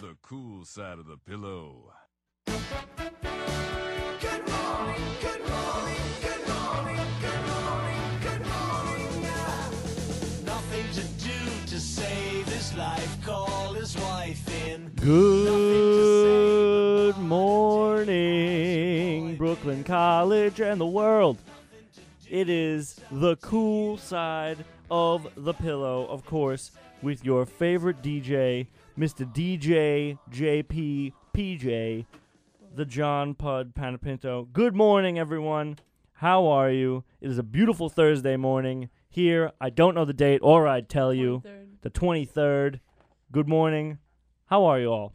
The cool side of the pillow. Good morning, Brooklyn College and the world. It is the cool side of the pillow, of course, with your favorite DJ, Mr. DJ JP PJ, the John Pud Panapinto. Good morning, everyone. How are you? It is a beautiful Thursday morning here. I don't know the date, or I'd tell you. 23rd. The 23rd. Good morning. How are you all?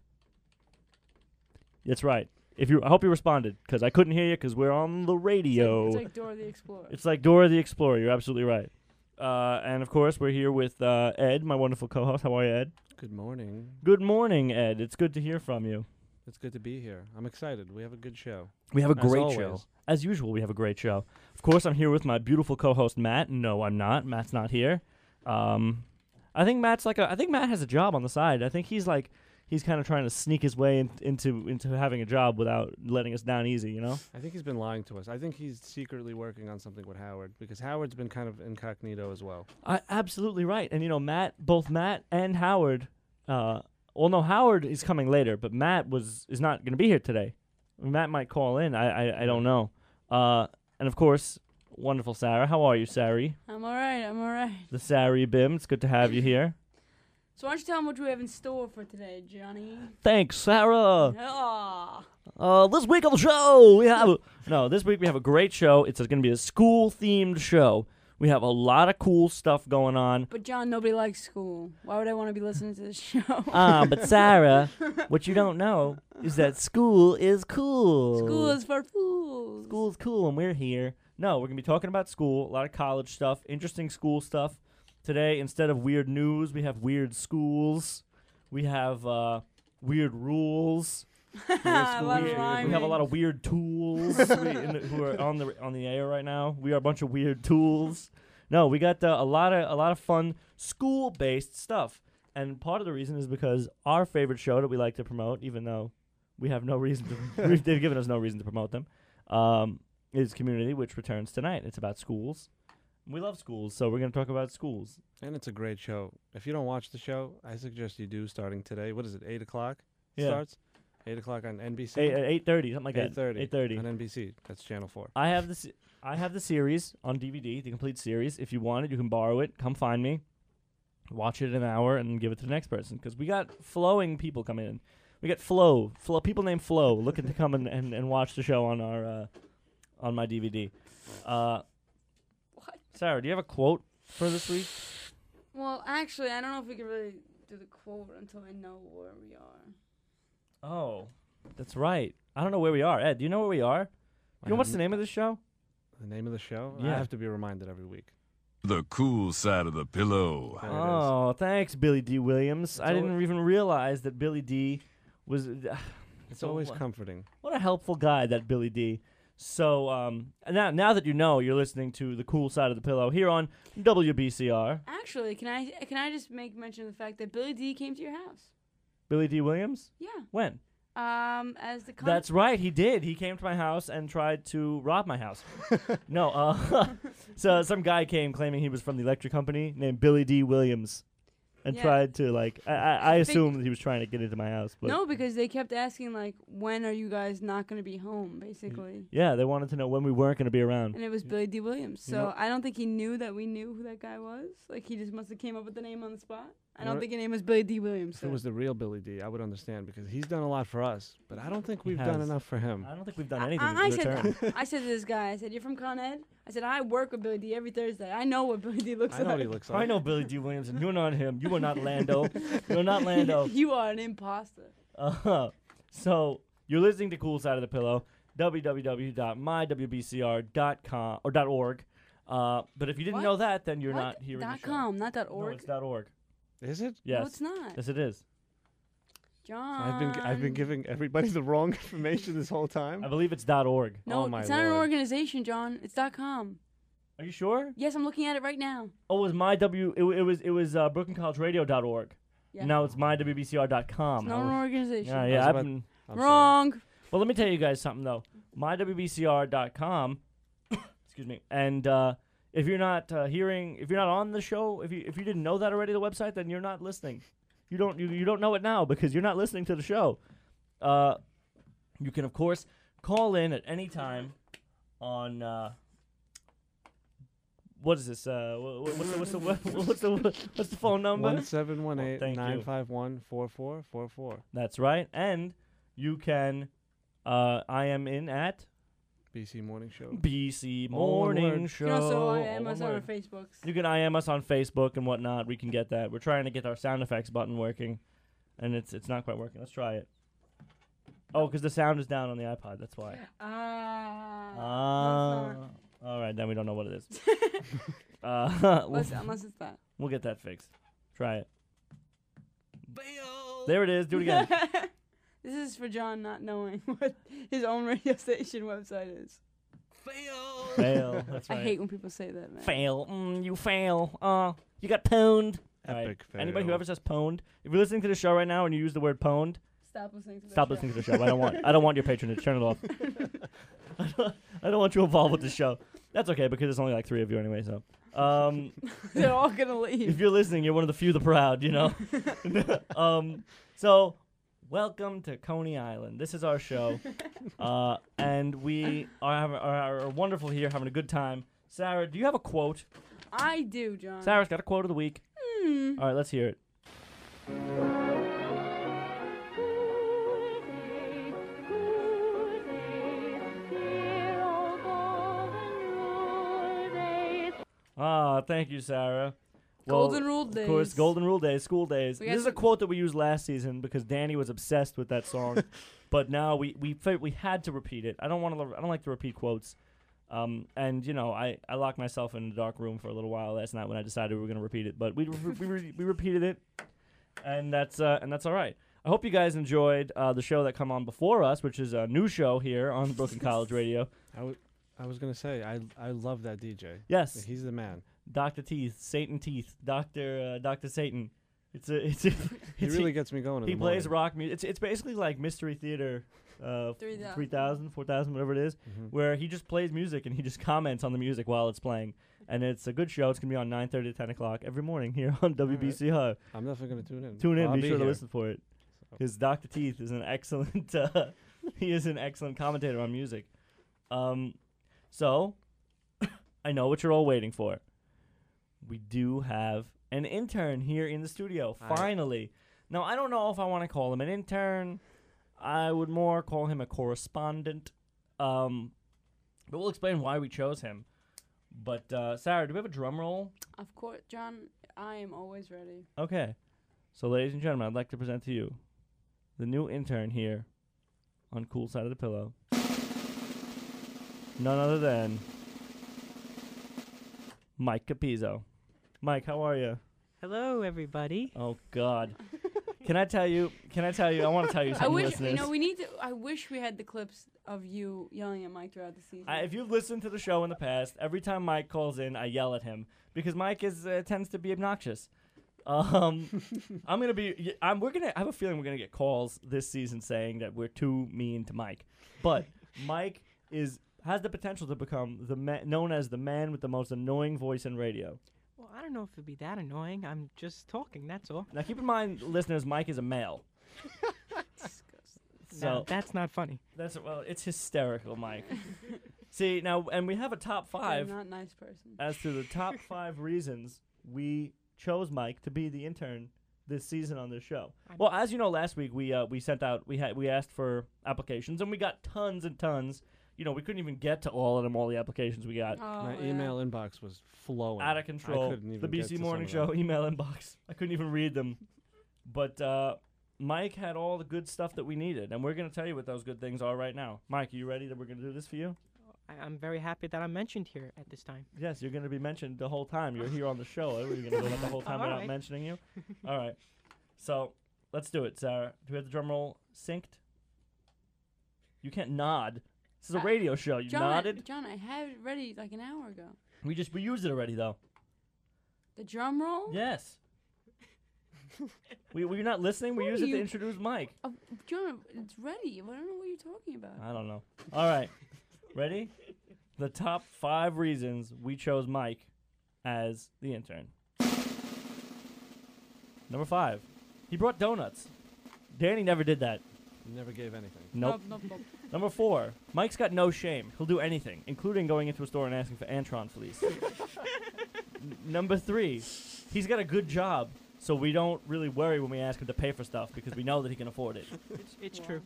That's right. If you, I hope you responded because I couldn't hear you because we're on the radio. It's like Dora the Explorer. It's like Dora the Explorer. You're absolutely right. Uh, and of course, we're here with uh, Ed, my wonderful co-host. How are you, Ed? Good morning. Good morning, Ed. It's good to hear from you. It's good to be here. I'm excited. We have a good show. We have a As great show. As usual, we have a great show. Of course, I'm here with my beautiful co-host Matt. No, I'm not. Matt's not here. Um, I think Matt's like a. I think Matt has a job on the side. I think he's like he's kind of trying to sneak his way in, into into having a job without letting us down easy. You know. I think he's been lying to us. I think he's secretly working on something with Howard because Howard's been kind of incognito as well. I absolutely right. And you know, Matt, both Matt and Howard. Uh, well, no, Howard is coming later, but Matt was is not going to be here today. Matt might call in. I I, I don't know. Uh, and of course, wonderful Sarah. How are you, Sari? I'm alright, I'm alright. The Sari Bim. It's good to have you here. So why don't you tell them what we have in store for today, Johnny? Thanks, Sarah. Ah, Uh, this week on the show we have no. This week we have a great show. It's going to be a school themed show. We have a lot of cool stuff going on. but John, nobody likes school. Why would I want to be listening to this show? Ah, but Sarah, what you don't know is that school is cool. school is for fools. School's cool, and we're here. No, we're gonna be talking about school, a lot of college stuff, interesting school stuff. Today, instead of weird news, we have weird schools. We have uh, weird rules. I love we, we have a lot of weird tools we, in the, who are on the on the air right now. We are a bunch of weird tools. No, we got uh, a lot of a lot of fun school based stuff, and part of the reason is because our favorite show that we like to promote, even though we have no reason to, they've given us no reason to promote them, um, is Community, which returns tonight. It's about schools. We love schools, so we're going to talk about schools. And it's a great show. If you don't watch the show, I suggest you do starting today. What is it? Eight o'clock Yeah. starts. Eight o'clock on NBC. Eight at eight thirty, something like that. Eight thirty. Eight thirty. on NBC. That's Channel Four. I have the I have the series on DVD, the complete series. If you want it, you can borrow it. Come find me. Watch it an hour and give it to the next person because we got flowing people coming in. We got Flo, Flo, people named Flo looking to come and, and, and watch the show on our uh, on my DVD. Uh? Sarah, do you have a quote for this week? Well, actually, I don't know if we can really do the quote until I know where we are. Oh, that's right. I don't know where we are. Ed, do you know where we are? You know what's the name of the show? The name of the show? Yeah. I have to be reminded every week. The cool side of the pillow. There. Oh, thanks, Billy Dee Williams. I didn't even realize that Billy Dee was. It's so always wha- comforting. What a helpful guy that Billy Dee. So um, now now that you know, you're listening to the cool side of the pillow here on WBCR. Actually, can I can I just make mention of the fact that Billy Dee came to your house? Billy Dee Williams. Yeah. When? Um, as the con- That's right, he did. He came to my house and tried to rob my house. no, uh, so some guy came claiming he was from the electric company named Billy Dee Williams, and Yeah. tried to like. I, I, I I think- assumed he was trying to get into my house, but no, because they kept asking like, when are you guys not going to be home, basically. yeah, they wanted to know when we weren't going to be around. And it was Billy Dee Williams. So know- I don't think he knew that we knew who that guy was. Like he just must have came up with the name on the spot. I don't know- think his name was Billy Dee Williams. If it was the real Billy Dee, I would understand because he's done a lot for us, but I don't think He we've done has. enough for him. I don't think we've done anything I, I in said. I said to this guy, I said, "You're from Con Ed?" I said, "I work with Billy Dee every Thursday. I know what Billy Dee looks like. I know like." what he looks like. I know Billy Dee Williams, and you're not him. You are not Lando. You're not Lando. you are an imposter. Uh, so you're listening to Cool Side of the Pillow, www.mywbcr.com or .org. Uh, but if you didn't What? know that, then you're What? not hearing dot the show. com, not dot No, org. it's dot .org. Is it? Yes. No, it's not. Yes, it is. John. I've been I've been giving everybody the wrong information this whole time. I believe it's dot .org. No, Oh, my it's not an lord. organization, John. It's dot com. Are you sure? Yes, I'm looking at it right now. Oh, it was my W. It, it was it was uh, BrooklynCollegeRadio.org. Yeah. Now it's mywbcr.com. it's not an organization. Yeah, I yeah. was I've about- been, I'm sorry. Wrong. well, let me tell you guys something though. mywbcr.com. excuse me. And uh, if you're not uh, hearing, if you're not on the show, if you if you didn't know that already, the website, then you're not listening. You don't you, you don't know it now because you're not listening to the show. Uh, you can of course call in at any time on. Uh, what is this? Uh, wha- wha- what's the what's the what's the what's the phone number? One seven one eight you. nine five one four four four four. That's right. And you can. Uh, I am in at BC Morning Show. BC Morning word. Show. You can also all IM one us on our word. Facebooks. You can IM us on Facebook and whatnot. We can get that. We're trying to get our sound effects button working, and it's it's not quite working. Let's try it. Oh, because the sound is down on the iPod. That's why. Ah. Ah. no, all right, then we don't know what it is. it's uh, we'll, unless, unless it's that. we'll get that fixed. Try it. There it is. Do it again. this is for John not knowing what his own radio station website is. Fail. Fail. That's right. I hate when people say that, man. fail. Mm, you fail. Uh, you got pwned. All right. Epic Anybody who ever says pwned, if you're listening to the show right now and you use the word pwned, Stop listening to the stop show. listening to the show. I don't want. I don't want your patronage. Turn it off. I, don't, I don't want you involved with the show. That's okay because there's only like three of you anyway. So, um, They're all gonna leave. if you're listening, you're one of the few, the proud. You know. um, so, welcome to Coney Island. This is our show, uh, and we are, having, are, are wonderful here, having a good time. Sarah, do you have a quote? I do, John. Sarah's got a quote of the week. Hmm. All right, let's hear it. Ah, thank you, Sarah. Well, Golden Rule days. Of course. Golden Rule Days, school days. We This is a quote that we used last season because Danny was obsessed with that song, but now we we we had to repeat it. I don't want to. I don't like to repeat quotes. Um, and you know, I, I locked myself in a dark room for a little while last night when I decided we were going to repeat it. But we re- we, re- we repeated it, and that's uh, and that's all right. I hope you guys enjoyed uh, the show that come on before us, which is a new show here on Brooklyn College Radio. I w- I was gonna say I I love that DJ. Yes, He's the man. Doctor Teeth, Satan Teeth, Doctor uh, Doctor Satan. It's a it's a, He it's really gets me going. In he the plays morning. rock music. It's it's basically like Mystery Theater, uh, 3000. 3000, 4000, whatever it is, Mhm. where he just plays music and he just comments on the music while it's playing. And it's a good show. It's gonna be on 9:30 to 10 o'clock every morning here on WBC High. I'm definitely gonna tune in. Tune in. I'll be sure to listen for it. So. Because Doctor Teeth is an excellent. Uh, he is an excellent commentator on music. Um, so I know what you're all waiting for. We do have an intern here in the studio. I- Finally. Now I don't know if I want to call him an intern. I would more call him a correspondent. Um, but we'll explain why we chose him. But uh, Sarah, do we have a drum roll? Of course, John. I am always ready. Okay. So, ladies and gentlemen, I'd like to present to you the new intern here on Cool Side of the Pillow. None other than Mike Capizzo. Mike, how are you? Hello, everybody. Oh God. can I tell you? Can I tell you? I want to tell you I something, wish listeners. you know we need to. I wish we had the clips of you yelling at Mike throughout the season. I, if you've listened to the show in the past, every time Mike calls in, I yell at him because Mike is uh, tends to be obnoxious. Um, I'm gonna be. y- I'm. We're gonna. I have a feeling we're gonna get calls this season saying that we're too mean to Mike. But Mike is has the potential to become the ma- known as the man with the most annoying voice in radio. Well, I don't know if it'd be that annoying. I'm just talking, that's all. Now, keep in mind, listeners, Mike is a male. So No, that's not funny. that's well, it's hysterical, Mike. See now, and we have a top You're five. not a nice person. as to the top five reasons we chose Mike to be the intern this season on this show. I'm- Well, as you know, last week we uh, we sent out we had we asked for applications and we got tons and tons. You know, we couldn't even get to all of them, all the applications we got. Oh, My yeah. email inbox was flowing. Out of I control. couldn't even The get BC to Morning some of Show them. email inbox. I couldn't even read them. But uh, Mike had all the good stuff that we needed, and we're going to tell you what those good things are right now. Mike, are you ready that we're going to do this for you? I, I'm very happy that I'm mentioned here at this time. Yes, you're going to be mentioned the whole time. You're here on the show. Are you going to go that the whole time All without right. mentioning you? All right. So let's do it, Sarah. Do we have the drum roll synced? You can't nod. This is a radio show. You John, nodded. John, I had it ready like an hour ago. We just we used it already though. The drum roll? Yes. we were you not listening? We Who used it to you- introduce Mike. Oh, John, it's ready. I don't know what you're talking about. I don't know. All right. Ready? The top five reasons we chose Mike as the intern. Number five, he brought donuts. Danny never did that. Never gave anything. Nope. Nope, nope, nope. Number four, Mike's got no shame. He'll do anything, including going into a store and asking for Antron fleece. N- number three, he's got a good job, so we don't really worry when we ask him to pay for stuff because we know that he can afford it. It's, it's Wow. true.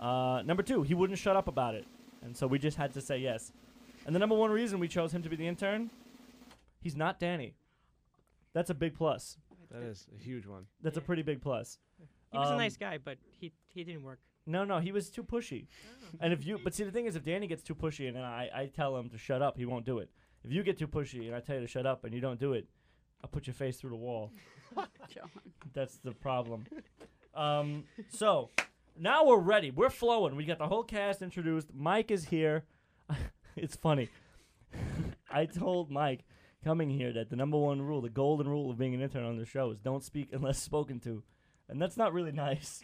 Uh, number two, he wouldn't shut up about it, and so we just had to say yes. And the number one reason we chose him to be the intern, he's not Danny. That's a big plus. That is a huge one. That's a Yeah. pretty big plus. He was a Um, nice guy, but he he didn't work. No, no, he was too pushy. And if you, but see, the thing is, if Danny gets too pushy and I, I tell him to shut up, he won't do it. If you get too pushy and I tell you to shut up and you don't do it, I'll put your face through the wall. John. That's the problem. Um, so now we're ready. We're flowing. We got the whole cast introduced. Mike is here. it's funny. I told Mike coming here that the number one rule, the golden rule of being an intern on the show, is don't speak unless spoken to, and that's not really nice.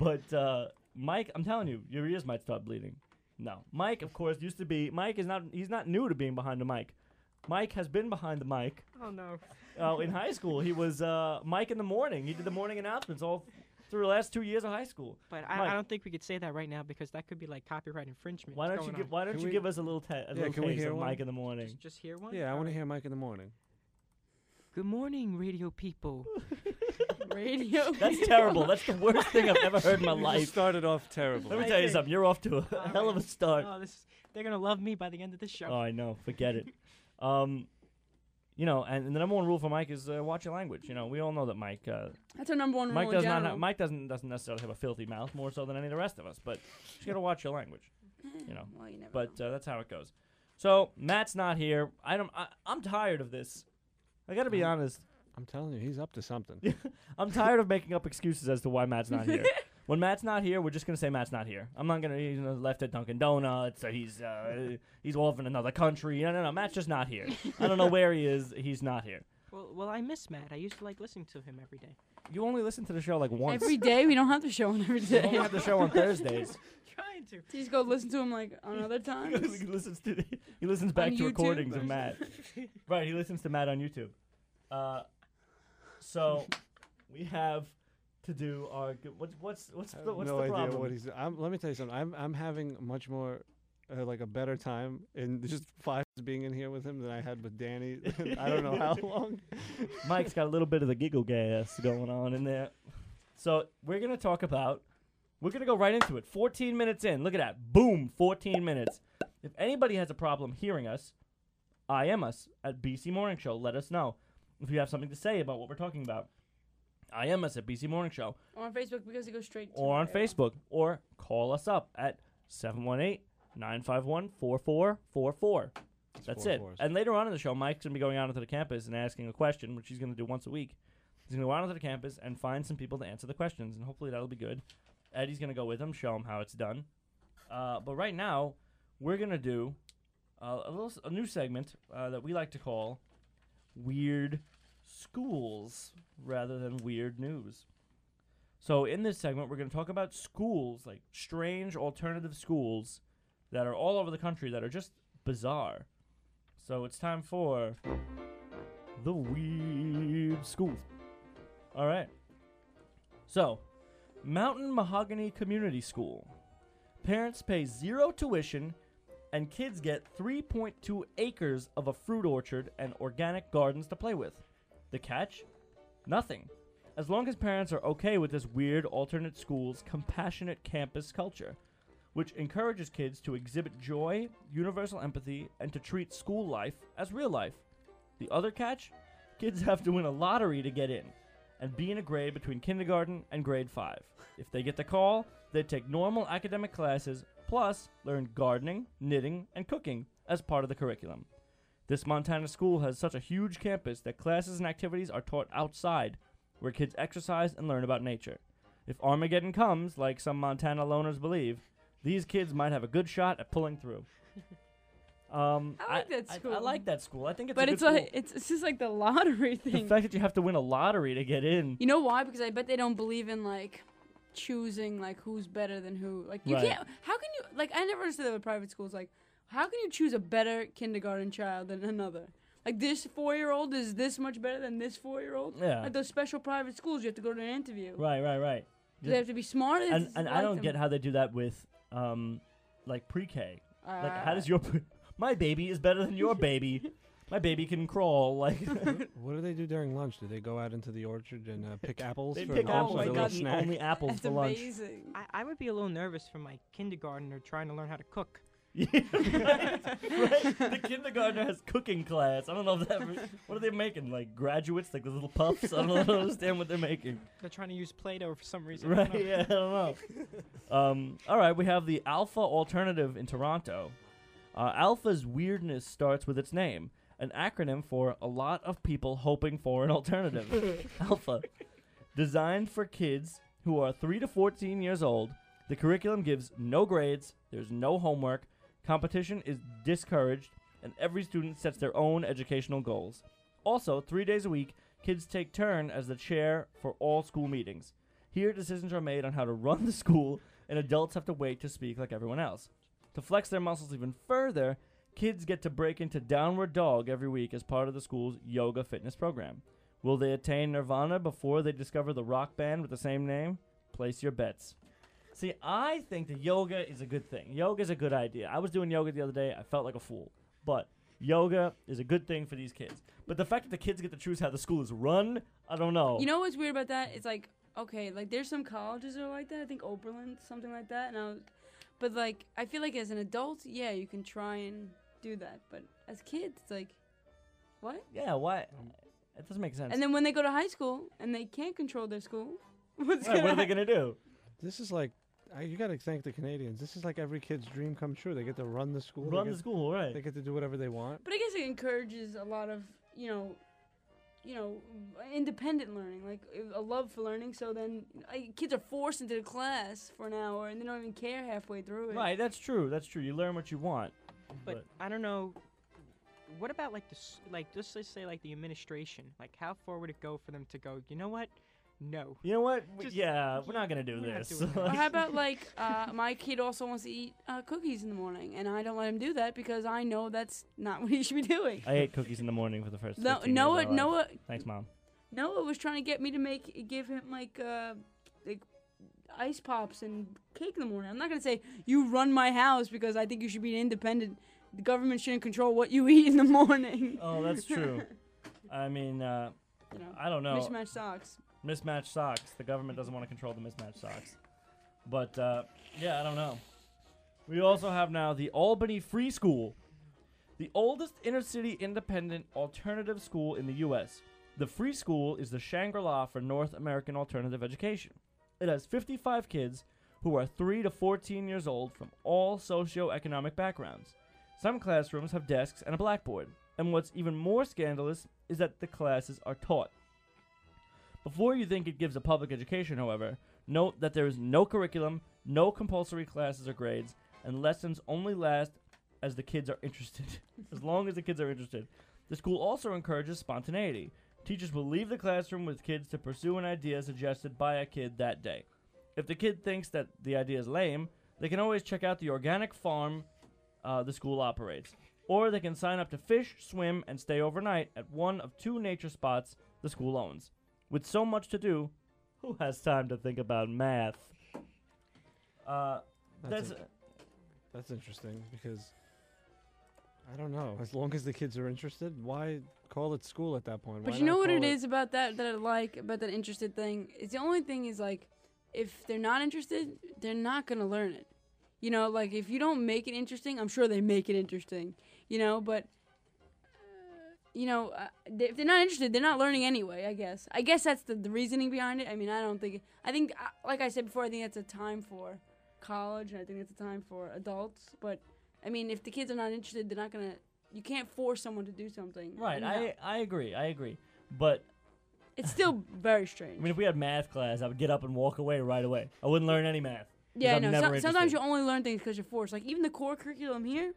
but uh, Mike, I'm telling you, your ears might start bleeding. No, Mike, of course, used to be. Mike is not. He's not new to being behind the mic. Mike has been behind the mic. Oh no. Oh, in high school, he was uh, Mike in the morning. He did the morning announcements all through the last two years of high school. But I, Mike. I don't think we could say that right now because that could be like copyright infringement. Why don't you give. Why don't Can you we- give us a little, ta- a Yeah, little can we taste hear of one? Mike in the morning? Just, just hear one. Yeah, I want to hear Mike in the morning. Good morning, radio people. Radio. That's terrible. That's the worst thing I've ever heard in my You life. started off terrible. Let me I tell you think- something. You're off to a All hell of a right. start. Oh, this they're gonna love me by the end of this show. Oh, I know. Forget it. Um, you know, and, and the number one rule for Mike is uh, watch your language. You know, we all know that Mike. Uh, That's our number one rule Mike in does not. general. Have, Mike doesn't doesn't necessarily have a filthy mouth more so than any of the rest of us. But you gotta watch your language. you know, Well, you never But know. uh, that's how it goes. So Matt's not here. I don't. I, I'm tired of this. I gotta be Um, honest. I'm telling you, he's up to something. I'm tired of making up excuses as to why Matt's not here. when Matt's not here, we're just gonna say Matt's not here. I'm not gonna. He's uh, left at Dunkin' Donuts. Or he's uh, he's off in another country. No, no, no. Matt's just not here. I don't know where he is. He's not here. Well, well, I miss Matt. I used to like listening to him every day. You only listen to the show like once. Every day we don't have the show on every You only have the show on Thursdays. Trying to. Please go listen to him like on other he listens to. The, he listens back On to YouTube? recordings of Matt. Right, he listens to Matt on YouTube. Uh, so we have to do our. What's what's what's the what's no the idea what he's. I'm, let me tell you something. I'm I'm having much more, uh, like a better time in just five being in here with him than I had with Danny. I don't know how long. Mike's got a little bit of the giggle gas going on in there. So we're gonna talk about. We're gonna go right into it. 14 minutes in. Look at that. Boom. 14 minutes. If anybody has a problem hearing us, I am us at BC Morning Show. Let us know if you have something to say about what we're talking about. IM us at BC Morning Show. or on Facebook because it goes straight to or on area. Facebook, or call us up at 718 951 4444. That's four it. fours. And later on in the show, Mike's going to be going out onto the campus and asking a question, which he's going to do once a week. He's going to go out onto the campus and find some people to answer the questions, and hopefully that'll be good. Eddie's going to go with him, show him how it's done. Uh, but right now, we're going to do uh, a little s- a new segment uh, that we like to call Weird Schools rather than Weird News. So in this segment, we're going to talk about schools, like strange alternative schools that are all over the country that are just bizarre. So it's time for the weird schools. All right. So, Mountain Mahogany Community School. Parents pay zero tuition, and kids get 3.2 acres of a fruit orchard and organic gardens to play with. The catch? Nothing. As long as parents are okay with this weird alternate school's compassionate campus culture which encourages kids to exhibit joy, universal empathy, and to treat school life as real life. The other catch? Kids have to win a lottery to get in and be in a grade between kindergarten and grade 5. If they get the call, they take normal academic classes plus learn gardening, knitting, and cooking as part of the curriculum. This Montana school has such a huge campus that classes and activities are taught outside, where kids exercise and learn about nature. If Armageddon comes, like some Montana loners believe, these kids might have a good shot at pulling through. Um, I like that school. I, school. like that school. I think it's a but good it's like school. it's, it's just like the lottery thing. the fact that you have to win a lottery to get in. You know why? Because I bet they don't believe in like choosing like who's better than who. Like you Right. can't. How can you? Like I never understood that with private schools. Like how can you choose a better kindergarten child than another? Like this four-year-old is this much better than this four-year-old. Yeah. Like those special private schools, you have to go to an interview. Right, right, right. Do they have to be smart? Or and and I don't them? get how they do that with um like pre-K. Like how Uh, does your pre- my baby is better than your baby? My baby can crawl like What do they do during lunch? Do they go out into the orchard and uh, pick apples they for pick lunch Oh apples. my as a God, eat snack? only apples That's for lunch. amazing. I, I would be a little nervous for my kindergartner trying to learn how to cook. Yeah, right, right. The kindergartner has cooking class. I don't know if that. What are they making? Like graduates, like the little puffs. I don't, I don't understand what they're making. They're trying to use Play-Doh for some reason. I don't Right? know. Yeah, I don't know. um, all right, we have the Alpha Alternative in Toronto. Uh, Alpha's weirdness starts with its name, an acronym for a lot of people hoping for an alternative. Alpha. Designed for kids who are 3 to 14 years old, the curriculum gives no grades, there's no homework, competition is discouraged, and every student sets their own educational goals. Also, three days a week, kids take turn as the chair for all school meetings. Here, decisions are made on how to run the school, and adults have to wait to speak like everyone else. To flex their muscles even further, kids get to break into downward dog every week as part of the school's yoga fitness program. Will they attain nirvana before they discover the rock band with the same name? Place your bets. See, I think that yoga is a good thing. Yoga is a good idea. I was doing yoga the other day. I felt like a fool. But yoga is a good thing for these kids. But the fact that the kids get to choose how the school is run, I don't know. You know what's weird about that? It's like okay, like there's some colleges that are like that. I think Oberlin, something like that. And I was, but like I feel like as an adult, yeah, you can try and do that. But as kids, it's like, what? yeah, why? Um, it doesn't make sense. And then when they go to high school and they can't control their school, what's Right, gonna what are they hap- gonna do? This is like, I, you got to thank the Canadians. This is like every kid's dream come true. They get to run the school. Run they the get, school, right? They get to do whatever they want. But I guess it encourages a lot of you know, you know, independent learning, like a love for learning. So then like, kids are forced into the class for an hour and they don't even care halfway through it. Right, that's true. That's true. You learn what you want. But I don't know. What about like this? like just let's say like the administration? Like how far would it go for them to go? You know what? No. You know what? Just- yeah, we're not gonna do this. doing that. Or how about like uh, my kid also wants to eat uh, cookies in the morning, and I don't let him do that because I know that's not what he should be doing. I ate cookies in the morning for the first. No, 15 Noah, years of my life. Noah, Thanks, mom. Noah was trying to get me to make give him like uh, like ice pops and cake in the morning. I'm not gonna say you run my house because I think you should be independent. The government shouldn't control what you eat in the morning. Oh, that's true. I mean, uh, you know, I don't know. mismatched socks. Mismatched socks. The government doesn't want to control the mismatched socks. But uh, yeah, I don't know. We also have now the Albany Free School, the oldest inner city independent alternative school in the U.S. The Free School is the Shangri La for North American alternative education. It has 55 kids who are 3 to 14 years old from all socioeconomic backgrounds. Some classrooms have desks and a blackboard, and what's even more scandalous is that the classes are taught. Before you think it gives a public education, however, note that there is no curriculum, no compulsory classes or grades, and lessons only last as the kids are interested. as long as the kids are interested. The school also encourages spontaneity. Teachers will leave the classroom with kids to pursue an idea suggested by a kid that day. If the kid thinks that the idea is lame, they can always check out the organic farm uh, the school operates. Or they can sign up to fish, swim, and stay overnight at one of two nature spots the school owns. With so much to do, who has time to think about math? Uh, That's, that's a- that's interesting because I don't know. As long as the kids are interested, why call it school at that point? But Why you know what call it is about that that I like about that interested thing? It's the only thing is like if they're not interested, they're not gonna learn it. You know, like if you don't make it interesting, I'm sure they make it interesting. You know, but you know, uh, if they're not interested, they're not learning anyway. I guess. I guess that's the, the reasoning behind it. I mean, I don't think. I think, uh, like I said before, I think that's a time for college, and I think it's a time for adults. But I mean, if the kids are not interested, they're not gonna. You can't force someone to do something. Right. No. I I agree. I agree. But It's still very strange. I mean, if we had math class, I would get up and walk away right away. I wouldn't learn any math. yeah, no. never So, sometimes you only learn things because you're forced. Like even the core curriculum here,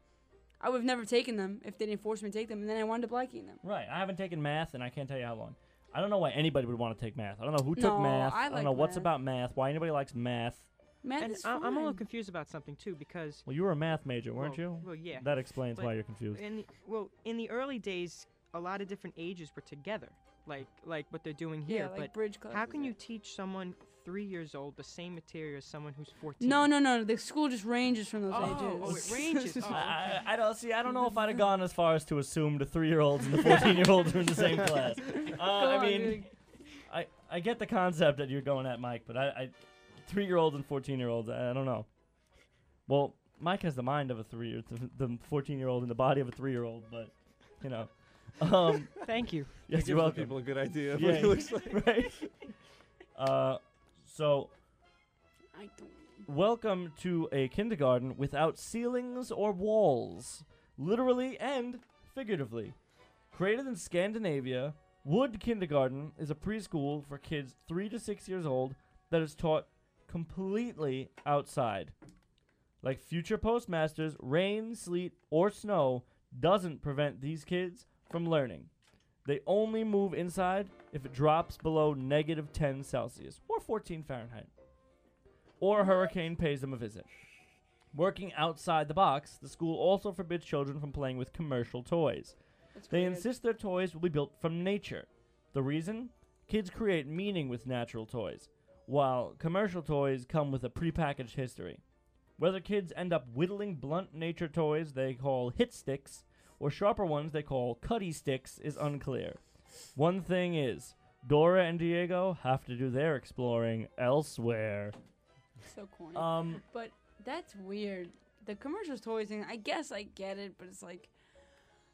I would have never taken them if they didn't force me to take them, and then I wound up liking them. Right. I haven't taken math, and I can't tell you how long. I don't know why anybody would want to take math. I don't know who took No, math. I don't like know what's about math. Why anybody likes math. Math and is I- I'm a little fun. confused about something too because Well, you were a math major, weren't well, you? Well, yeah. That explains But why you're confused. In the, well, in the early days, a lot of different ages were together, like like what they're doing here. yeah, like but bridge classes. how can you teach someone three years old the same material as someone who's 14? No, no, no. The school just ranges from those Oh, ages. oh, it ranges. Oh, I, I, I don't see. I don't know if I'd have gone as far as to assume the three-year-olds and the fourteen-year-olds are in the same class. Uh, Go I on, mean, dude. I I get the concept that you're going at Mike, but I, I three-year-olds and fourteen-year-olds, I, I don't know. Well, Mike has the mind of a three, year the the fourteen-year-old and the body of a three-year-old, but you know, um, Thank you. yes, you're gives welcome. people a good idea of Yeah, what he looks like. right? Uh, so I don't. Welcome to a kindergarten without ceilings or walls, literally and figuratively. Created in Scandinavia, Wood Kindergarten is a preschool for kids 3 to 6 years old that is taught completely outside. Like future postmasters, rain, sleet, or snow doesn't prevent these kids from learning. They only move inside if it drops below negative 10 Celsius or 14 Fahrenheit or a hurricane pays them a visit. Working outside the box, the school also forbids children from playing with commercial toys. That's They weird. insist their toys will be built from nature. The reason? Kids create meaning with natural toys, while commercial toys come with a prepackaged history. Whether kids end up whittling blunt nature toys they call hit sticks or sharper ones they call cutty sticks is unclear. One thing is, Dora and Diego have to do their exploring elsewhere. so corny. Um, but that's weird. The commercial toys thing. I guess I get it, but it's like,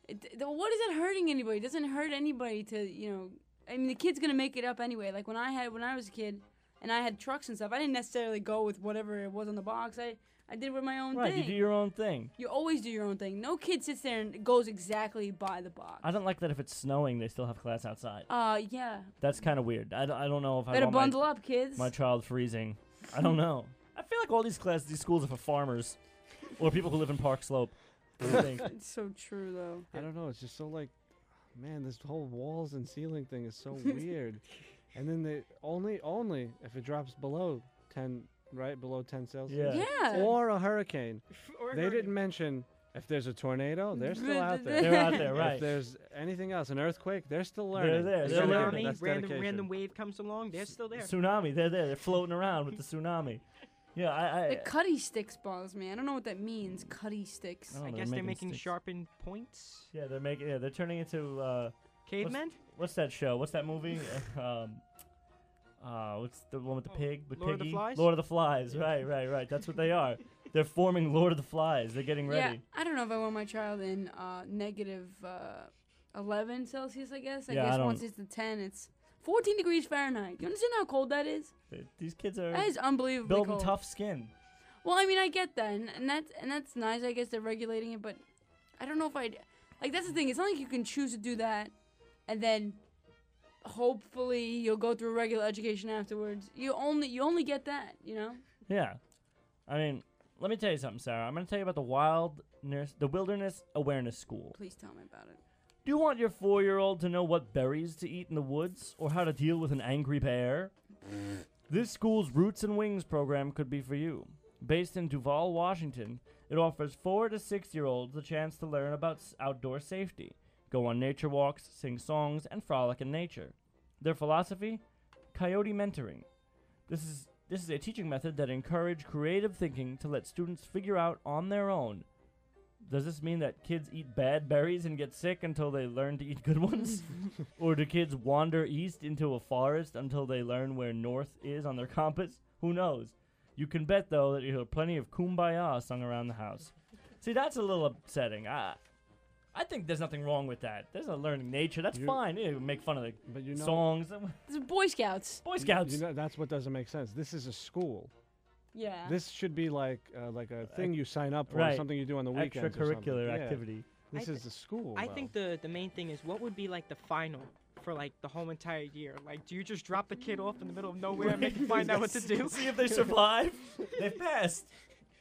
it, th- what is it hurting anybody? It doesn't hurt anybody to you know. I mean, the kid's gonna make it up anyway. Like when I had when I was a kid, and I had trucks and stuff. I didn't necessarily go with whatever it was on the box. I I did with my own right, thing. you do your own thing. You always do your own thing. No kid sits there and goes exactly by the box. I don't like that if it's snowing, they still have class outside. Uh, yeah. That's kind of weird. I, don't- I don't know if I Better want my- bundle up, kids. my child freezing. I don't know. I feel like all these classes, these schools are for farmers or people who live in Park Slope. What do you think? it's so true though. I don't know. It's just so like, man, this whole walls and ceiling thing is so weird. And then they only only if it drops below ten, right below ten Celsius, Yeah. Yeah. or a hurricane. Or They hurricane. didn't mention if there's a tornado, they're still out there. They're out there, right? If there's anything else, an earthquake, they're still They're there, they're gotta learning. Tsunami, that's random dedication. random wave comes along, they're still there. Tsunami. They're there. They're floating around with the tsunami. Yeah, I. The cutty sticks bothers me. I don't know what that means. Cutty sticks. I don't I know, guess they're making making sticks. sharpened points. yeah, they're making. Yeah, they're turning into. Uh, Cavemen? what's that show? What's that movie? um, uh, what's the one with the Oh, pig? With Lord of the Piggy? Flies? Lord of the Flies. Right, right, right. That's what they are. They're forming Lord of the Flies. They're getting ready. Yeah, ready. I don't know if I want my child in uh, negative uh, 11 Celsius. I guess. I Yeah, I guess don't- once it's the 10, it's 14 degrees Fahrenheit. You understand how cold that is? These kids are That is unbelievable. building cold. tough skin. Well, I mean, I get that, and, and that's and that's nice. I guess they're regulating it, but I don't know if I'd like. That's the thing. It's not like you can choose to do that, and then hopefully you'll go through regular education afterwards. You only you only get that, you know. Yeah. I mean, let me tell you something, Sarah. I'm going to tell you about the wildness, the Wilderness Awareness School. Please tell me about it. Do you want your four year old to know what berries to eat in the woods or how to deal with an angry bear? this school's Roots and Wings program could be for you. Based in Duvall, Washington, it offers four to six year olds the chance to learn about outdoor safety, go on nature walks, sing songs, and frolic in nature. Their philosophy? Coyote mentoring. This is this is a teaching method that encourages creative thinking to let students figure out on their own. Does this mean that kids eat bad berries and get sick until they learn to eat good ones? or do kids wander east into a forest until they learn where north is on their compass? Who knows? You can bet though that you'll hear plenty of kumbaya sung around the house. See, that's a little upsetting. I, I think there's nothing wrong with that. There's a learning nature. That's You- fine. Yeah, make fun of the But you know, songs. This is Boy Scouts. Boy Scouts. You know, that's what doesn't make sense. This is a school. Yeah. This should be like uh, like a thing you sign up for, right. something you do on the weekends. or something. Extracurricular Yeah. activity. This I is a school. I though. think the the main thing is what would be like the final for like the whole entire year. Like, do you just drop the kid off in the middle of nowhere and make him find out what to do? See if they survive. They've passed.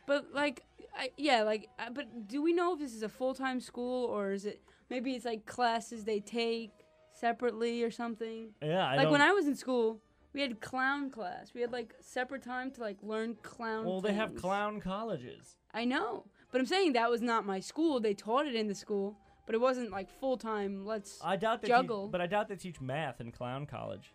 But like, I, yeah, like, uh, but do we know if this is a full time school or is it maybe it's like classes they take separately or something? Yeah, I like when I was in school, we had clown class. We had like separate time to like learn clown. well, they have clown colleges. I know, but I'm saying that was not my school. They taught it in the school, but it wasn't like full time. Let's I doubt they Juggle. Teach, but I doubt they teach math in clown college.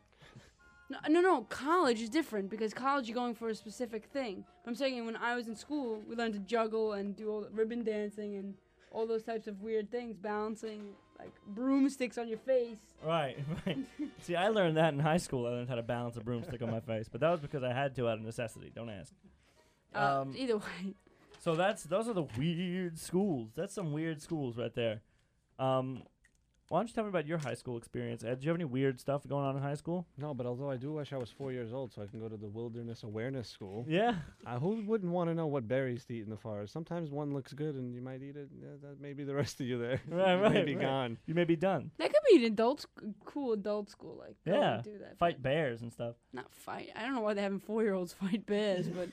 No, no, no. College is different because college you're going for a specific thing. But I'm saying when I was in school, we learned to juggle and do all the ribbon dancing and all those types of weird things, balancing like broomsticks on your face. Right, right. See, I learned that in high school. I learned how to balance a broomstick on my face, but that was because I had to out of necessity. Don't ask. Uh, Um, either way, So that's those are the weird schools. That's some weird schools right there. Um, why don't you tell me about your high school experience, Ed? Did you have any weird stuff going on in high school? no, but although I do wish I was four years old so I can go to the Wilderness Awareness School. Yeah. Uh, who wouldn't want to know what berries to eat in the forest? Sometimes one looks good and you might eat it. Yeah, that may be the rest of you there. Right, You right, You may be right. gone. You may be done. that could be an adult, sc- cool adult school. Like go Yeah, do that. Fight bears and stuff. Not fight. I don't know why they're having four year olds fight bears, but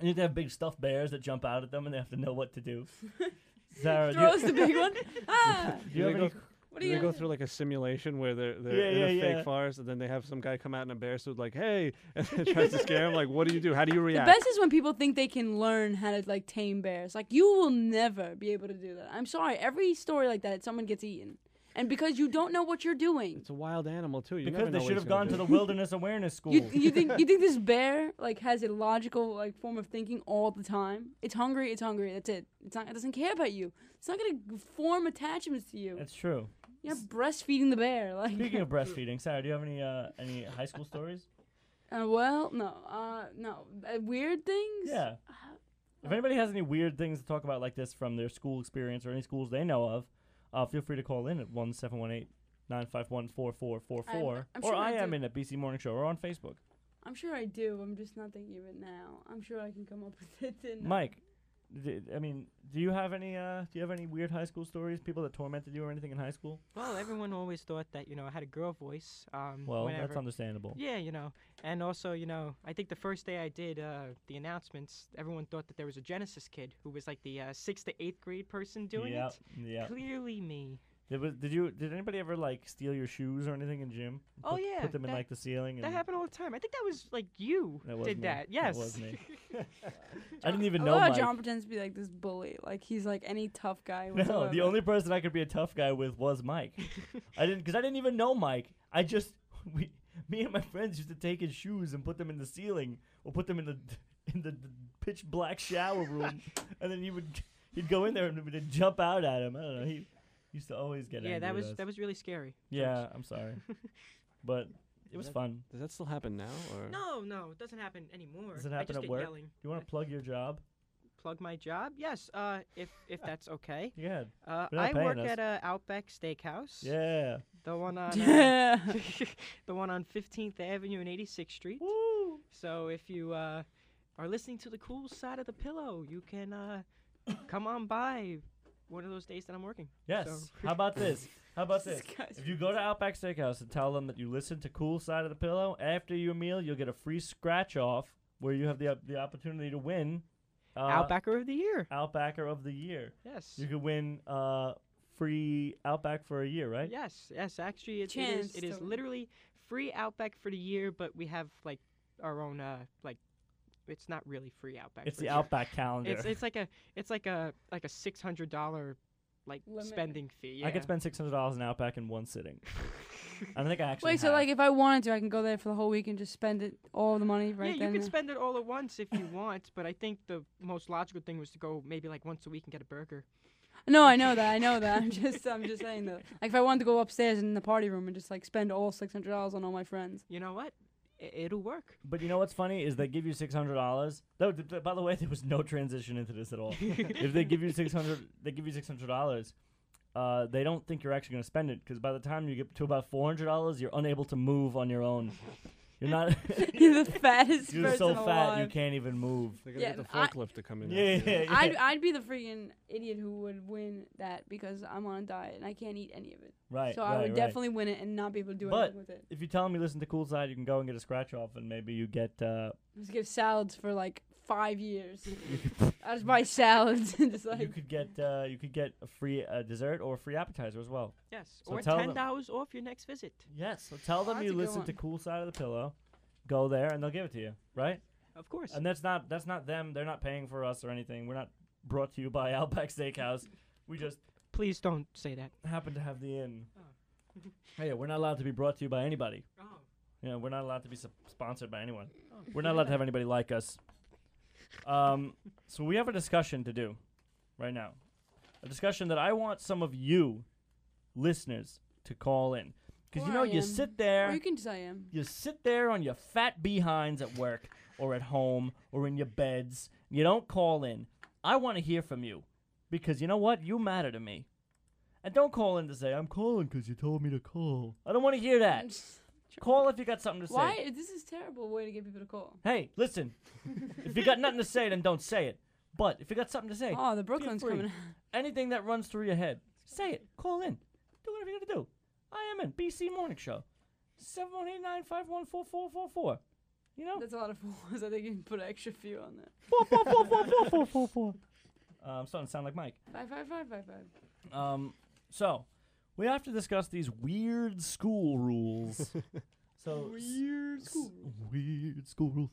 And you have to have big stuffed bears that jump out at them, and they have to know what to do. Sarah, do throws you, the big one. Ah, do you have they any? go, what do are they you? go through like a simulation where they're they're Yeah, in a yeah, fake yeah. forest and then they have some guy come out in a bear suit like, hey, and then tries to scare him. Like, what do you do? How do you react? The react? best is when people think they can learn how to like tame bears. Like you will never be able to do that. I'm sorry. Every story like that, someone gets eaten, and because you don't know what you're doing, It's a wild animal too. You Because never they should have gonna gone to the wilderness awareness school. you you think you think this bear like has a logical like form of thinking all the time. It's hungry. It's hungry. That's it. It's not. It doesn't care about you. It's not gonna form attachments to you. That's true. You're breastfeeding the bear. Like Speaking of breastfeeding, Sarah, do you have any uh, any high school stories? Uh, well, no, uh, no, uh, weird things. Yeah. If anybody has any weird things to talk about like this from their school experience or any schools they know of, uh, feel free to call in at one seven one eight nine five one four four four four, I'm or sure I I am do. in at BC Morning Show or on Facebook. I'm sure I do. I'm just not thinking of it now. I'm sure I can come up with it. In, Mike, d- I mean, do you have any uh, do you have any weird high school stories? People that tormented you or anything in high school? Well, everyone always thought that you know I had a girl voice. Um, Well, whenever. that's understandable. Yeah, you know, and also, you know, I think the first day I did uh, the announcements, everyone thought that there was a Genesis kid who was like the uh, sixth to eighth grade person doing yeah, it. yeah. Clearly me. Did, was, did you? Did anybody ever like steal your shoes or anything in gym? Oh, Put- yeah, Put them in that- like the ceiling. And That happened all the time. I think that was like you That was did me. that. That Yes. was me. I didn't even I know love Mike. John pretends to be like this bully. Like he's like any tough guy. No, the only person I could be a tough guy with was Mike. I didn't because I didn't even know Mike. I just we me and my friends used to take his shoes and put them in the ceiling or put them in the in the, the pitch black shower room, and then he would he'd go in there and we'd jump out at him. I don't know. He used to always get yeah, angry that with was us. that was really scary. yeah. I'm sorry, but it was That- fun. Does that still happen now? Or No, no, it doesn't happen anymore. Does it I happen just at get work? Yelling. You want to plug your job? Plug my job? Yes. Uh, if if that's okay. Yeah. Uh, You're not I paying work us. at a Outback Steakhouse. Yeah. The one on uh, Yeah. the one on 15th Avenue and 86th Street. Woo! So if you uh, are listening to the cool side of the pillow, you can uh, come on by one of those days that I'm working. Yes. So- How about this? How about this? This If you go to Outback Steakhouse and tell them that you listen to Cool Side of the Pillow, after your meal, you'll get a free scratch off where you have the the opportunity to win uh, Outbacker of the year. Outbacker of the Year. Yes. You could win uh, free Outback for a year, right? Yes, yes. Actually, it, it Chance is. It is literally free Outback for the year, but we have like our own uh like. It's not really free Outback. It's for the a. Outback calendar. It's it's like a it's like a like a six hundred dollar like Limit. spending fee. I could spend six hundred dollars in Outback in one sitting. I think I actually. Wait, so like if I wanted to, I can go there for the whole week and just spend it all the money right yeah, you then. could spend it all at once if you want, but I think the most logical thing was to go maybe like once a week and get a burger. No, I know that. I know that. I'm just, I'm just saying that. Like if I wanted to go upstairs in the party room and just like spend all six hundred dollars on all my friends. You know what? It'll work. But you know what's funny is they give you six hundred dollars. No, th- th- by the way, there was no transition into this at all. if they give you six hundred, they give you six hundred dollars. Uh, they don't think you're actually going to spend it because by the time you get to about four hundred dollars, you're unable to move on your own. You're not. You're the fattest You're person so fat alive. you can't even move. They're gonna Yeah, get the I- forklift to come in. Yeah, after yeah, yeah. I'd I'd be the freaking idiot who would win that because I'm on a diet and I can't eat any of it. right. so right, I would right. definitely win it and not be able to do But- anything with it. If you tell them you listen to Cool Side, you can go and get a scratch off, and maybe you get. Uh, Just give salads for like five years. I just buy salads and just you could get. Uh, you could get a free uh, dessert or a free appetizer as well. Yes, So or tell them- ten dollars off your next visit. Yes. So tell them that's you a good listen to one. Cool Side of the Pillow. Go there, and they'll give it to you. Right. Of course. And that's not that's not them. They're not paying for us or anything. We're not brought to you by Outback Steakhouse. We just Please don't say that. happen to have the inn. Oh. Hey, we're not allowed to be brought to you by anybody. Oh. You know, we're not allowed to be sup- sponsored by anyone. We're not allowed to have anybody like us. Um, so we have a discussion to do right now. A discussion that I want some of you listeners to call in. Because you Or know, I you am. sit there or you can just I am. you sit there on your fat behinds at work or at home or in your beds. You don't call in. I want to hear from you because you know what? You matter to me. And don't call in to say, I'm calling because you told me to call. I don't want to hear that. call if you got something to say. Why? This is a terrible way to get people to call. Hey, listen. if you got nothing to say, then don't say it. But if you got something to say, Oh, the Brooklyn's free. coming. anything that runs through your head, say it. Call in. Do whatever you got to do. I am in BC Morning Show. 718-951-4444. You know? That's a lot of fours. I think you can put an extra few on that. Four, four, four, four, four, four, four, four. Uh, I'm starting to sound like Mike. Five, five, five, five, five. Um, so we have to discuss these weird school rules. so weird school, weird school rules.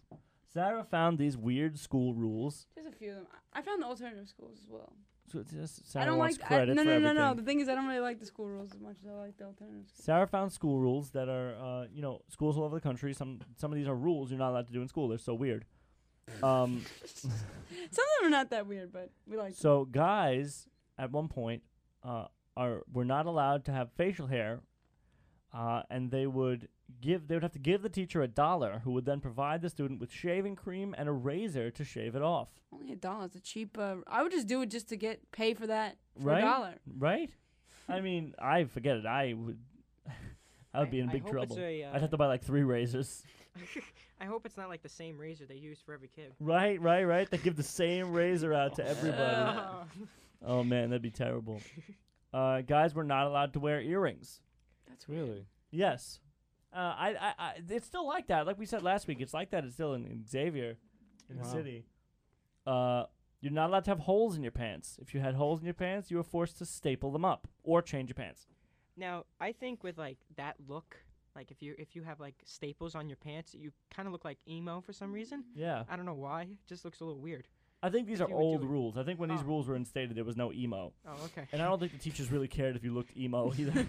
Sarah found these weird school rules. There's a few of them. I I found the alternative schools as well. So it's just Sarah I don't wants like. I, credit no, for no, no, no. The thing is, I don't really like the school rules as much as I like the alternative schools. Sarah found school rules that are, uh, you know, schools all over the country. Some some of these are rules you're not allowed to do in school. They're so weird. Um, Some of them are not that weird, but we like. them. So guys, at one point, uh, are were not allowed to have facial hair, uh, and they would give they would have to give the teacher a dollar, who would then provide the student with shaving cream and a razor to shave it off. Only a dollar. It's a cheap. Uh, I would just do it just to get pay for that for Right? a dollar. Right? I mean, I forget it. I would. I would be in I big hope trouble. A, uh, I'd have to buy like three razors. I hope it's not like the same razor they use for every kid. Right, right, right. They give the same razor out to everybody. Oh man, that'd be terrible. Uh, guys were not allowed to wear earrings. That's. Really? Yes. Uh, I, I, I, it's still like that. Like we said last week, it's like that. It's still in, in Xavier, in the city. Uh, you're not allowed to have holes in your pants. If you had holes in your pants, you were forced to staple them up or change your pants. now I think with like that look, like if you if you have like staples on your pants, you kind of look like emo for some reason. Yeah. I don't know why. It just looks a little weird. I think these are you would do old it. rules. I think when these Oh. rules were instated, there was no emo, Oh, okay. and I don't think the teachers really cared if you looked emo either.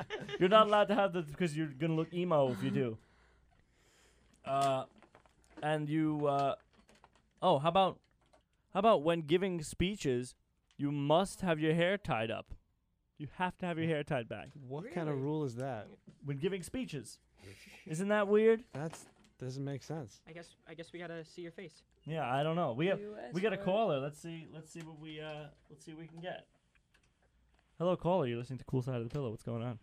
you're not allowed to have the because you're gonna look emo if you do. Uh, and you. Uh, oh, how about, how about when giving speeches, you must have your hair tied up. You have to have your hair tied back What kind of Really? rule is that? when giving speeches. Isn't that weird? That's doesn't make sense. I guess I guess we gotta see your face. Yeah, I don't know. We have US we got a word. caller. Let's see. Let's see what we uh. Let's see what we can get. Hello, caller. You're listening to Cool Side of the Pillow. What's going on?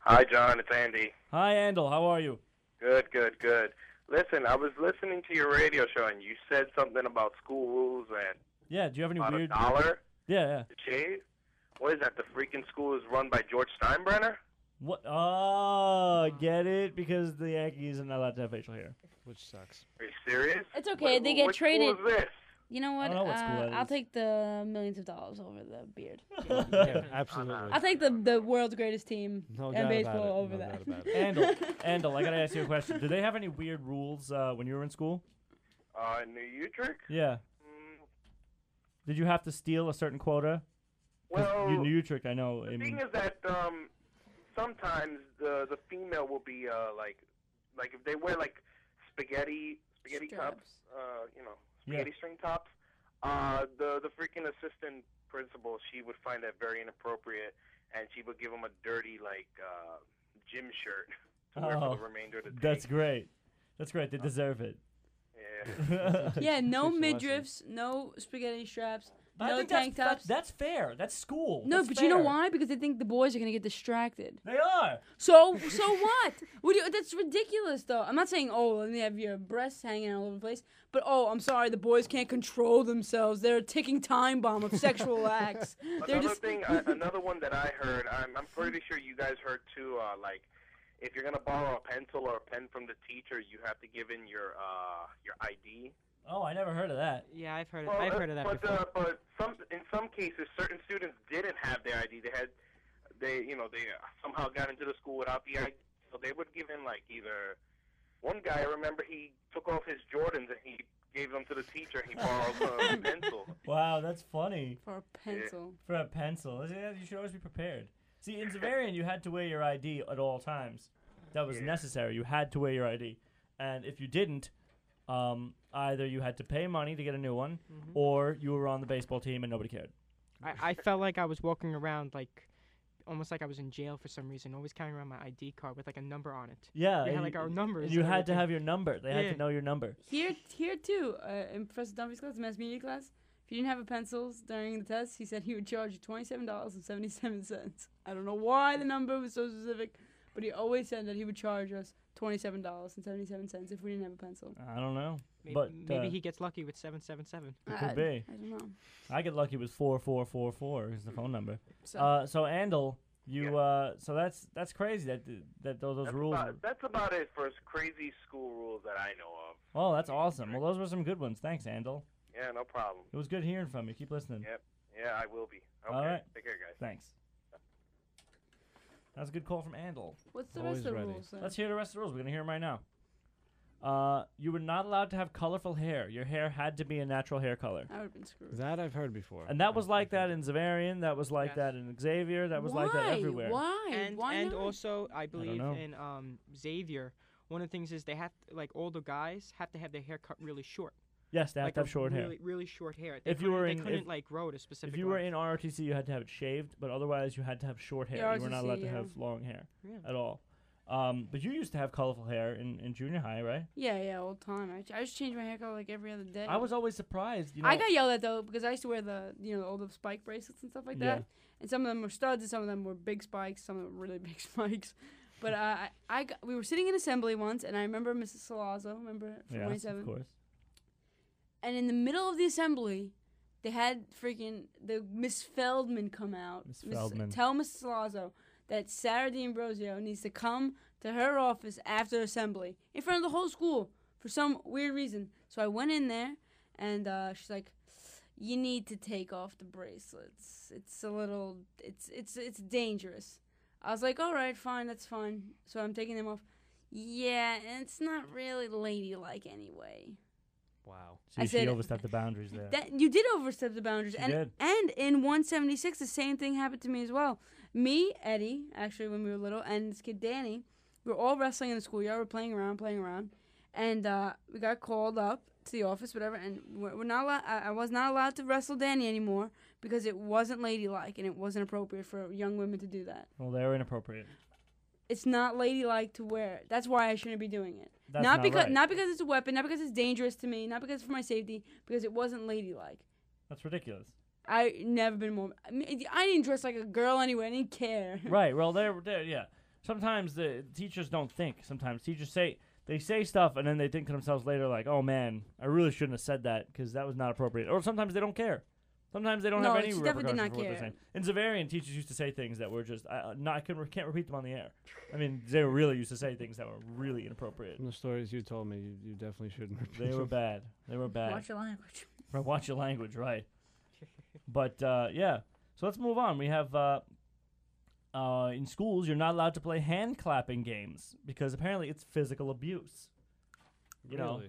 Hi, John. It's Andy. Hi, Andel. How are you? Good, good, good. Listen, I was listening to your radio show, and you said something about school rules and Yeah. Do you have any weird? a dollar Yeah, yeah. to shave. What is that? The freaking school is run by George Steinbrenner? What? Oh, get it? Because the Yankees are not allowed to have facial hair. Which sucks. Are you serious? It's okay. What- they get what traded. School is this? You know what? I don't know what school uh, that I'll is. take the millions of dollars over the beard. Yeah, absolutely. I'll take the the world's greatest team no and doubt baseball about it. over no that. Doubt about it. Andel, Andel, I gotta ask you a question. Do they have any weird rules uh, when you were in school? Uh, New Utrecht? Yeah. Mm, Did you have to steal a certain quota? 'Cause well, you New Utrecht, I know. the I thing mean, is that um, sometimes the the female will be uh like like if they wear like spaghetti spaghetti tops, Straps. uh, you know, Yeah. spaghetti string tops. Uh, the the freaking assistant principal, she would find that very inappropriate, and she would give him a dirty like uh, gym shirt to wear Oh, for the remainder of the day. that's great. That's great. They deserve it. yeah. Yeah, no Teach a lesson. midriffs, no spaghetti straps, I No think tank that's, tops. That's, that's fair. That's school. No, That's but you know why? Because they think the boys are gonna get distracted. They are. So so what? What you, that's ridiculous, though. I'm not saying oh, and they have your breasts hanging all over the place, but oh, I'm sorry, the boys can't control themselves. They're a ticking time bomb of sexual acts. They're Another just thing, uh, another one that I heard, I'm, I'm pretty sure you guys heard too. Uh, like, if you're gonna borrow a pencil or a pen from the teacher, you have to give in your uh, your ID. Oh, I never heard of that. Yeah, I've heard. Well, I've uh, heard of that but, before. Uh, but some, in some cases, certain students didn't have their ID. They had, they, you know, they uh, somehow got into the school without the ID, so they would give in like either. One guy, I remember, he took off his Jordans and he gave them to the teacher. He borrowed a pencil. Wow, that's funny. for a pencil. For a pencil. Yeah, You should always be prepared. See, in Xaverian, you had to wear your ID at all times. That was Yeah. necessary. You had to wear your ID. And if you didn't, um, either you had to pay money to get a new one, Mhm. or you were on the baseball team and nobody cared. I, I felt like I was walking around like, almost like I was in jail for some reason. Always carrying around my ID card with like a number on it. Yeah, We had and like you- our numbers. and you and had to everything. have your number. They had Yeah. to know your number. Here, here too, uh, in Professor Dunphy's class, mass media class, if you didn't have a pencils during the test, he said he would charge you twenty-seven dollars and seventy-seven cents. I don't know why the number was so specific, but he always said that he would charge us twenty-seven dollars and seventy-seven cents if we didn't have a pencil. I don't know. Maybe, but, maybe uh, he gets lucky with seven seven seven. It I, could be. I don't know. I get lucky with four four four four is the phone number. So, Uh, so Andel, you Yeah. uh, so that's that's crazy that that those, those That's rules. about, that's about it for crazy school rules that I know of. Oh, that's awesome. Well, those were some good ones. Thanks, Andel. Yeah, no problem. It was good hearing from you. Keep listening. Yep. Yeah, I will be. Okay. All right. Take care, guys. Thanks. That was a good call from Andel. what's the always rest of the ready. rules? then? Let's hear the rest of the rules. We're gonna hear them right now. Uh, you were not allowed to have colorful hair. Your hair had to be a natural hair color. I would have been screwed. That I've heard before. And that was like that in Xaverian. That was like Yes. that in Xavier. That was Why? like that everywhere. Why? And Why and not? also I believe know. in um Xavier. One of the things is they have to, like older guys have to have their hair cut really short. Yes, they have like to have a short hair. really, Really short hair. They If you couldn't- were they in- couldn't if- like grow it a specific. If you were in ROTC, you had to have it shaved, but otherwise you had to have short hair. Yeah, you were not allowed to have long hair Yeah. at all. Um, but you used to have colorful hair in, in junior high, right? Yeah, yeah, all the time. I, ch- I just changed my hair color like every other day. I was always surprised. You know, I got yelled at though because I used to wear the you know all the spike bracelets and stuff like that, Yeah. that, and some of them were studs and some of them were big spikes, some of them were really big spikes. But uh, I, I got, we were sitting in assembly once, and I remember Mrs. Salazzo, remember from yes, 27, of course. And in the middle of the assembly, they had freaking the Miss Feldman come out. Miss Feldman. Tell Mrs. Salazzo that Sarah D'Ambrosio needs to come to her office after assembly in front of the whole school for some weird reason. So I went in there, and uh, she's like, "You need to take off the bracelets. It's a little, it's it's it's dangerous." I was like, "All right, fine, that's fine." So I'm taking them off. Yeah, and it's not really ladylike anyway. Wow. See, I she said- overstepped the boundaries there. That you did overstep the boundaries, She and did. and in 176, the same thing happened to me as well. Me, Eddie, actually when we were little, and this kid Danny, we were all wrestling in the schoolyard. We're playing around, playing around, and uh, we got called up to the office, whatever. And we're, we're not allowed. I, I was not allowed to wrestle Danny anymore because it wasn't ladylike and it wasn't appropriate for young women to do that. well, they were inappropriate. It's not ladylike to wear it. That's why I shouldn't be doing it. Not not because right. not because it's a weapon, not because it's dangerous to me, not because it's for my safety, because it wasn't ladylike. That's ridiculous. I never been more. I, mean, I didn't dress like a girl anyway. I didn't care. right. Well, they're, they're yeah. Sometimes the teachers don't think. Sometimes teachers say they say stuff and then they think to themselves later like, "Oh man, I really shouldn't have said that because that was not appropriate." Or sometimes they don't care. Sometimes they don't No, have any she definitely did repercussions not for what they're care. saying. In Xaverian, teachers used to say things that were just I, uh, not, I couldn't, can't repeat them on the air. I mean, they really used to say things that were really inappropriate. From the stories you told me, you, you definitely shouldn't. repeat They were them. bad. They were bad. Watch your language. Right, watch your language, right? but uh, yeah, so let's move on. We have uh, uh, in schools you're not allowed to play hand clapping games because apparently it's physical abuse. You know, Really?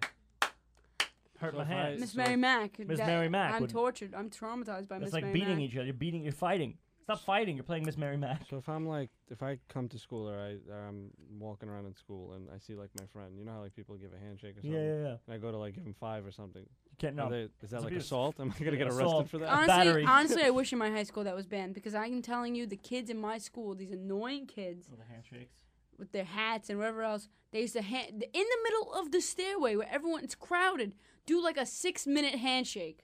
Hurt So my if hand. Miss so Mary if- Mack. Miss Mary Mack I'm would- tortured. I'm traumatized by Miss It's like Mary beating Mack. each other. You're beating. You're fighting. Stop fighting. You're playing Miss Mary Mack. So if I'm like, if I come to school or I or I'm walking around in school and I see like my friend, you know how like people give a handshake or something, yeah, yeah. and I go to like give him five or something. You can't Are no. they- is that It's like abuse. assault? Am I gonna get Assault. arrested for that? Honestly, battery. honestly, I wish in my high school that was banned because I'm telling you, the kids in my school, these annoying kids the handshakes. with their hats and whatever else, they used to hand in the middle of the stairway where everyone's crowded, do like a six minute handshake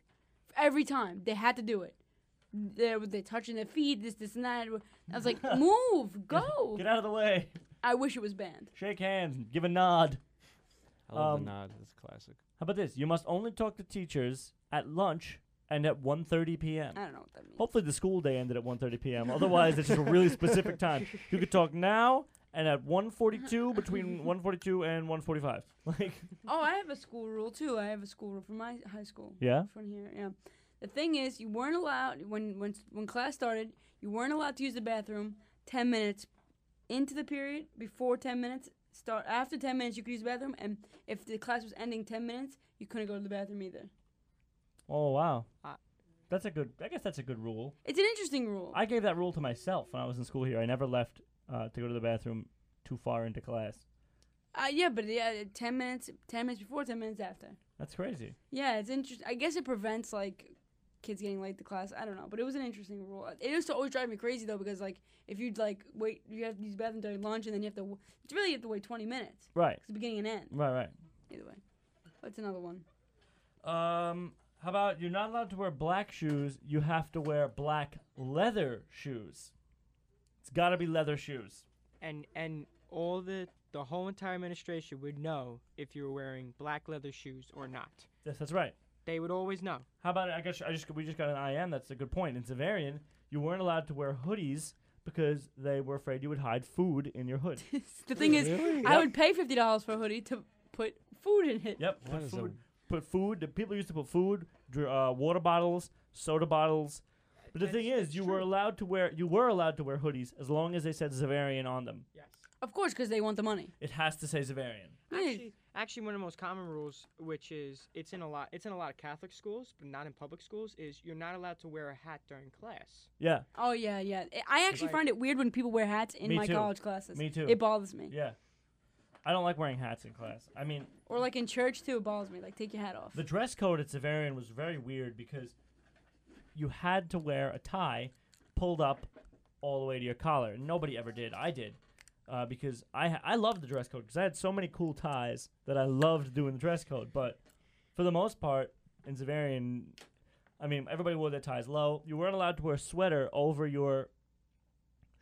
Every time they had to do it. They were they touching their feet, this, this, and that. I was like, move, go. Get out of the way. I wish it was banned. Shake hands. Give a nod. I love Um, the nod. It's classic. How about this? You must only talk to teachers at lunch and at 1:30 p.m. I don't know what that means. Hopefully the school day ended at 1:30 p.m. Otherwise, it's just a really specific time. You could talk now and at 1:42 between 1:42 and 1:45. Like, Oh, I have a school rule too. I have a school rule from my high school. yeah. From here, yeah. The thing is, you weren't allowed when when when class started. You weren't allowed to use the bathroom ten minutes into the period before ten minutes start. After ten minutes, you could use the bathroom, and if the class was ending ten minutes, you couldn't go to the bathroom either. Oh wow. Uh, That's a good. I guess that's a good rule. It's an interesting rule. I gave that rule to myself when I was in school here. I never left uh, to go to the bathroom too far into class. uh, yeah, but yeah, ten minutes, ten minutes before, ten minutes after. That's crazy. Yeah, it's interesting. I guess it prevents like kids getting late to class. I don't know, but it was an interesting rule. It used to always drive me crazy though because like if you'd like wait, you have to use the bathroom during lunch and then you have to. w- It's really you have to wait twenty minutes. Right. It's the beginning and end. Right. Right. Either way. What's another one? Um, how about you're not allowed to wear black shoes? You have to wear black leather shoes. It's got to be leather shoes. and and all the the whole entire administration would know if you were wearing black leather shoes or not. Yes, that's right. They would always know. How about I guess I just we just got an IM. That's a good point. In Xaverian, you weren't allowed to wear hoodies because they were afraid you would hide food in your hood. the thing is, Really? I Yep. would pay fifty dollars for a hoodie to put food in it. Yep. That Put food. Put food. The people used to put food, dr- uh, water bottles, soda bottles. But the That's- thing is, you true. were allowed to wear you were allowed to wear hoodies as long as they said Xaverian on them. Yes. Of course, because they want the money. It has to say Xaverian. Actually, actually, one of the most common rules, which is it's in a lot, it's in a lot of Catholic schools, but not in public schools, is you're not allowed to wear a hat during class. Yeah. Oh yeah, yeah. I actually Like- find it weird when people wear hats in Me my too. college classes. Me too. It bothers me. Yeah. I don't like wearing hats in class. I mean, Or like in church too, it bothers me. Like take your hat off. the dress code at Xaverian was very weird because you had to wear a tie pulled up all the way to your collar. Nobody ever did. I did. Uh, because I ha- I loved the dress code because I had so many cool ties that I loved doing the dress code. But for the most part, in Xaverian, I mean, everybody wore their ties low. You weren't allowed to wear a sweater over your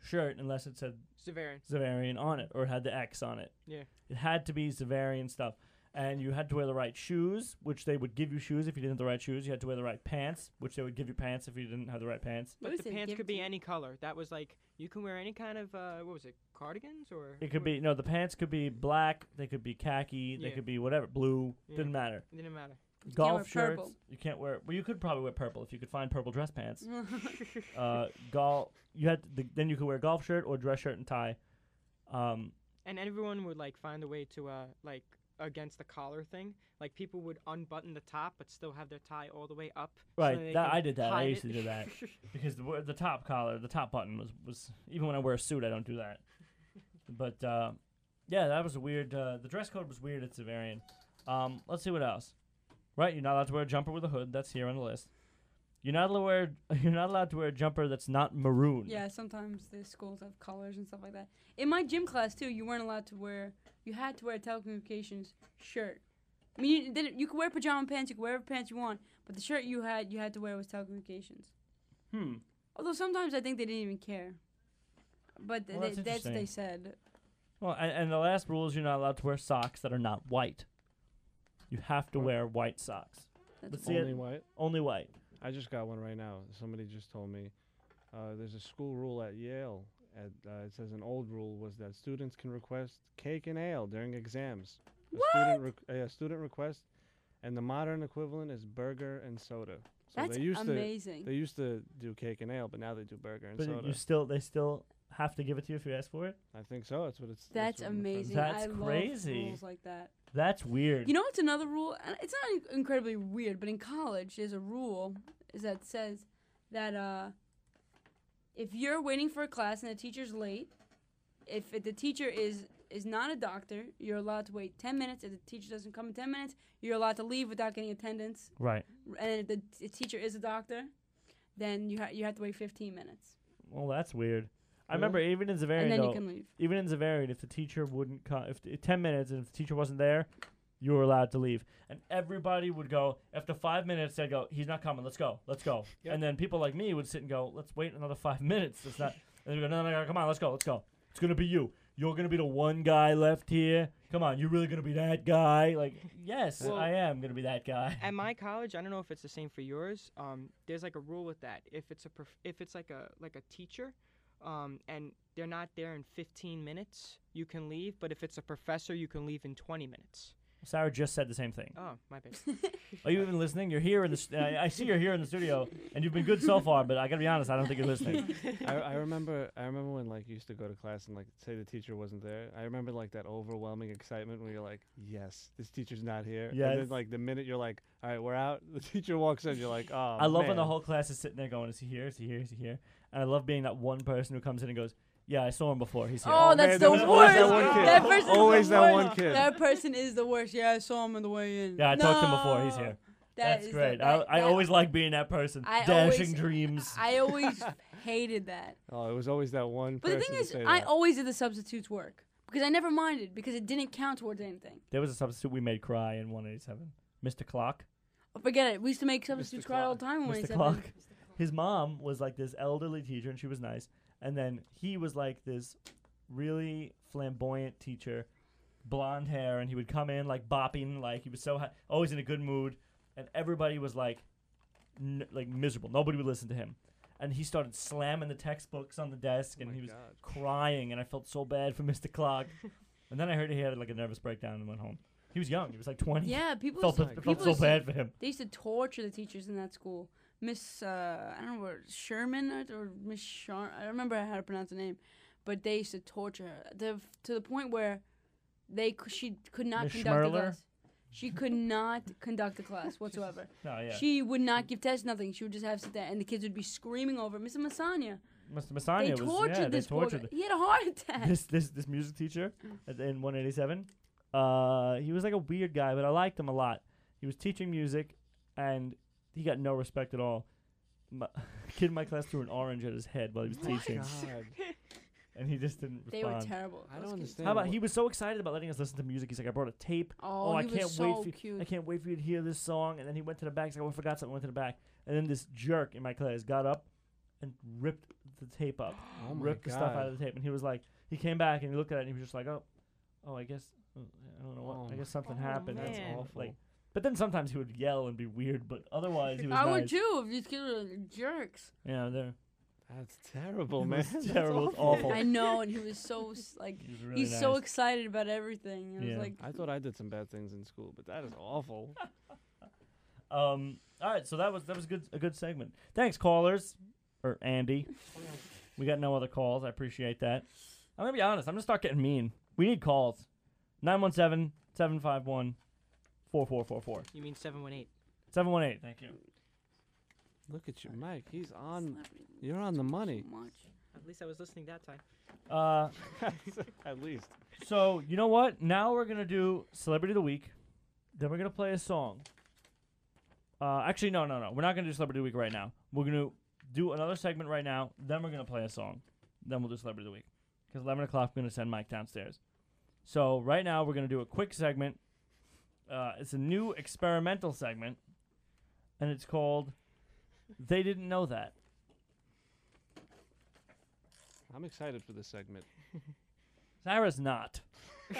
shirt unless it said Xaverian. Xaverian on it or had the X on it. Yeah. It had to be Xaverian stuff. And you had to wear the right shoes, which they would give you shoes if you didn't have the right shoes. You had to wear the right pants, which they would give you pants if you didn't have the right pants. But the said pants give could it be to- any color. That was like you can wear any kind of uh, what was it, cardigans or It could what- be no, the pants could be black, they could be khaki, they Yeah. could be whatever, blue, Yeah. didn't matter. It didn't matter. Golf wear shirts, purple. you can't wear. Well, you could probably wear purple if you could find purple dress pants. uh, golf, you had the, then you could wear golf shirt or dress shirt and tie. Um, and everyone would like find a way to uh like against the collar thing. Like people would unbutton the top but still have their tie all the way up. Right, they that- can I did that. I used it. to do that. because the the top collar, the top button was was even when I wear a suit, I don't do that. But uh, yeah, that was a weird. Uh, the dress code was weird at Xaverian. Um, let's see what else. Right, you're not allowed to wear a jumper with a hood. That's here on the list. You're not allowed to wear. You're not allowed to wear a jumper that's not maroon. yeah, sometimes the schools have colors and stuff like that. In my gym class too, you weren't allowed to wear. You had to wear a telecommunications shirt. I mean, you, didn't, you could wear pajama pants. You could wear whatever pants you want, but the shirt you had, you had to wear was telecommunications. Hmm. Although sometimes I think they didn't even care. But th- Well, they, that's that's what they said. Well, and, and the last rule is you're not allowed to wear socks that are not white. You have to What? wear white socks. That's Let's see Only white. Only white. I just got one right now. Somebody just told me uh, there's a school rule at Yale. At, uh, it says an old rule was that students can request cake and ale during exams. A student req- a student request, and the modern equivalent is burger and soda. So That's they used amazing. to they used to do cake and ale, but now they do burger and But soda. you still, they still have to give it to you if you ask for it. I think so. That's what it's. That's what my friend amazing. That's I crazy. love rules like that. That's weird. You know what's another rule? And it's not incredibly weird, but in college there's a rule is that says that uh, if you're waiting for a class and the teacher's late, if the teacher is is not a doctor, you're allowed to wait 10 minutes. If the teacher doesn't come in 10 minutes, you're allowed to leave without getting attendance. right. And if the, the teacher is a doctor, then you ha- you have to wait 15 minutes. Well, that's weird. I remember even in Xaverian, and then though, you can leave. even in Xaverian, if the teacher wouldn't come, if t- ten minutes, and if the teacher wasn't there, you were allowed to leave. And everybody would go after five minutes. They'd go, "He's not coming. Let's go. Let's go." Yep. And then people like me would sit and go, "Let's wait another five minutes." It's not. And they go, "No, no, no, come on. Let's go. Let's go. It's gonna be you. You're gonna be the one guy left here. Come on. You're really gonna be that guy? Like, yes, Well- I am gonna be that guy." At my college, I don't know if it's the same for yours. Um, there's like a rule with that. If it's a prof- if it's like a like a teacher, um, and they're not there in 15 minutes, you can leave. But if it's a professor, you can leave in 20 minutes. Sarah just said the same thing. Oh, my bad. Are you even listening? You're here in the. St- I I see you're here in the studio, and you've been good so far. But I gotta be honest, I don't think you're listening. I, I remember I remember when like you used to go to class and like say the teacher wasn't there. I remember like that overwhelming excitement when you're like, yes, this teacher's not here. And then like the minute you're like, all right, we're out. The teacher walks in. You're like, oh. I love when the whole class is sitting there going, "Is he here? Is he here? Is he here?" And I love being that one person who comes in and goes, "Yeah, I saw him before. He's here." Oh, Oh, that's man, the there's worst. always that one kid. That person's Always the that worst. one kid. That person is the worst. Yeah, I saw him on the way in. yeah, I talked to him before. He's here. That That's is great. The, I, that, I that- always like being that person, I dashing always- dreams. I always hated that. Oh, it was always that one. But the thing is, I always did the substitutes work because I never minded because it didn't count towards anything. there was a substitute we made cry in 187. Mr. Clock. Oh, forget it. We used to make substitutes cry all the time when Mr. Clock. His mom was like this elderly teacher, and she was nice. And then he was like this really flamboyant teacher, blonde hair, and he would come in like bopping, like he was so ha- always in a good mood, and everybody was like, n- like miserable. Nobody would listen to him, and he started slamming the textbooks on the desk, Oh and my he was God. crying, and I felt so bad for Mr. Clock. and then I heard he had like a nervous breakdown and went home. He was young. He was like 20. Yeah, people. felt, used to- felt people so used to- bad for him. They used to torture the teachers in that school. Miss, uh, I don't know Sherman or, Miss Shar. I don't remember how to pronounce the name, but they used to torture her the, to the point where they c- she could not Miss conduct a Schmerler? class. She could not conduct a class whatsoever. No, yeah. She would not give tests, nothing. She would just have to sit there, and the kids would be screaming over Mr. Masania. Mr. They Masania was tortured yeah, they this poor tortured guy. He had a heart attack. this this this music teacher at, in 187. Uh, he was like a weird guy, but I liked him a lot. He was teaching music, and he got no respect at all. My, kid in my class threw an orange at his head while he was Oh teaching, God. and he just didn't respond. they were respond. terrible. I don't understand. How about he was so excited about letting us listen to music? He's like, I brought a tape. Oh, I he can't was wait so for cute. I can't wait for you to hear this song. And then he went to the back. He's like, oh, I forgot something. Went to the back, and then this jerk in my class got up and ripped the tape up. Oh my ripped the stuff out God. of the tape, and he was like, he came back and he looked at it, and he was just like, oh, oh, I guess, uh, I don't know what, Oh I my- guess something Oh, happened. man. That's That's awful. awful. Like, but then sometimes he would yell and be weird, but otherwise he was I nice. would too if these kids were jerks. Yeah, they're That's terrible, man. That's terrible. It's awful. I know, and he was so like he was really he's so excited about everything. It Yeah. was like I thought I did some bad things in school, but that is awful. Um. All right, so that was that was good a good segment. Thanks, callers, or Andy. We got no other calls. I appreciate that. I'm gonna be honest. I'm gonna start getting mean. We need calls. 917-751-4444. You mean 718? 718. Thank you. Look at you, Mike. He's on. You're on the money. much. At least I was listening that time. Uh. At least. So you know what? Now we're gonna do celebrity of the week. Then we're gonna play a song. Uh, actually, no, no, no. We're not gonna do celebrity of the week right now. We're gonna do another segment right now. Then we're gonna play a song. Then we'll do celebrity of the week. Because eleven o'clock, we're gonna send Mike downstairs. So right now we're gonna do a quick segment. Uh, it's a new experimental segment, and it's called "They Didn't Know That." I'm excited for this segment. Sarah's not.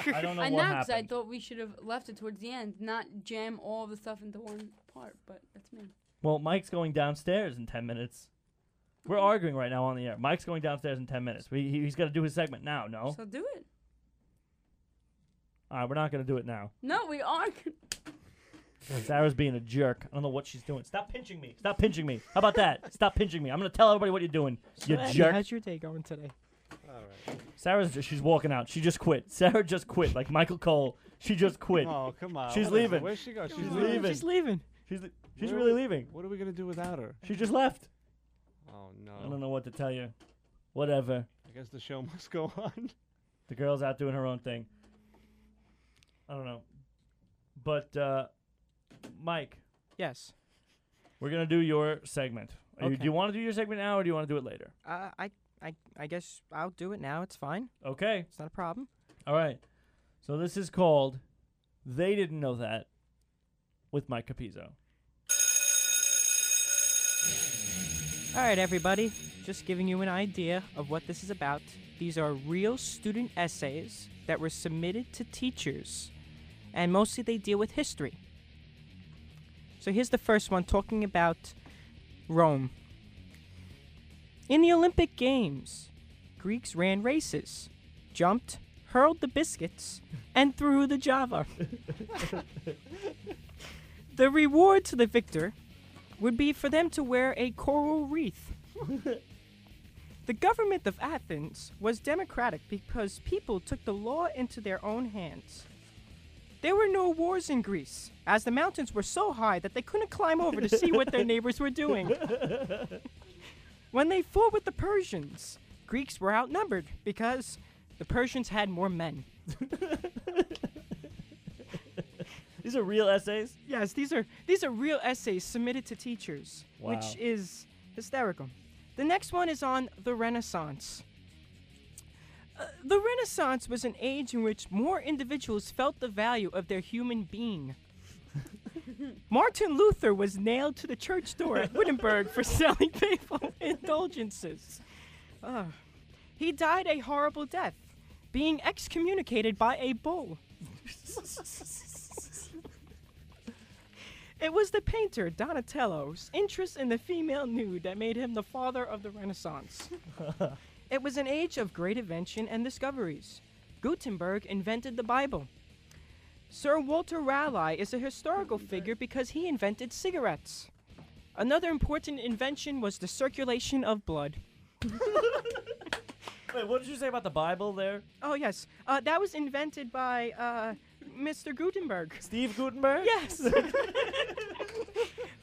I don't know I what know because I happened. thought we should have left it towards the end, not jam all the stuff into one part. But that's me. Well, Mike's going downstairs in 10 minutes. We're arguing right now on the air. Mike's going downstairs in 10 minutes. We, he, he's got to do his segment now, no? So do it. All right, we're not going to do it now. No, we are. Sarah's being a jerk. I don't know what she's doing. Stop pinching me. Stop pinching me. How about that? Stop pinching me. I'm going to tell everybody what you're doing. You So, Eddie, jerk. How's your day going today? All right. Sarah's just, she's walking out. She just quit. Sarah just quit. Like Michael Cole. She just quit. Oh, come on. She's What is it? leaving. Where's she go? She's She's leaving. leaving. She's leaving. She's, li- she's Where really we- leaving. What are we gonna do without her? She just left. Oh no. I don't know what to tell you. Whatever. I guess the show must go on. The girl's out doing her own thing. I don't know. But, uh, Mike, Yes. We're gonna do your segment. Are you, do you want to do your segment now, or do you want to do it later? Uh, I, I, I guess I'll do it now. It's fine. Okay. It's not a problem. All right. So this is called They didn't know that with Mike Capizzo. All right, everybody. Just giving you an idea of what this is about. These are real student essays that were submitted to teachers, and mostly they deal with history. So here's the first one talking about Rome. In the Olympic Games, Greeks ran races, jumped, hurled the biscuits, and threw the java. the reward to the victor would be for them to wear a coral wreath. the government of Athens was democratic because people took the law into their own hands. There were no wars in Greece, as the mountains were so high that they couldn't climb over to see what their neighbors were doing. when they fought with the Persians, Greeks were outnumbered because the Persians had more men. These are real essays. Yes, these are these are real essays submitted to teachers, Wow. which is hysterical. The next one is on the Renaissance. Uh, the Renaissance was an age in which more individuals felt the value of their human being. Martin Luther was nailed to the church door at Wittenberg for selling papal indulgences. Uh, he died a horrible death, being excommunicated by a bull. It was the painter Donatello's interest in the female nude that made him the father of the Renaissance. It was an age of great invention and discoveries. Gutenberg invented the Bible. Sir Walter Raleigh is a historical figure because he invented cigarettes. Another important invention was the circulation of blood. Wait, what did you say about the Bible there? Oh, yes, uh, that was invented by uh, Mr. Gutenberg. Steve Guttenberg? Yes!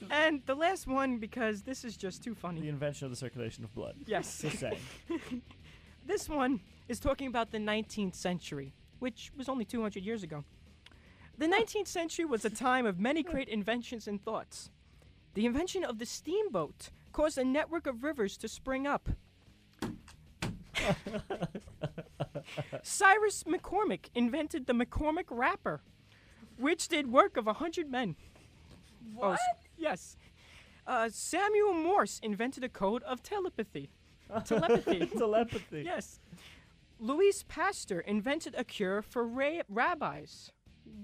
and the last one, because this is just too funny. The invention of the circulation of blood. Yes. Just saying. This one is talking about the 19th century, which was only 200 years ago. The 19th century was a time of many great inventions and thoughts. The invention of the steamboat caused a network of rivers to spring up. Cyrus McCormick invented the McCormick wrapper, which did work of a hundred men. Oh, s- yes. Uh, Samuel Morse invented a code of telepathy. Telepathy. Telepathy. Yes. Louis Pasteur invented a cure for ra- rabbis.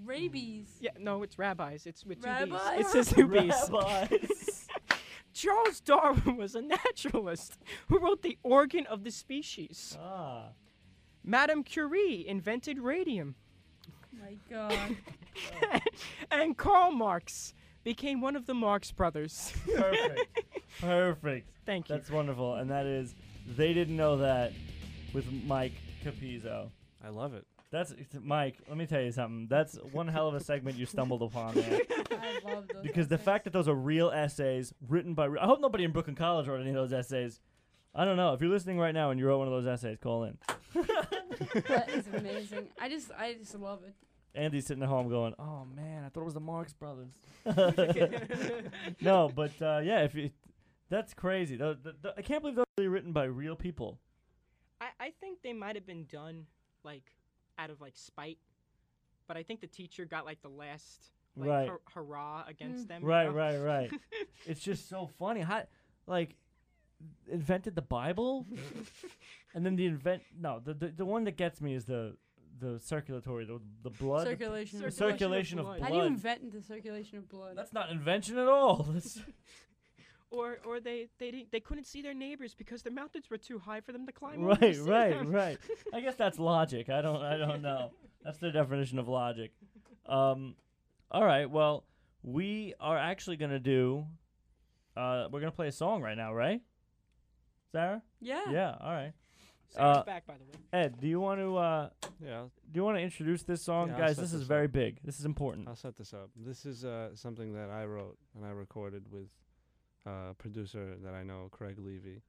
Rabies. Yeah, no, it's rabbis. It's with two Rabbis? B's. It says two B's. Rabbis. Charles Darwin was a naturalist who wrote The Organ of the Species. ah. Madame Curie invented radium. My God. and Karl Marx became one of the Marx brothers. Perfect. Perfect. Thank you. That's wonderful. And that is, they didn't know that with Mike Capizzo. I love it. That's Mike. Let me tell you something. That's one hell of a segment you stumbled upon there. I love those. Because the fact that those are real essays written by. Re- I hope nobody in Brooklyn College wrote any of those essays. I don't know. If you're listening right now and you wrote one of those essays, call in. that is amazing. I just, I just love it. Andy's sitting at home going, "Oh man, I thought it was the Marx Brothers." no, but uh, yeah, if you, that's crazy. Tho- th- th- I can't believe those are really written by real people. I, I think they might have been done like out of like spite, but I think the teacher got like the last like Right. hur- hurrah against them. you Right, know? right, right. it's just so funny. How, like, invented the Bible, and then the invent. No, the, the the one that gets me is the the circulatory, the the blood. Circulation. the Circulation circulation of blood. blood. How do you invent the circulation of blood? That's not invention at all. That's- Or or they they didn't, they couldn't see their neighbors because their mountains were too high for them to climb. over to right, right, them. right. I guess that's logic. I don't, I don't know. That's their definition of logic. Um, all right. Well, we are actually gonna do. Uh, we're gonna play a song right now, right? Sarah? yeah. Yeah. All right. Sarah's Uh, back by the way. Ed, do you want to? Uh, Yeah, do you want to introduce this song, Yeah, I'll guys? set This is this very up. big. This is important. I'll set this up. This is uh, something that I wrote and I recorded with uh, a producer that I know, Craig Levy,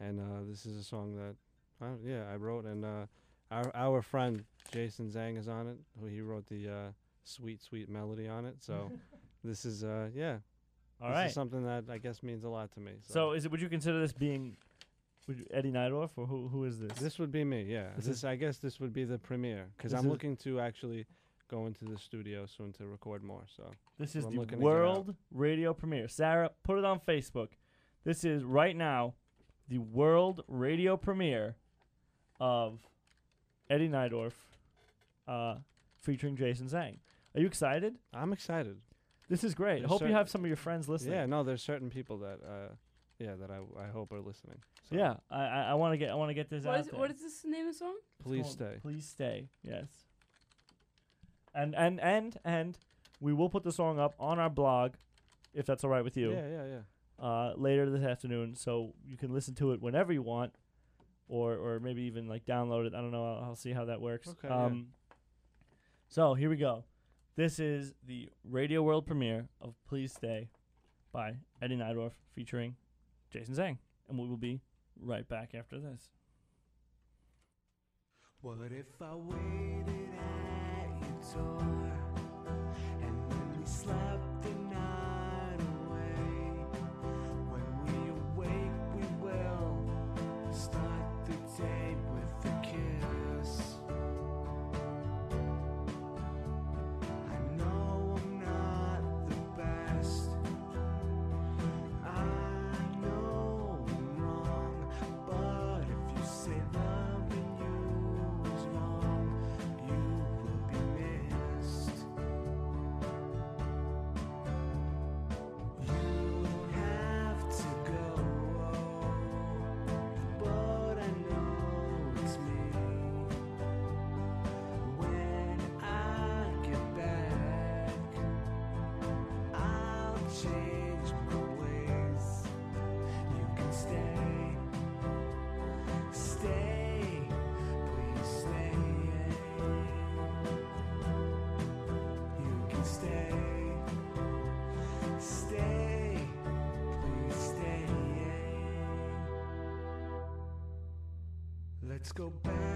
and uh, this is a song that, I, yeah, I wrote, and uh, our our friend Jason Zhang is on it. Who he wrote the uh, sweet sweet melody on it. So this is uh, yeah, All this right. is something that I guess means a lot to me. So, is it? Would you consider this being would Eddie Neidorf, or who? Who is this? This would be me, yeah. This This, I guess this would be the premiere because I'm looking to actually go into the studio soon to record more. So This is I'm the looking to get out. world radio premiere. Sarah, put it on Facebook. This is right now the world radio premiere of Eddie Neidorf uh, featuring Jason Zhang. Are you excited? I'm excited. This is great. There's Hope you have some of your friends listening. Yeah, no, there's certain people that, uh, yeah, that I, I hope are listening. So Yeah, I I, I want to get I want to get this What out is there. what is this name of the song? It's Please called stay. Please stay. Yes. And and and and we will put the song up on our blog, if that's all right with you. Yeah, yeah, yeah. uh, later this afternoon, so you can listen to it whenever you want, or or maybe even like download it. I don't know. I'll, I'll see how that works. Okay, yeah. Um. So here we go. This is the Radio World premiere of "Please Stay" by Eddie Neidorf featuring Jason Zhang, and we will be right back after this. What if I waited at your door Let's go back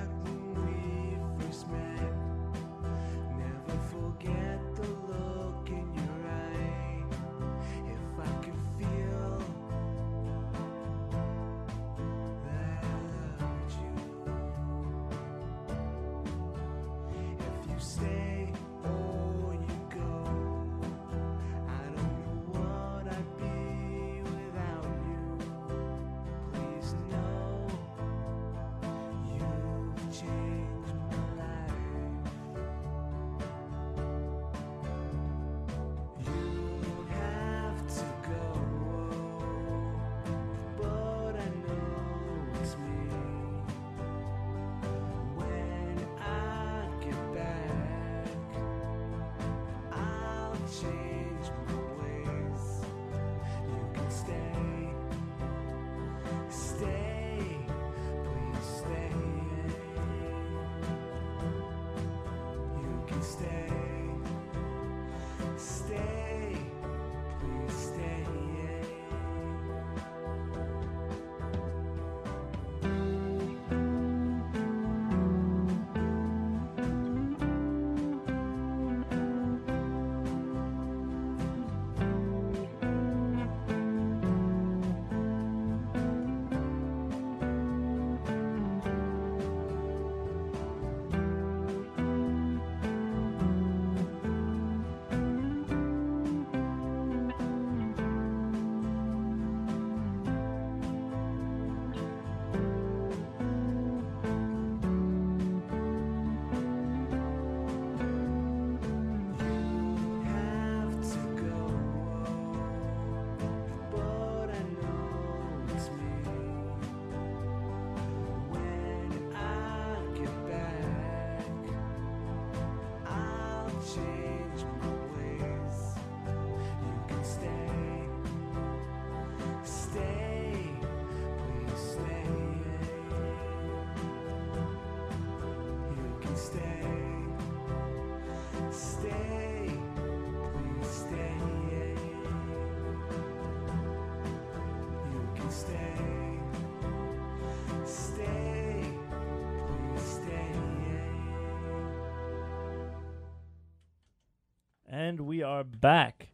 we are back.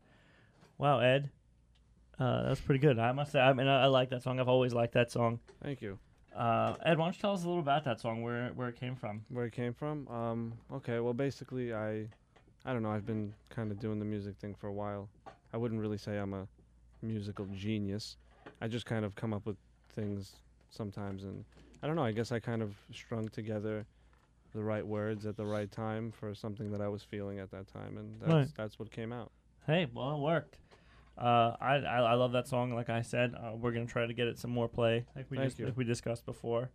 Wow, Ed, uh, that's pretty good. I must say, I mean, I, I like that song. I've always liked that song. Thank you. Uh, Ed, why don't you tell us a little about that song, where where it came from? Where it came from? Um, okay, well, basically, I I don't know. I've been kind of doing the music thing for a while. I wouldn't really say I'm a musical genius. I just kind of come up with things sometimes, and I don't know. I guess I kind of strung together the right words at the right time for something that I was feeling at that time, and that's Right. that's what came out. Hey, well, it worked. Uh, I, I I love that song. Like I said, uh, we're gonna try to get it some more play, like we just like we discussed before.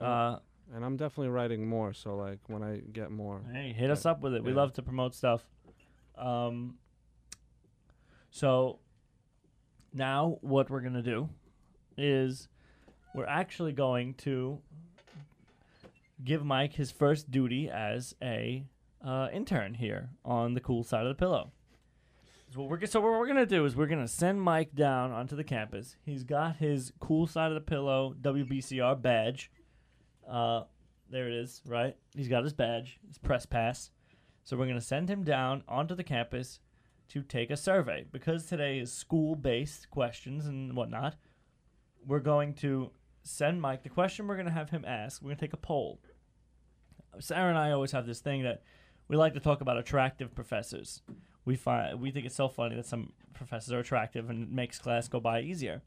Oh. Uh, And I'm definitely writing more. So like when I get more, hey, hit us up with it. We love to promote stuff. Um, so now what we're gonna do is we're actually going to give Mike his first duty as a uh, intern here on the cool side of the pillow. So what we're so what we're gonna do is we're gonna send Mike down onto the campus. He's got his cool side of the pillow WBCR badge. Uh, there it is, right? He's got his badge, his press pass. So we're gonna send him down onto the campus to take a survey because today is school-based questions and whatnot. We're going to send Mike the question we're gonna have him ask. We're gonna take a poll. Sarah and I always have this thing that we like to talk about attractive professors. We find we think it's so funny that some professors are attractive and it makes class go by easier.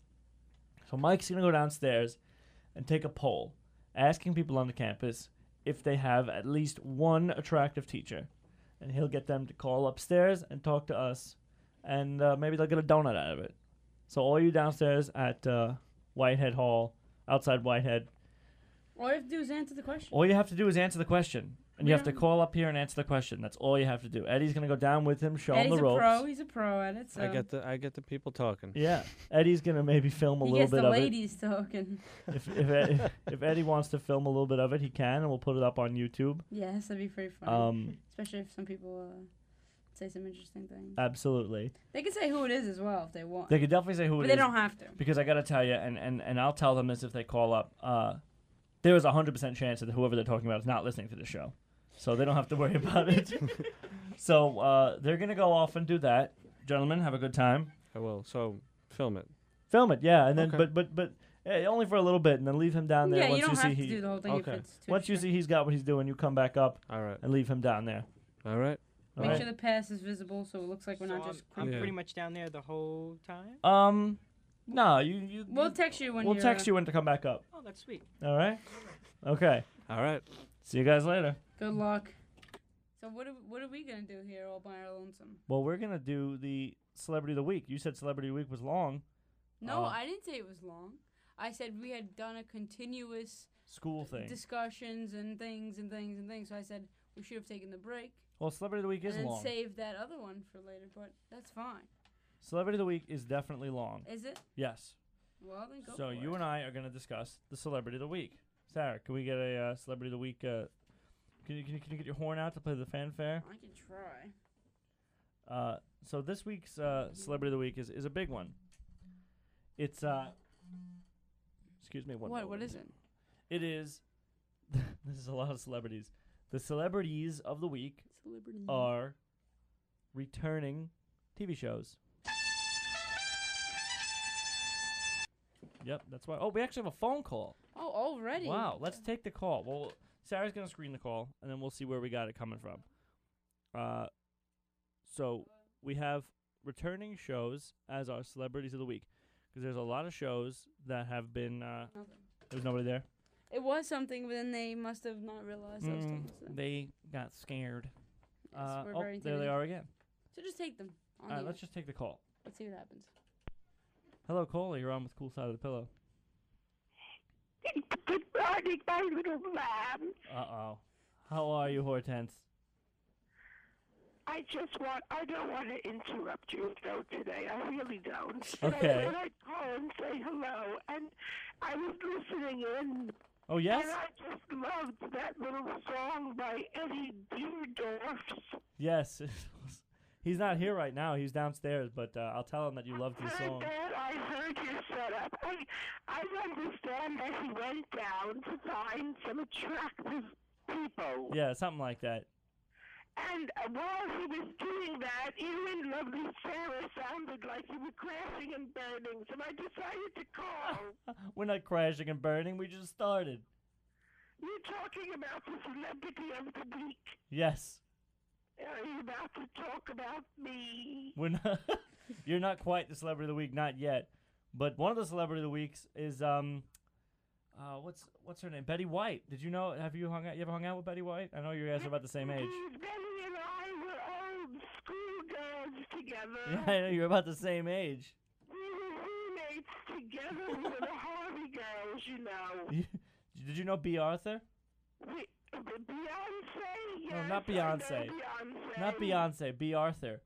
So Mike's gonna go downstairs and take a poll, asking people on the campus if they have at least one attractive teacher, and he'll get them to call upstairs and talk to us, and uh, maybe they'll get a donut out of it. So all you downstairs at uh, Whitehead Hall, outside Whitehead, All you have to do is answer the question. all you have to do is answer the question. And you have to call up here and answer the question. That's all you have to do. Eddie's gonna go down with him, show him Eddie's the a pro. He's a pro at it. So I get the I get the people talking. Yeah, Eddie's gonna maybe film a he little gets bit the of ladies talking. it. If if, Ed, if Eddie wants to film a little bit of it, he can, and we'll put it up on YouTube. Yes, that'd be pretty funny. Um, Especially if some people uh, say some interesting things. absolutely. They can say who it is as well if they want. They could definitely say who but it they don't have to. because I gotta tell you, and, and, and I'll tell them this if they call up. Uh, there is a hundred percent chance that whoever they're talking about is not listening to the show, so they don't have to worry about it. so uh, they're gonna go off and do that. Gentlemen, have a good time. I will. So film it. Film it, yeah, and then Okay. but but but eh, only for a little bit, and then leave him down there. yeah, once you don't see have to he do the whole thing okay. if it's too once you see he's got what he's doing, you come back up All right. and leave him down there. All right. All Make right? sure the pass is visible so it looks like we're So not I'm, just. I'm Yeah. pretty much down there the whole time. Um, no, you you. We'll text you when we'll you're, text you when to come back up. Oh, that's sweet. All right. Okay. All right. See you guys later. Good luck. So what are, what are we gonna do here all by our lonesome? Well, we're gonna do the celebrity of the week. You said celebrity of the week was long. No, Uh, I didn't say it was long. I said we had done a continuous School thing. discussions and things and things and things. So I said we should have taken the break well, celebrity of the week is and then long. saved that other one for later. But that's fine. Celebrity of the week is definitely long. Is it? Yes. Well then go. so for you it. and I are gonna discuss the celebrity of the week. Sarah, can we get a uh, celebrity of the week? Uh, can you, can you can you get your horn out to play the fanfare? I can try. Uh, so this week's uh, celebrity of the week is, is a big one. It's uh, excuse me, one. what? What is it? It is. this is a lot of celebrities. The celebrities of the week Celebrity. are returning TV shows. Yep, that's why. Oh, we actually have a phone call. oh, already. Wow, let's take the call. Well, Sarah's gonna screen the call, and then we'll see where we got it coming from. Uh, so we have returning shows as our celebrities of the week, because there's a lot of shows that have been. Uh, Nothing. there was nobody there. It was something, but then they must have not realized was Mm, they got scared. Yes, Uh, we're oh, very there they are again. So just take them. On All right, let's just take the call. let's see what happens. Hello, Cole. You're on with Cool Side of the Pillow. Good morning, my little lamb. Uh oh. How are you, Hortense? I just want, I don't want to interrupt you though today. I really don't. Okay. thought I'd call and say hello. And I was listening in, Oh yes, and I just loved that little song by Eddie Deerdorf. yes. He's not here right now. He's downstairs, but uh, I'll tell him that you loved his song. I heard your setup. I, I understand that he went down to find some attractive people. Yeah, something like that. And uh, while he was doing that, you and lovely Sarah sounded like you were crashing and burning, so I decided to call. We're not crashing and burning. We just started. You're talking about the celebrity of the week. Yes. Are you about to talk about me? We're not. you're not quite the celebrity of the week, not yet. But one of the celebrity of the weeks is um, uh, what's what's her name? Betty White. Did you know? Have you hung out? You ever hung out with Betty White? I know you guys are about the same age. Betty and I were old schoolgirls together. Yeah, I know you're about the same age. We were roommates together. we were the Harvey girls, you know. Did you know Bea Arthur? We, Beyonce? Yes, No, not Beyonce. Beyonce. Not Beyonce. Bea Arthur.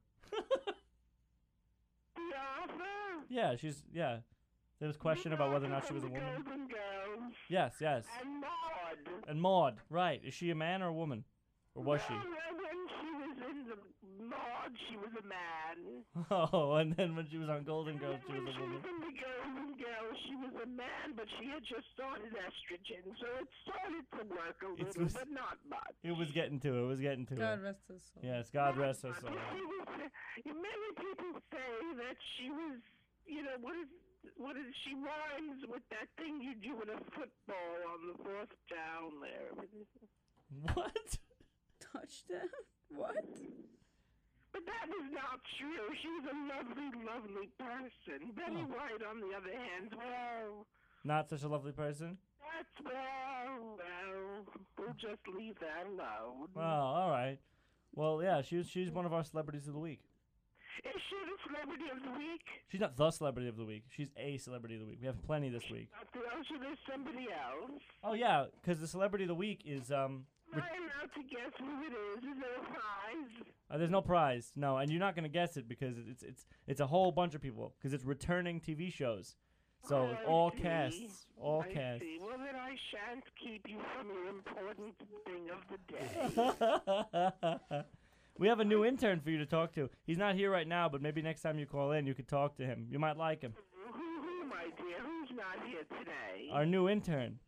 Beyonce? Yeah, she's yeah. There was question about whether or not she was a woman. Girls. Yes, yes. And Maude. And Maude, right? Is she a man or a woman, or was she? Well, when she was in the Maude, she was a man. Oh, and then when she was on Golden Girls, she was a she woman. was in the Golden Girls, she was a man, but she had just started estrogen, so it started to work a little, was- but not much. It was getting to it. It was getting to God it. God rest his soul. Yes, God rest her soul. Was, many people say that she was, you know, what is, what is, she rhymes with that thing you do with a football on the fourth down there. What? Touchdown? What? But that was not true. She was a lovely, lovely person. Betty Oh. White, on the other hand, well, Not such a lovely person. that's well, well, we'll just leave that alone. Oh, all right. Well, yeah, she was, she's one of our celebrities of the week. Is she the celebrity of the week? She's not the celebrity of the week. She's a celebrity of the week. We have plenty this week. Not the oh, there's somebody else. Oh yeah, because the celebrity of the week is um. Am I allowed to guess who it is? Is there a prize? Uh, there's no prize, no, and you're not gonna guess it because it's it's it's a whole bunch of people because it's returning TV shows, so I all see. casts, all I casts. see. Well, then I shan't keep you from your important thing of the day. we have a new intern for you to talk to. He's not here right now, but maybe next time you call in, you could talk to him. You might like him. who, who, my dear? Who's not here today? Our new intern?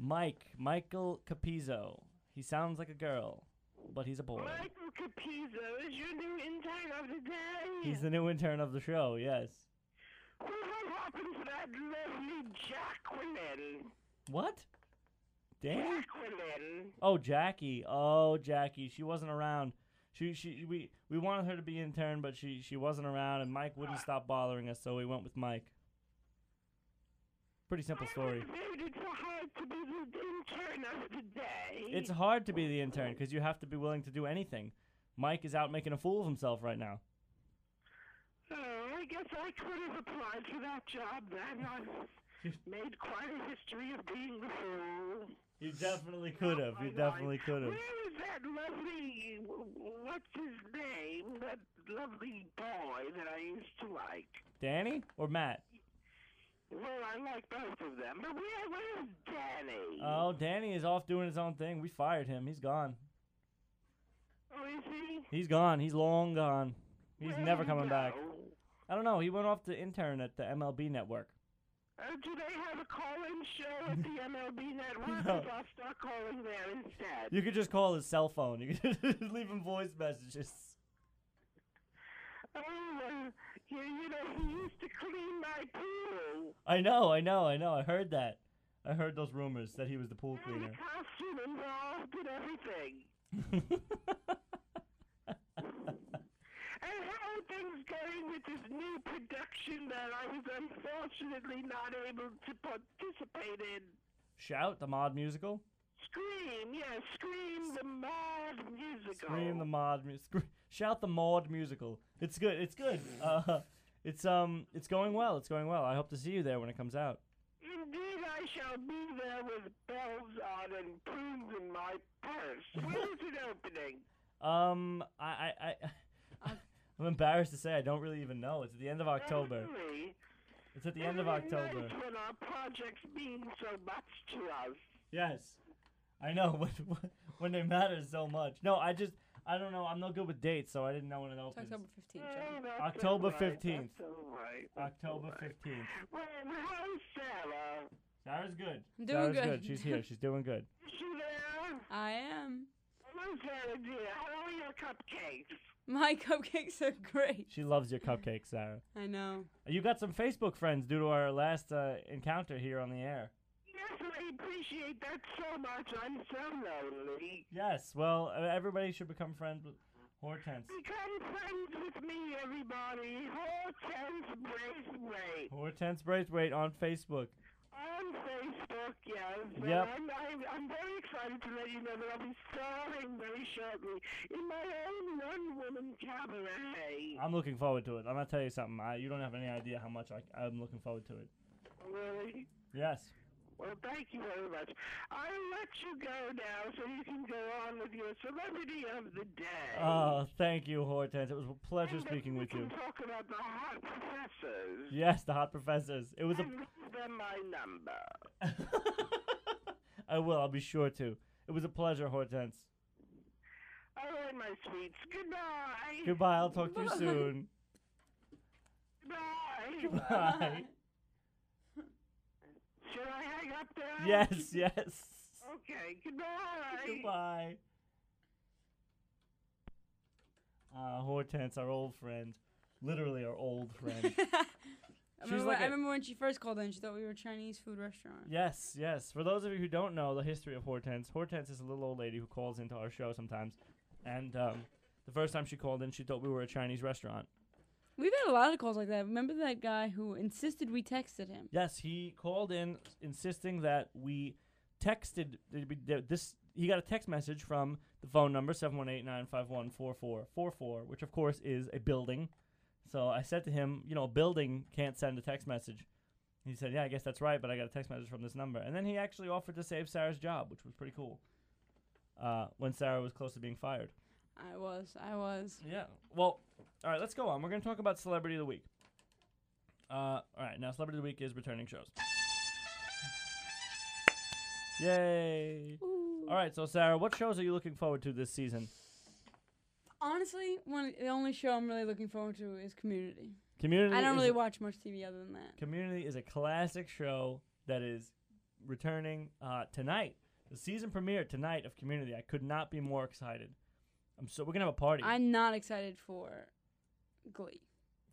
Mike Michael Capizzo. He sounds like a girl, but he's a boy. Michael Capizzo is your new intern of the day. He's the new intern of the show. Yes. What happened to that lovely Jacqueline? What? Danny? Jacqueline. Oh, Jackie. Oh, Jackie. She wasn't around. She she we we wanted her to be intern, but she she wasn't around, and Mike wouldn't ah. stop bothering us, so we went with Mike. Pretty simple story. It's hard to be the intern of the day. It's hard to be the intern because you have to be willing to do anything. Mike is out making a fool of himself right now. Oh, I guess I could have applied for that job then. I've made quite a history of being the fool. You definitely could have. You definitely could have. Where is that lovely, what's his name? That lovely boy that I used to like. Danny or Matt? Well, I like both of them. But where, where's Danny? Oh, Danny is off doing his own thing. We fired him. He's gone. Oh, is he? He's gone. He's long gone. He's Where never coming back. I don't know. He went off to intern at the MLB network. Uh, do they have a call-in show at the MLB network? No. I'll start calling there instead. You could just call his cell phone. You could just leave him voice messages. Oh, you, you know, he used to clean my pool. I know, I know, I know. I heard that. I heard those rumors that he was the pool cleaner. costume involved and everything. And how are things going with this new production that I was unfortunately not able to participate in? Shout the mod musical. Scream, yes, Scream the Mod musical. Scream the mod. Mu- scre- shout the mod musical. It's good. It's good. Uh, it's um, it's going well. It's going well. I hope to see you there when it comes out. Indeed, I shall be there with bells on and prunes in my purse. When is it opening? Um, I, I, I I'm embarrassed to say I don't really even know. It's at the end of October. Really? It's at the end of October. Nice when our projects mean so much to us. Yes, I know when when- when they matter so much. No, I just I don't know. I'm no good with dates, so I didn't know when it It's opens. October 15th, John. that's October all right, 15th. That's all right. that's October all right. 15th. Well, how's Sarah? Sarah's good. I'm doing Sarah's good. She's here. She's doing good. Is she there? I am. Hello, Sarah dear. How are your cupcakes? My cupcakes are great. She loves your cupcakes, Sarah. I know. You got some Facebook friends due to our last uh, encounter here on the air. I appreciate that so much. I'm so lonely. Yes. Well, uh, everybody should become friends with Hortense. Become friends with me, everybody. Hortense Braithwaite. Hortense Braithwaite on Facebook. On Facebook, yes. And Yep. I'm, I'm, I'm very excited to let you know that I'll be starring very shortly in my own one-woman cabaret. I'm looking forward to it. I'm gonna tell you something. I, you don't have any idea how much I, I'm looking forward to it. Really? Yes. Well, thank you very much. I'll let you go now so you can go on with your celebrity of the day. Oh, thank you, Hortense. It was a pleasure And speaking with you. talk about the hot professors. Yes, the hot professors. It was a. And leave them my number. I will. I'll be sure to. It was a pleasure, Hortense. All right, my sweets. Goodbye. Goodbye. I'll talk to you soon. Goodbye. Goodbye. Should I hang up there? yes, yes. Okay. Goodbye. Goodbye. Uh, Hortense, our old friend. Literally our old friend. I remember, like I a- remember when she first called in, she thought we were a Chinese food restaurant. yes, yes. For those of you who don't know the history of Hortense, Hortense is a little old lady who calls into our show sometimes. And um, the first time she called in, she thought we were a Chinese restaurant. We've had a lot of calls like that. Remember that guy who insisted we texted him? Yes, he called in insisting that we texted that this. He got a text message from the phone number 718-951-4444, which of course is a building. So I said to him, you know, a building can't send a text message. He said, "Yeah, I guess that's right, but I got a text message from this number." And then he actually offered to save Sarah's job, which was pretty cool. Uh, when Sarah was close to being fired. I was. I was. Yeah. Well, all right, let's go on. We're going to talk about Celebrity of the Week. Uh, all right, now Celebrity of the Week is returning shows. Yay. All right, so Sarah, what shows are you looking forward to this season? Honestly, one the only show I'm really looking forward to is Community. Community. I don't really a- watch much TV other than that. Community is a classic show that is returning uh, tonight. The season premiere tonight of Community. I could not be more excited. I'm so we're gonna have a party. I'm not excited for Glee.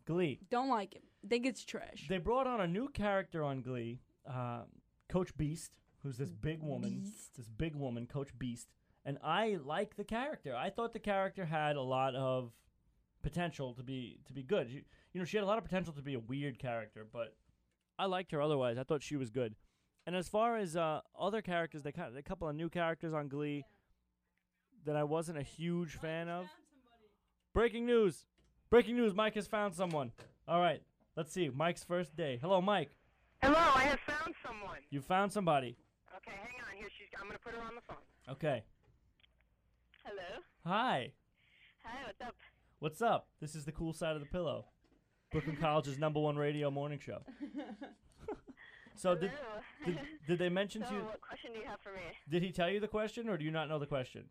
Glee. Don't like it. Think it's trash. They brought on a new character on Glee, uh, Coach Beiste, who's this big woman. Beiste. This big woman, Coach Beiste. And I like the character. I thought the character had a lot of potential to be to be good. You, you know, she had a lot of potential to be a weird character, but I liked her otherwise. I thought she was good. And as far as uh, other characters, they kind of a couple of new characters on Glee that I wasn't a huge fan of. Breaking news! Breaking news! Mike has found someone. All right, let's see. Mike's first day. Hello, Mike. Hello, I have found someone. You found somebody. Okay, hang on. Here, she's. I'm gonna put her on the phone. Okay. Hello. Hi. Hi. What's up? What's up? This is the cool side of the pillow. Brooklyn College's number one radio morning show. so did, did did they mention so, to you? what question do you have for me? Did he tell you the question, or do you not know the question?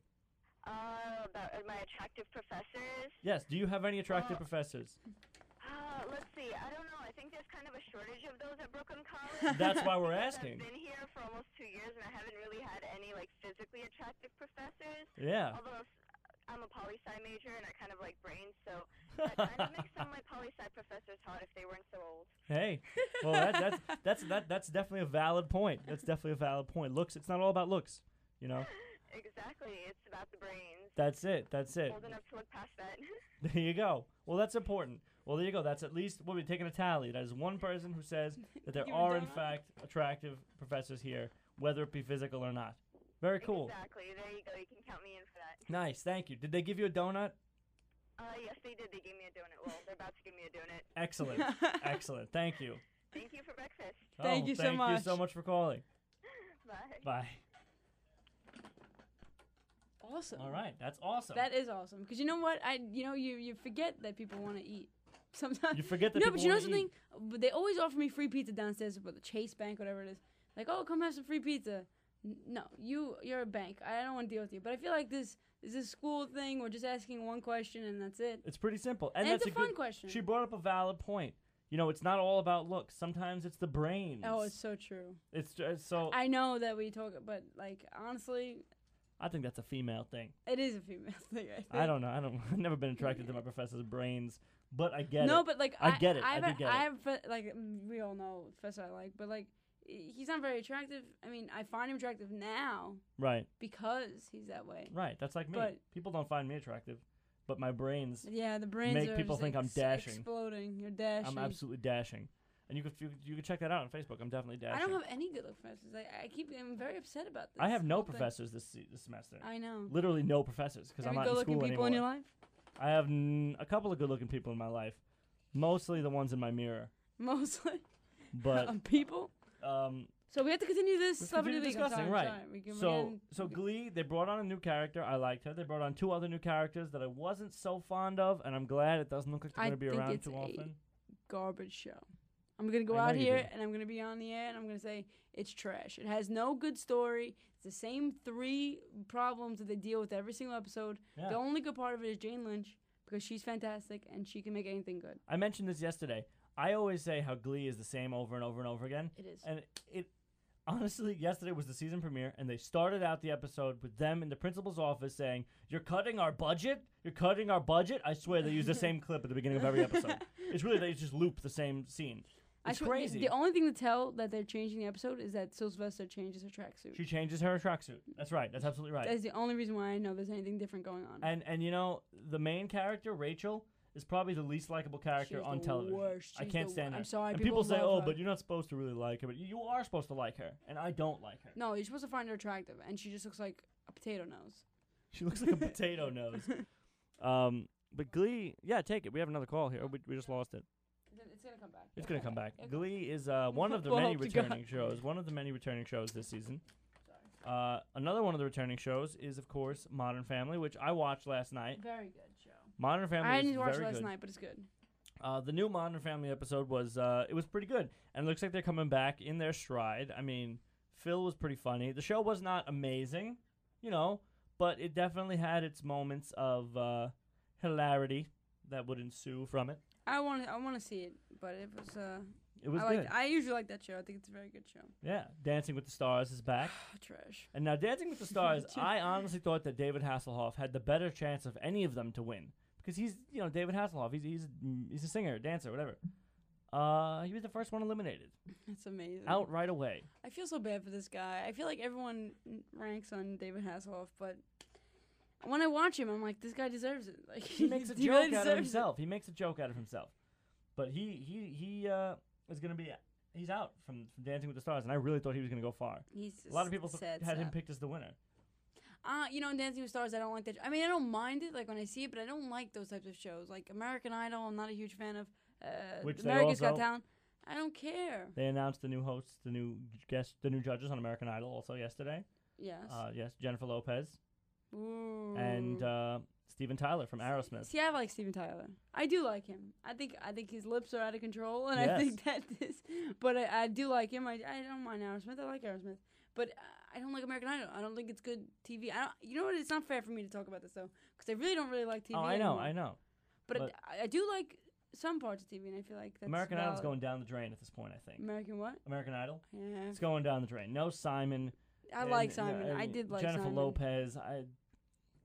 Uh, about uh, my attractive professors. Yes. Do you have any attractive Well- professors? Uh, let's see. I don't know. I think there's kind of a shortage of those at Brooklyn College. That's why we're asking. I've been here for almost two years, and I haven't really had any like physically attractive professors. Yeah. Although I'm a poli sci major and I kind of like brains, so that kind of makes some of my poli sci professors hot if they weren't so old. Hey. Well, that, that's that's that that's definitely a valid point. That's definitely a valid point. Looks. It's not all about looks. You know. Exactly. It's about the brains. That's it. That's it. Old enough to look past that. There you go. Well, that's important. Well, there you go. That's at least what we're taking a tally. That is one person who says that there are, in fact, attractive professors here, whether it be physical or not. Very cool. Exactly. There you go. You can count me in for that. Nice. Thank you. Did they give you a donut? Uh, yes, they did. They gave me a donut. Well, they're about to give me a donut. Excellent. Excellent. Thank you. Thank you for breakfast. Thank Oh, you so Thank you much. so much for calling. Bye. Bye. Awesome. All right. That's awesome. That is awesome. Because you know what? I you know you you forget that people want to eat. Sometimes you forget that no, people but you know something? eat. But they always offer me free pizza downstairs at the Chase Bank, whatever it is. Like, oh, come have some free pizza. N- No, you you're a bank. I don't want to deal with you. But I feel like this is a school thing. We're just asking one question and that's it. It's pretty simple. And, And that's it's a fun good, question. She brought up a valid point. You know, it's not all about looks. Sometimes it's the brains. Oh, it's so true. It's just so. I know that we talk, but like honestly, I think that's a female thing. it is a female thing. I, think. I don't know. I don't. I've never been attracted to my professor's brains, but I get no, it. No, but like I get it. I I've, do get I it. have fe- like mm, we all know professor I like, but like he's not very attractive. I mean, I find him attractive now Right. because he's that way. Right. That's like me. But- people don't find me attractive, but my brains. Yeah, the brains Make people think I'm dashing. exploding. You're dashing. I'm absolutely dashing, and you could you, you could check that out on Facebook. I'm definitely dashing. I don't have any good look professors. I, I keep. I'm very upset about this. I have no professors this se- this semester. I know. Literally no professors because I'm not in good-looking school people in your life? I have n- a couple of good-looking people in my life, mostly the ones in my mirror. Mostly. But Um, people. um, So we have to continue this let's celebrity continue league. I'm discussing, sorry, right? I'm sorry. We can, So so Glee, they brought on a new character. I liked her. They brought on two other new characters that I wasn't so fond of, and I'm glad it doesn't look like they're I going to be think around it's too a- often. garbage show. I'm gonna go I know out you here do. and I'm gonna be on the air and I'm gonna say it's trash. It has no good story. It's the same three problems that they deal with every single episode. Yeah. The only good part of it is Jane Lynch because she's fantastic and she can make anything good. I mentioned this yesterday. I always say how Glee is the same over and over and over again. It is. And it honestly, yesterday was the season premiere, and they started out the episode with them in the principal's office saying, "You're cutting our budget. You're cutting our budget." I swear they use the same clip at the beginning of every episode. It's really they just loop the same scene. I It's swear- the- crazy. The, only thing to tell that they're changing the episode is that Sylvester changes her tracksuit. she changes her tracksuit. That's right. That's absolutely right. That's the only reason why I know there's anything different going on. And and you know the main character Rachel is probably the least likable character She's on the television. worst. I can't stand her. I'm sorry, And people people say, "Oh, her." but you're not supposed to really like her." But you are supposed to like her, and I don't like her. no, you're supposed to find her attractive, and she just looks like a potato nose. She looks like a potato nose. Um, but Glee, yeah, take it. We have another call here. We, we just lost it. It's gonna come back. It's gonna come back. It'll Glee is uh, one of the Well, many to God. returning shows. One of the many returning shows this season. Uh, another one of the returning shows is, of course, Modern Family, which I watched last night. Very good show. Modern Family I is didn't watch it very last good. night, but it's good. Uh, the new Modern Family episode was uh, it was pretty good, and it looks like they're coming back in their stride. I mean, Phil was pretty funny. The show was not amazing, you know, but it definitely had its moments of uh, hilarity that would ensue from it. I want to. I want to see it, but it was. Uh, It was I good. like. I usually like that show. I think it's a very good show. yeah, Dancing with the Stars is back. Trash. And now, Dancing with the Stars, I honestly thought that David Hasselhoff had the better chance of any of them to win because he's, you know, David Hasselhoff. He's he's he's a singer, dancer, whatever. Uh, he was the first one eliminated, That's amazing. out right away. I feel so bad for this guy. I feel like everyone ranks on David Hasselhoff, but when I watch him, I'm like, this guy deserves it. Like He makes a joke really out of deserves it. himself. He makes a joke out of himself, but he he he uh is gonna be he's out from, from Dancing with the Stars, and I really thought he was gonna go far. He's A lot of people had him picked as the winner. Uh, you know, in Dancing with Stars, I don't like that. I mean, I don't mind it, like when I see it, but I don't like those types of shows. Like American Idol, I'm not a huge fan of. Uh, Which America's Got Talent. I don't care. They announced the new hosts, the new guests, the new judges on American Idol also yesterday. Yes. Uh, yes, Jennifer Lopez Ooh. and uh, Steven Tyler from Aerosmith. See, I like Steven Tyler. I do like him. I think I think his lips are out of control, and I think that this. But I, I do like him. I, I don't mind Aerosmith. I like Aerosmith, but uh, I don't like American Idol. I don't think it's good TV. I don't, you know what? It's not fair for me to talk about this though, because I really don't really like TV. Oh, I know, anymore. I know. But, but- I, I do like some parts of TV, and I feel like that's American Idol's going down the drain at this point. I think American what? American Idol. Yeah, It's going down the drain. No Simon. I and, like you know, Simon. I did like Simon. Jennifer Simon. Lopez. I.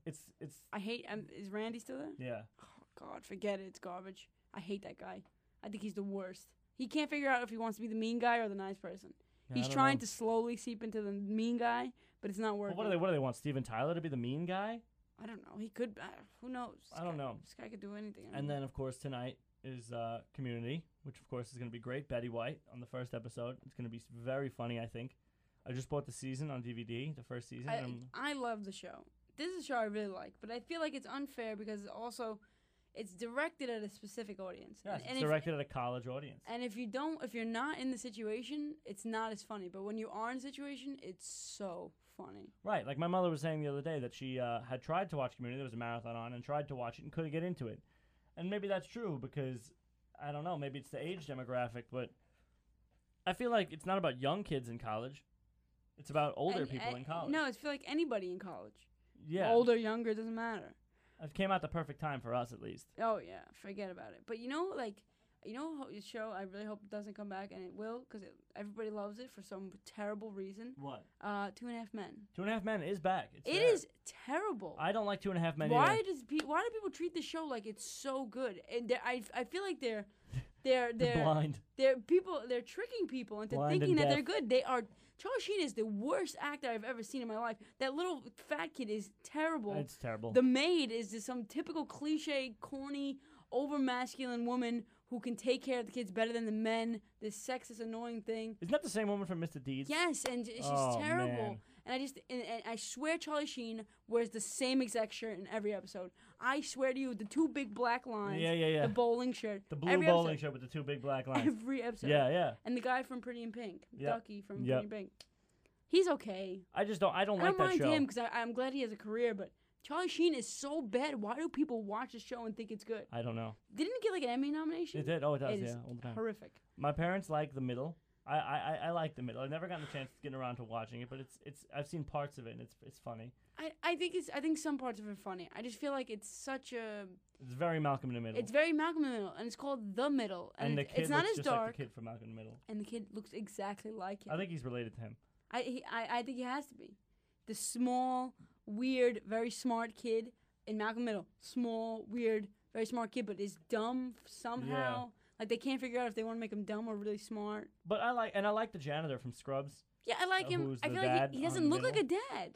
It's it's I hate. Um, is Randy still there? yeah. Oh God, forget it. It's garbage. I hate that guy. I think he's the worst. He can't figure out if he wants to be the mean guy or the nice person. Yeah, He's trying know. to slowly seep into the mean guy, but it's not Well, working. what do they? What do they want? Steven Tyler to be the mean guy? I don't know. He could. Uh, who knows? This I don't guy- know. This guy could do anything. And then, of course, tonight is uh, Community, which of course is going to be great. Betty White on the first episode. It's going to be very funny. I think. I just bought the season on DVD, the first season. I, I love the show. This is a show I really like, but I feel like it's unfair because also it's directed at a specific audience. yes, and, it's and if, directed at a college audience. and if you don't, if you're not in the situation, it's not as funny. But when you are in the situation, it's so funny. Right, like my mother was saying the other day that she uh, had tried to watch Community. There was a marathon on, and tried to watch it and couldn't get into it. And maybe that's true because I don't know. Maybe it's the age demographic, but I feel like it's not about young kids in college. It's about older And- people and- in college. No, it's feel like anybody in college. Yeah, Older, younger, doesn't matter. It came out the perfect time for us, at least. Oh yeah, forget about it. But you know, like, you know, how this show. I really hope it doesn't come back, and it will, because everybody loves it for some terrible reason. What? Uh, Two and a Half Men. Two and a Half Men is back. It's It is terrible. I don't like Two and a Half Men why either. does pe- why do people treat the show like it's so good? And I I feel like they're They're They're they're blind. they're people. They're tricking people into Blind thinking that they're good. They are. Charlie Sheen is the worst actor I've ever seen in my life. That little fat kid is terrible. It's terrible. The maid is just some typical cliche, corny, over masculine woman who can take care of the kids better than the men. This sexist, annoying thing. Isn't that the same woman from Mr. Deeds? Yes, and she's Oh, terrible. man. And I just, and, and I swear, Charlie Sheen wears the same exact shirt in every episode. I swear to you, the two big black lines. Yeah, yeah, yeah. The bowling shirt. The blue every bowling episode, shirt with the two big black lines. Every episode. Yeah, yeah. And the guy from Pretty in Pink, Yep. Ducky from Yep. Pretty in Pink. He's okay. I just don't. I don't I like don't that mind show. him because I'm glad he has a career, but Charlie Sheen is so bad. Why do people watch the show and think it's good? I don't know. Didn't it get like an Emmy nomination? It did. Oh, it does. It yeah, all the time. horrific. My parents like the middle. I, I, I- I like the middle. I've never gotten a chance to get around to watching it, but it's it's I've seen parts of it and it's it's funny. I, I think it's I think some parts of it are funny. I just feel like it's such a It's very Malcolm in the Middle. it's very Malcolm in the Middle, and it's called The Middle, and, and the it's, kid it's not looks as just dark, like the kid from Malcolm in the Middle. and the kid looks exactly like him. I think he's related to him. I, he, I I think he has to be the small, weird, very smart kid in Malcolm in the Middle. Small, weird, very smart kid, but is dumb somehow. Like they can't figure out if they want to make him dumb or really smart. But I like and I like the janitor from Scrubs. Yeah, I like Uh, him. I feel like he, he doesn't look like a dad.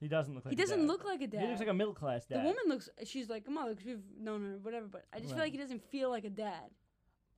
He doesn't look like. he a doesn't dad. look like a dad. He looks like a middle class dad. The woman looks. She's like a mother because we've known her, whatever. But I just feel like he doesn't feel like a dad.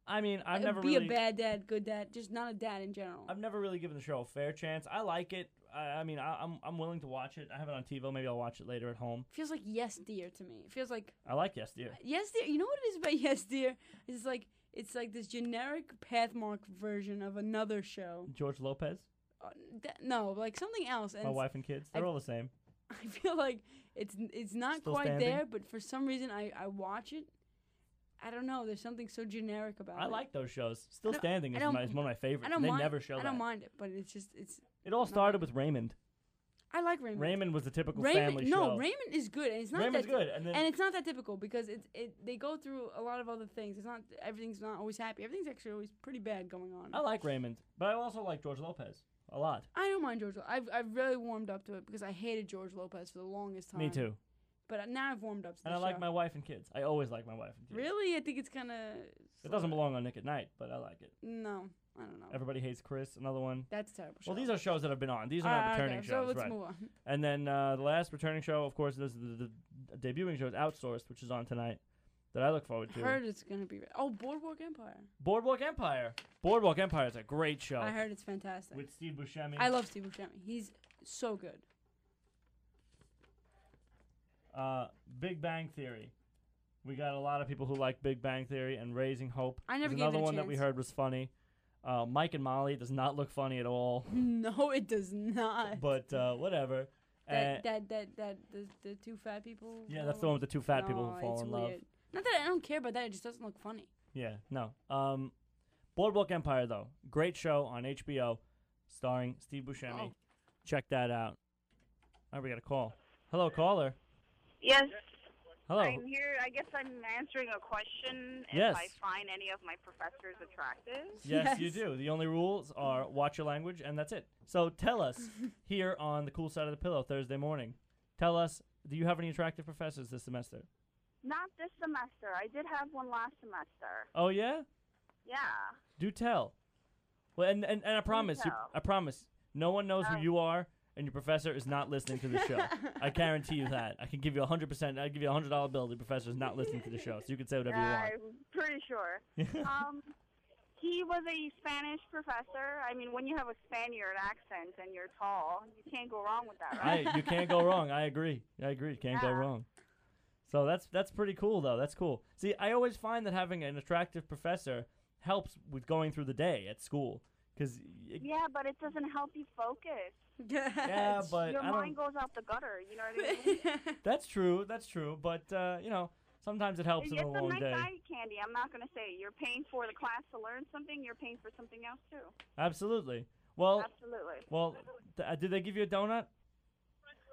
I mean, I've never be really. a bad dad, good dad, just not a dad in general. I've never really given the show a fair chance. I like it. I, I mean, I, I'm I'm willing to watch it. I have it on TiVo. Maybe I'll watch it later at home. feels like Yes Dear to me. It feels like I like Yes Dear. Yes Dear. You know what it is about Yes Dear? It's like it's like this generic Pathmark version of another show. George Lopez, Uh, th- no, like something else. And my wife and kids. They're I- all the same. I feel like it's it's not Still quite standing? there, but for some reason I I watch it. I don't know. There's something so generic about I it. I like those shows. Still Standing is, my, is one of my favorites. I don't and they mind. never show I don't mind it, but it's just it's. It all started with Raymond. I like Raymond. Raymond was the typical Raymond, family no, show. Raymond is good, and it's not Raymond's that good, and then and it's not that typical because it's it they go through a lot of other things. It's not everything's not always happy. Everything's actually always pretty bad going on. I like Raymond, but I also like George Lopez a lot. I don't mind George. I've I've really warmed up to it because I hated George Lopez for the longest time. Me too. But now I've warmed up to And I like my wife and kids. I always like my wife and kids. Really, I think it's kind of. It doesn't belong on Nick at Nite, but I like it. No, I don't know. Everybody hates Chris. Another one. That's a terrible. Well, show. these are shows that have been on. These are Ah, not returning okay, shows, So let's right? move on. And then uh, the last returning show, of course, is the, the, debuting show is Outsourced, which is on tonight. That I look forward to. Heard it's gonna be. Oh, Boardwalk Empire. Boardwalk Empire. Boardwalk Empire is a great show. I heard it's fantastic. with Steve Buscemi. I love Steve Buscemi. He's so good. uh, Big Bang Theory. We got a lot of people who like Big Bang Theory and Raising Hope. I never There's gave it another a one that we chance. heard was funny. Uh, Mike and Molly does not look funny at all, no, it does not. but uh, whatever. that, Uh, that that that the, the two fat people. yeah, that's the one with the two fat people who fall it's in love. Not that I don't care about that. It just doesn't look funny. Yeah, no. Um, Boardwalk Empire though, great show on HBO, starring Steve Buscemi. Oh. Check that out. All right, we got a call. Hello, caller. Yes, Hello. I'm here. I guess I'm answering a question if Yes. I find any of my professors attractive. Yes, yes, you do. The only rules are watch your language, and that's it. So tell us here on the Cool Side of the Pillow Thursday morning. Tell us, do you have any attractive professors this semester? Not this semester. I did have one last semester. Oh yeah, Yeah. do tell. Well, and and, and I promise you. I promise, no one knows Oh. who you are, and your professor is not listening to the show. I guarantee you that. I can give you hundred percent. I give you a hundred dollar bill. The professor is not listening to the show, so you can say whatever you want. I'm pretty sure. um, he was a Spanish professor. I mean, when you have a Spaniard accent and you're tall, you can't go wrong with that, right? I, you can't go wrong. I agree. I agree. Can't go wrong. So that's that's pretty cool though. That's cool. See, I always find that having an attractive professor helps with going through the day at school because yeah, but it doesn't help you focus. yeah, but Your I mind don't. goes out the gutter. You know what I mean? That's true. That's true. But uh, you know, sometimes it helps It's in a a long nice day. eye candy. I'm not going to say you're paying for the class to learn something. You're paying for something else too. Absolutely. Well, Absolutely. well, th- uh, did they give you a donut?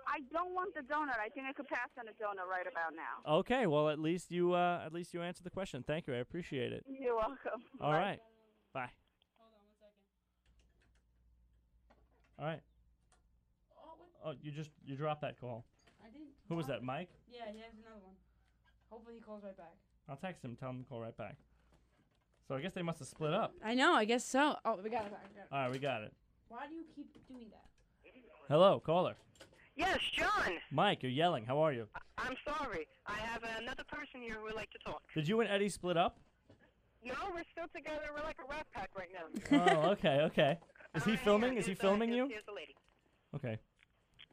I don't want the donut. I think I could pass on a donut right about now. Okay. Well, at least you uh, at least you answered the question. Thank you. I appreciate it. You're welcome. All Bye. right. Bye. All right. Oh, oh, you just you dropped that call. I didn't. Who was that, Mike? Yeah, he has another one. Hopefully he calls right back. I'll text him. Tell him to call right back. So I guess they must have split up. I know. I guess so. Oh, we got it back. we got it. All right, we got it. Why do you keep doing that? Hello, caller. Yes, John. Mike, you're yelling. How are you? I'm sorry. I have another person here who would like to talk. Did you and Eddie split up? No, we're still together. We're like a rat pack right now. Oh, okay, okay. Is he filming? Is he uh, filming you? Here's the lady. Okay.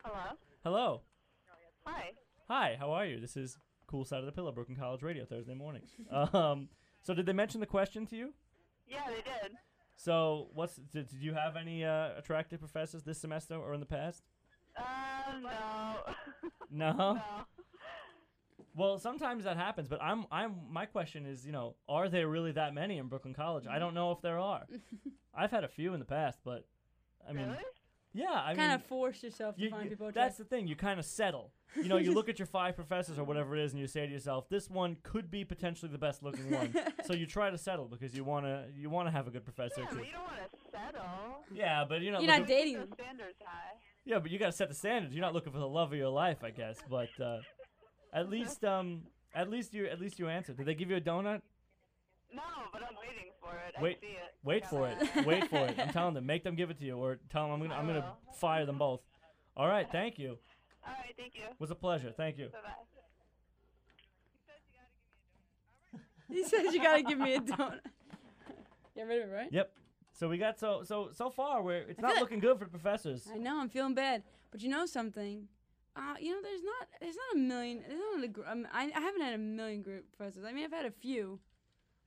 Hello. Hello. Hi. Hi, how are you? This is Cool Side of the Pillow, Brooklyn College Radio, Thursday mornings. um, so did they mention the question to you? Yeah, they did. So what's did, did you have any uh, attractive professors this semester or in the past? Uh, no. No. no. Well, sometimes that happens, but I'm I'm my question is, you know, are there really that many in Brooklyn College? I don't know if there are. I've had a few in the past, but I mean, Really? yeah, I kind mean, of force yourself to you- find you- people. that's the thing. You kind of settle. You know, you look at your five professors or whatever it is, and you say to yourself, "This one could be potentially the best looking one." so you try to settle because you wanna you wanna have a good professor. Yeah, 'cause- but you don't want to settle. yeah, but you know, You're look not dating The standards high. Yeah, but you gotta set the standards. You're not looking for the love of your life, I guess. But uh, at least um at least you at least you answered. Did they give you a donut? No, but I'm waiting for it. Wait, I see it. wait for it. it. Wait for it. I'm telling them, make them give it to you, or tell them I'm gonna I'm gonna fire them both. All right, thank you. All right, thank you. It was a pleasure. Thank you. Bye bye. He says you gotta give me a donut. Get rid of it, right? Yep. So we got so so so far where it's I not feel- looking good for the professors. I know I'm feeling bad, but you know something? Uh, you know, there's not, there's not a million. There's not a, gr- um, I, I haven't had a million group professors. I mean, I've had a few.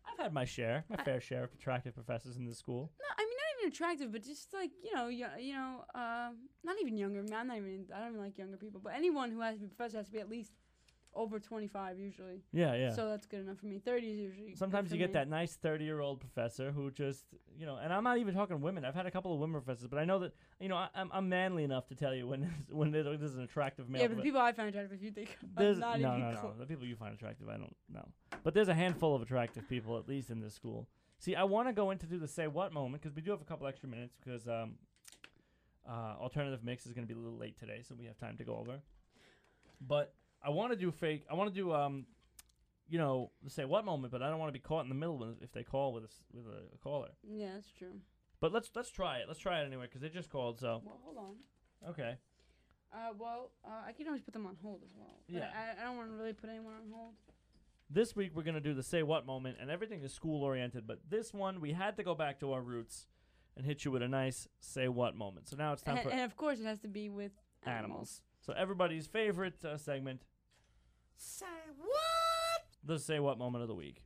I've had my share, my fair share of attractive professors in this school. No, I mean not even attractive, but just like you know, you, you know, uh, not even younger. I mean, I'm not even. I don't even like younger people, but anyone who has to be a professor has to be at least over 25 usually. Yeah, yeah. So that's good enough for me. 30 is usually. good Sometimes you get me. that nice 30 year old professor who just, you know, and I'm not even talking women. I've had a couple of women professors, but I know that, you know, I, I'm, I'm manly enough to tell you when when there- there's an attractive male. Yeah, but the people I find attractive, if you think I'm there's, not no, even no, no. close. The people you find attractive, I don't know. But there's a handful of attractive people, at least in this school. See, I want to go into do the say what moment because we do have a couple extra minutes because um, uh, alternative mix is going to be a little late today, so we have time to go over. But I want to do fake. I want to do um, you know, say what moment, but I don't want to be caught in the middle when, if they call with a s- with a, a caller. Yeah, that's true. But let's let's try it. Let's try it anyway because they just called. So Well, hold on. okay. Uh, well, uh, I can always put them on hold as well. But Yeah. I, I don't want to really put anyone on hold. This week we're gonna do the say what moment, and everything is school oriented. But this one we had to go back to our roots and hit you with a nice say what moment. So now it's time And, for and of course, it has to be with animals. animals. So everybody's favorite uh, segment, Say what? the say what moment of the week.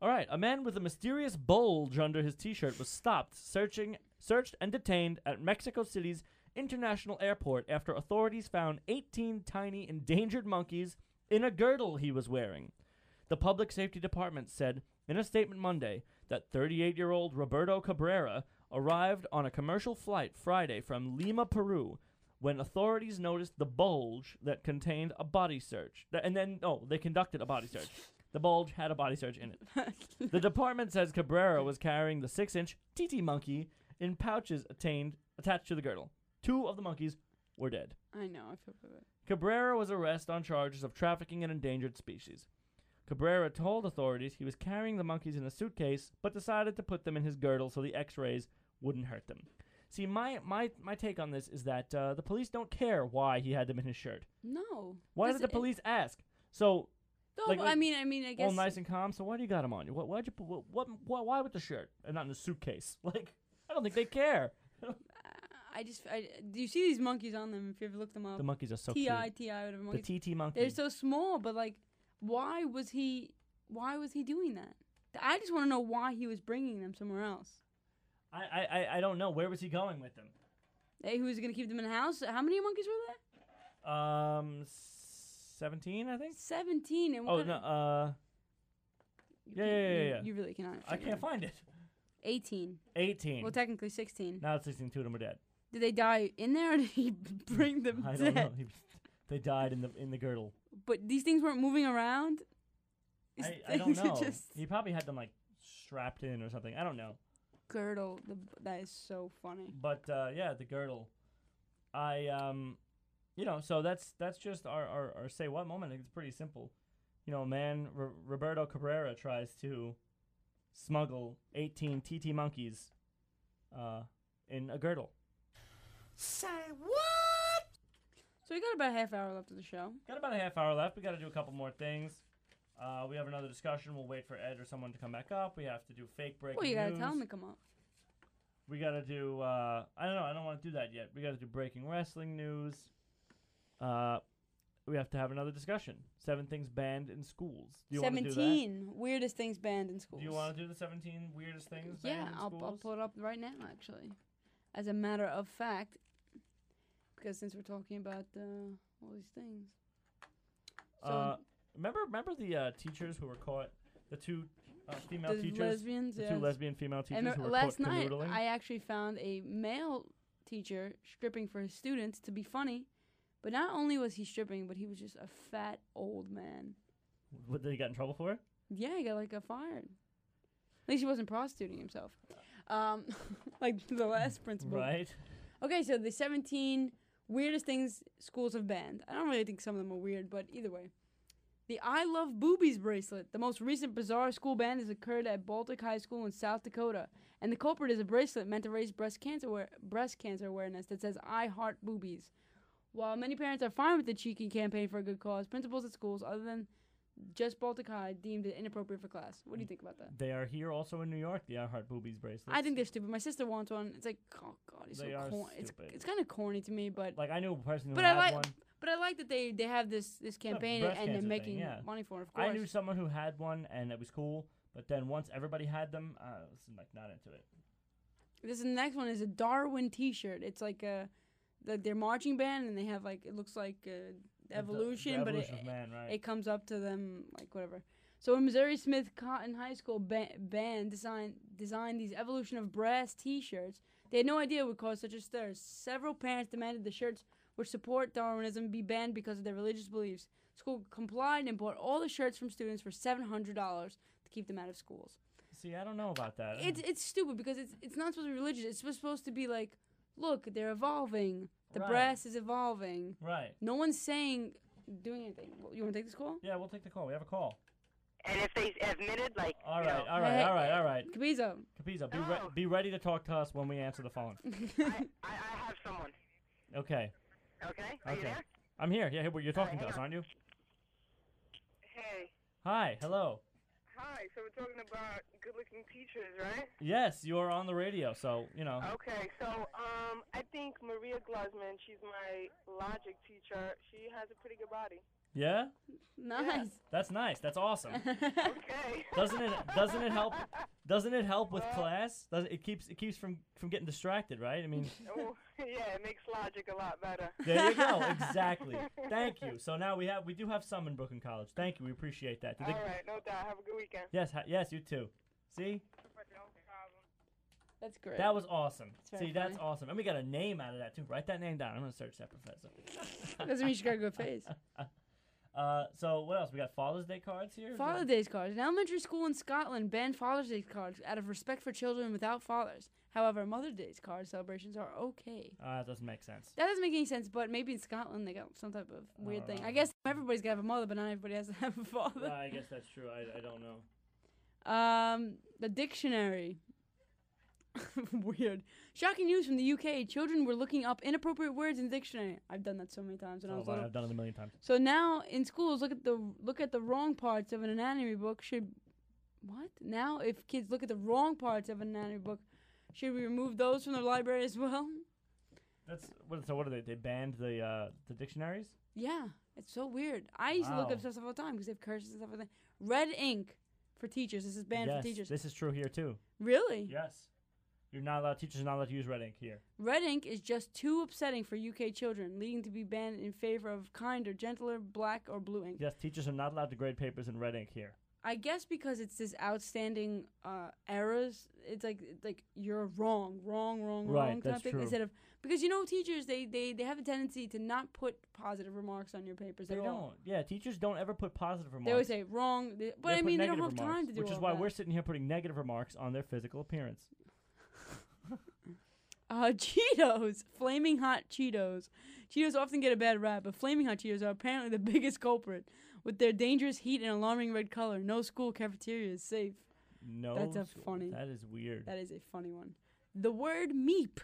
All right, a man with a mysterious bulge under his T-shirt was stopped, searching, searched, and detained at Mexico City's International Airport after authorities found 18 tiny endangered monkeys in a girdle he was wearing. The Public Safety Department said in a statement Monday that 38-year-old Roberto Cabrera arrived on a commercial flight Friday from Lima, Peru, when authorities noticed the bulge that contained a body search. Th- And then, oh, they conducted a body search. The bulge had a body search in it. the department says Cabrera was carrying the six inch titi monkey in pouches attained, attached to the girdle. Two of the monkeys were dead. I know. I feel bad. Cabrera was arrested on charges of trafficking an endangered species. Cabrera told authorities he was carrying the monkeys in a suitcase, but decided to put them in his girdle so the X-rays wouldn't hurt them. See, my my my take on this is that uh, the police don't care why he had them in his shirt. No. Why Does did the police ask? So, No, like, I mean, I mean, I guess. all nice and calm. So why do you got them on you? What why'd you put what, what why, with the shirt and not in the suitcase? Like, I don't think they care. I just, I, do you see these monkeys on them? If you ever look them up, The monkeys are so Ti cute. Ti whatever The monkeys. titi monkey. They're so small, but like, why was he? Why was he doing that? I just want to know why he was bringing them somewhere else. I, I I- I don't know where was he going with them. Hey, who was gonna keep them in the house? How many monkeys were there? Um, seventeen, I think. Seventeen. And what Oh no, uh, you yeah, yeah, yeah, you- yeah. You really cannot. I can't it. find it. Eighteen. Eighteen. Well, technically sixteen. now it's sixteen. Two of them are dead. Did they die in there, or did he bring them I dead? don't know. He, they died in the in the girdle. But these things weren't moving around. These I, I don't know. Just He probably had them like strapped in or something. I don't know. Girdle. The, that is so funny. But uh, yeah, the girdle. I um, you know, so that's that's just our our, our say what moment. It's pretty simple. You know, man, R- Roberto Cabrera tries to smuggle 18 titi monkeys uh, in a girdle. Say what? So we got about a half hour left of the show. Got about a half hour left. We got to do a couple more things. Uh, we have another discussion. We'll wait for Ed or someone to come back up. We have to do fake breaking Well, you gotta news. tell him to come up. We got to do. Uh, I don't know. I don't want to do that yet. We got to do breaking wrestling news. Uh, we have to have another discussion. Seven things banned in schools. Do you want to do that? Seventeen weirdest things banned in schools. Do you want to do the 17 weirdest things Yeah, in I'll, schools? I'll pull it up right now, actually, as a matter of fact, because since we're talking about uh, all these things. So uh, remember, remember the uh, teachers who were caught, the two uh, female the teachers, lesbians, the yes. two lesbian female teachers And who uh, were last caught night, canoodling. I actually found a male teacher stripping for his students to be funny, but not only was he stripping, but he was just a fat old man. what did he get in trouble for? Yeah, he got like a fired. At least he wasn't prostituting himself, um, like the last principal. Right. Okay, so the 17 weirdest things schools have banned. I don't really think some of them are weird, but either way. The I Love Boobies bracelet. The most recent bizarre school ban has occurred at Baltic High School in South Dakota, and the culprit is a bracelet meant to raise breast cancer aware- breast cancer awareness that says "I heart boobies." While many parents are fine with the cheeky campaign for a good cause, principals at schools other than just Baltic High deemed it inappropriate for class. What do you mm. think about that? They are here also in New York. The I Heart Boobies bracelets. I think they're stupid. My sister wants one. It's like, oh god, it's They so are corny. It's stupid. it's kind of corny to me, but like I knew a person who but had I like one. But I like that they they have this this campaign breast and they're cancer thing, making yeah. money for it. Of course. I knew someone who had one and it was cool, but then once everybody had them, I was like not into it. This the next one is a Darwin T-shirt. It's like a the, their marching band, and they have like it looks like uh, the evolution, but it, man, right. it comes up to them like whatever. So in Missouri Smith Cotton High School ba- band designed designed these evolution of brass T-shirts. They had no idea it would cause such a stir. Several parents demanded the shirts, which support Darwinism, be banned because of their religious beliefs. School complied and bought all the shirts from students for seven hundred dollars to keep them out of schools. See, I don't know about that. It's it's stupid because it's it's not supposed to be religious. It's supposed- supposed to be like, look, they're evolving. The Right. brass is evolving. Right. No one's saying doing anything. You want to take this call? Yeah, we'll take the call. We have a call. And if they admitted, like, All right, know, all right, hey, all right, all right. Capizzo. Capizzo, be re- be ready to talk to us when we answer the phone. I, I, I have someone. Okay. Okay, are you Okay. there? I'm here. Yeah, well, you're talking to us, on. aren't you? Hey. Hi. Hello. Hi. So we're talking about good-looking teachers, right? Yes, you are on the radio, so you know. Okay. So um, I think Maria Glusman, she's my logic teacher. She has a pretty good body. Yeah. Nice. That's nice. That's awesome. Okay. doesn't it? Doesn't it help? Doesn't it help with class? Does it keeps it keeps from from getting distracted, right? I mean, oh, yeah, it makes logic a lot better. there you go. Exactly. Thank you. So now we have we do have some in Brooklyn College. Thank you. We appreciate that. Did All they- right, no doubt. Have a good weekend. Yes. Ha- yes. You too. See, That's great. that was awesome. very See, that's funny. awesome. And we got a name out of that too. Write that name down. I'm gonna search that professor. Doesn't mean she got a good face. Uh, so what else? We got Father's Day cards here. Father's Day cards. An elementary school in Scotland banned Father's Day cards out of respect for children without fathers. However, Mother's Day card celebrations are okay. Uh, that doesn't make sense. That doesn't make any sense, but maybe in Scotland they got some type of weird thing. I guess everybody's got to have a mother, but not everybody has to have a father. Yeah, I guess that's true. I, I don't know. Um, the dictionary. Weird. Shocking news from the UK. Children were looking up inappropriate words in the dictionary. I've done that so many times when I So was little. I've done it a million times. So now in schools, look at the look at the wrong parts of an anatomy book. Should what now? If kids look at the wrong parts of an anatomy book, should we remove those from the library as well? That's what. So what are they? They banned the uh, the dictionaries. Yeah, it's so weird. I used to look Wow. up stuff all the time because they have curses and stuff like that. Red ink for teachers. This is banned yes, for teachers. this is true here too. Really? Yes, you're not allowed. Teachers are not allowed to use red ink here. Red ink is just too upsetting for UK children, leading to be banned in favor of kinder, gentler black or blue ink. Yes, teachers are not allowed to grade papers in red ink here. I guess because it's this outstanding uh, errors, it's like like you're wrong, wrong, wrong, Right, wrong type thing. Instead of because you know teachers they, they they have a tendency to not put positive remarks on your papers They don't. all. Yeah, teachers don't ever put positive remarks. They always say wrong, they- but They I mean they don't have remarks, time to do Which is why that. we're sitting here putting negative remarks on their physical appearance. Uh, Cheetos, flaming hot Cheetos. Cheetos often get a bad rap, but flaming hot Cheetos are apparently the biggest culprit. With their dangerous heat and alarming red color, no school cafeteria is safe. No. That's a school- funny. That is weird. That is a funny one. The word meep.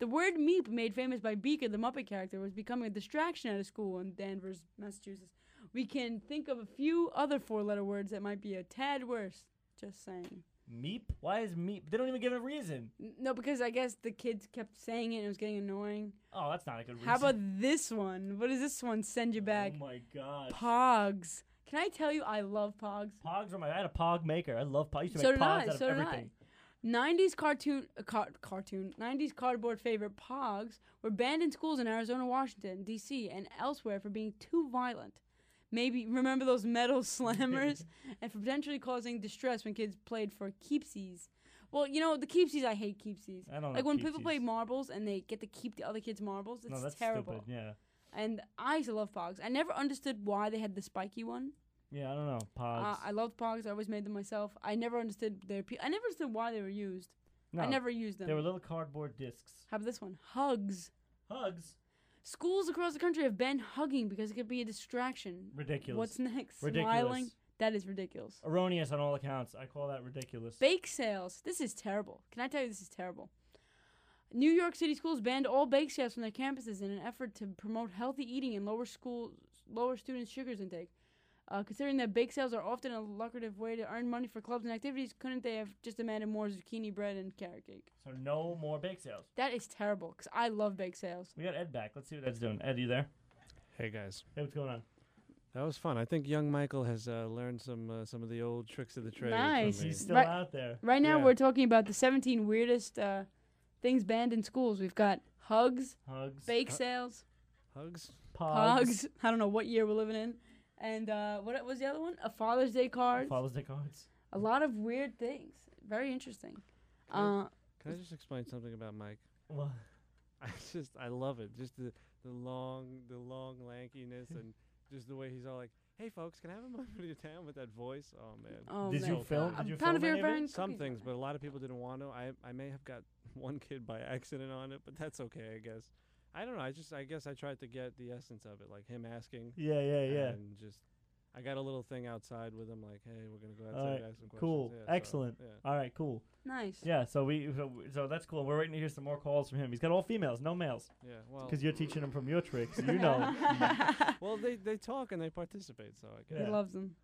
The word meep, made famous by Beaker, the Muppet character, was becoming a distraction at a school in Danvers, Massachusetts. We can think of a few other four letter words that might be a tad worse. Just saying. Meep? Why is meep? They don't even give a reason. No, because I guess the kids kept saying it and it was getting annoying. Oh, that's not a good reason. How about this one? What does this one send you back? Oh my god. Pogs. Can I tell you I love Pogs? Pogs were my. I had a Pog maker. I love Pogs. I used to So make Pogs I. out of So did everything. I. 90s cartoon, uh, car- cartoon, 90s cardboard favorite Pogs were banned in schools in Arizona, Washington, D.C., and elsewhere for being too violent. Maybe remember those metal slammers and for potentially causing distress when kids played for keepsies. Well, you know the keepsies. I hate keepsies. I don't like when people play marbles and they get to keep the other kids' marbles. It's no, that's terrible. stupid. Yeah. And I used to love Pogs. I never understood why they had the spiky one. Yeah, I don't know. Pogs. Uh, I loved Pogs. I always made them myself. I never understood their. Pe- I never understood why they were used. I never used them. They were little cardboard discs. How about this one? Hugs. Hugs. Schools across the country have banned hugging because it could be a distraction. Ridiculous. What's next? Ridiculous. Smiling. That is ridiculous. Erroneous on all accounts. I call that ridiculous. Bake sales. This is terrible. Can I tell you this is terrible? New York City schools banned all bake sales from their campuses in an effort to promote healthy eating and lower school lower students' sugars intake. Uh, considering that bake sales are often a lucrative way to earn money for clubs and activities, couldn't they have just demanded more zucchini bread and carrot cake? So no more bake sales. That is terrible because I love bake sales. We got Ed back. Let's see what Ed's doing. Ed, you there? Hey guys, Hey, what's going on? that was fun. I think young Michael has uh, learned some uh, some of the old tricks of the trade. Nice. He's still Right- out there. Right now, Yeah. we're talking about the 17 weirdest uh, things banned in schools. We've got hugs, Hugs. bake Hu- sales, Hugs. Pogs. hugs. I don't know what year we're living in. And uh, what was the other one? A Father's Day card. Father's Day cards. A lot of weird things. Very interesting. Uh, Can I just explain something about Mike? What? I just I love it. Just the the long the long lankiness and just the way he's all like, "Hey folks, can I have a moment of your time with that voice?" Oh man. oh, Did man. you film? Did you pound of film your any of it? Some things, but a lot of people didn't want to. I I may have got one kid by accident on it, but that's okay, I guess. I don't know. I just I guess I tried to get the essence of it, like him asking. Yeah, yeah, yeah. And just I got a little thing outside with him, like, "Hey, we're gonna go outside, Alright, ask some questions." Cool. Yeah, so, Excellent. yeah. All right, cool. Nice. Yeah, so we so, so that's cool. We're waiting to hear some more calls from him. He's got all females, no males, Yeah. Well. because you're teaching him from your tricks. You know. well, they they talk and they participate, so I guess. Yeah. He loves them.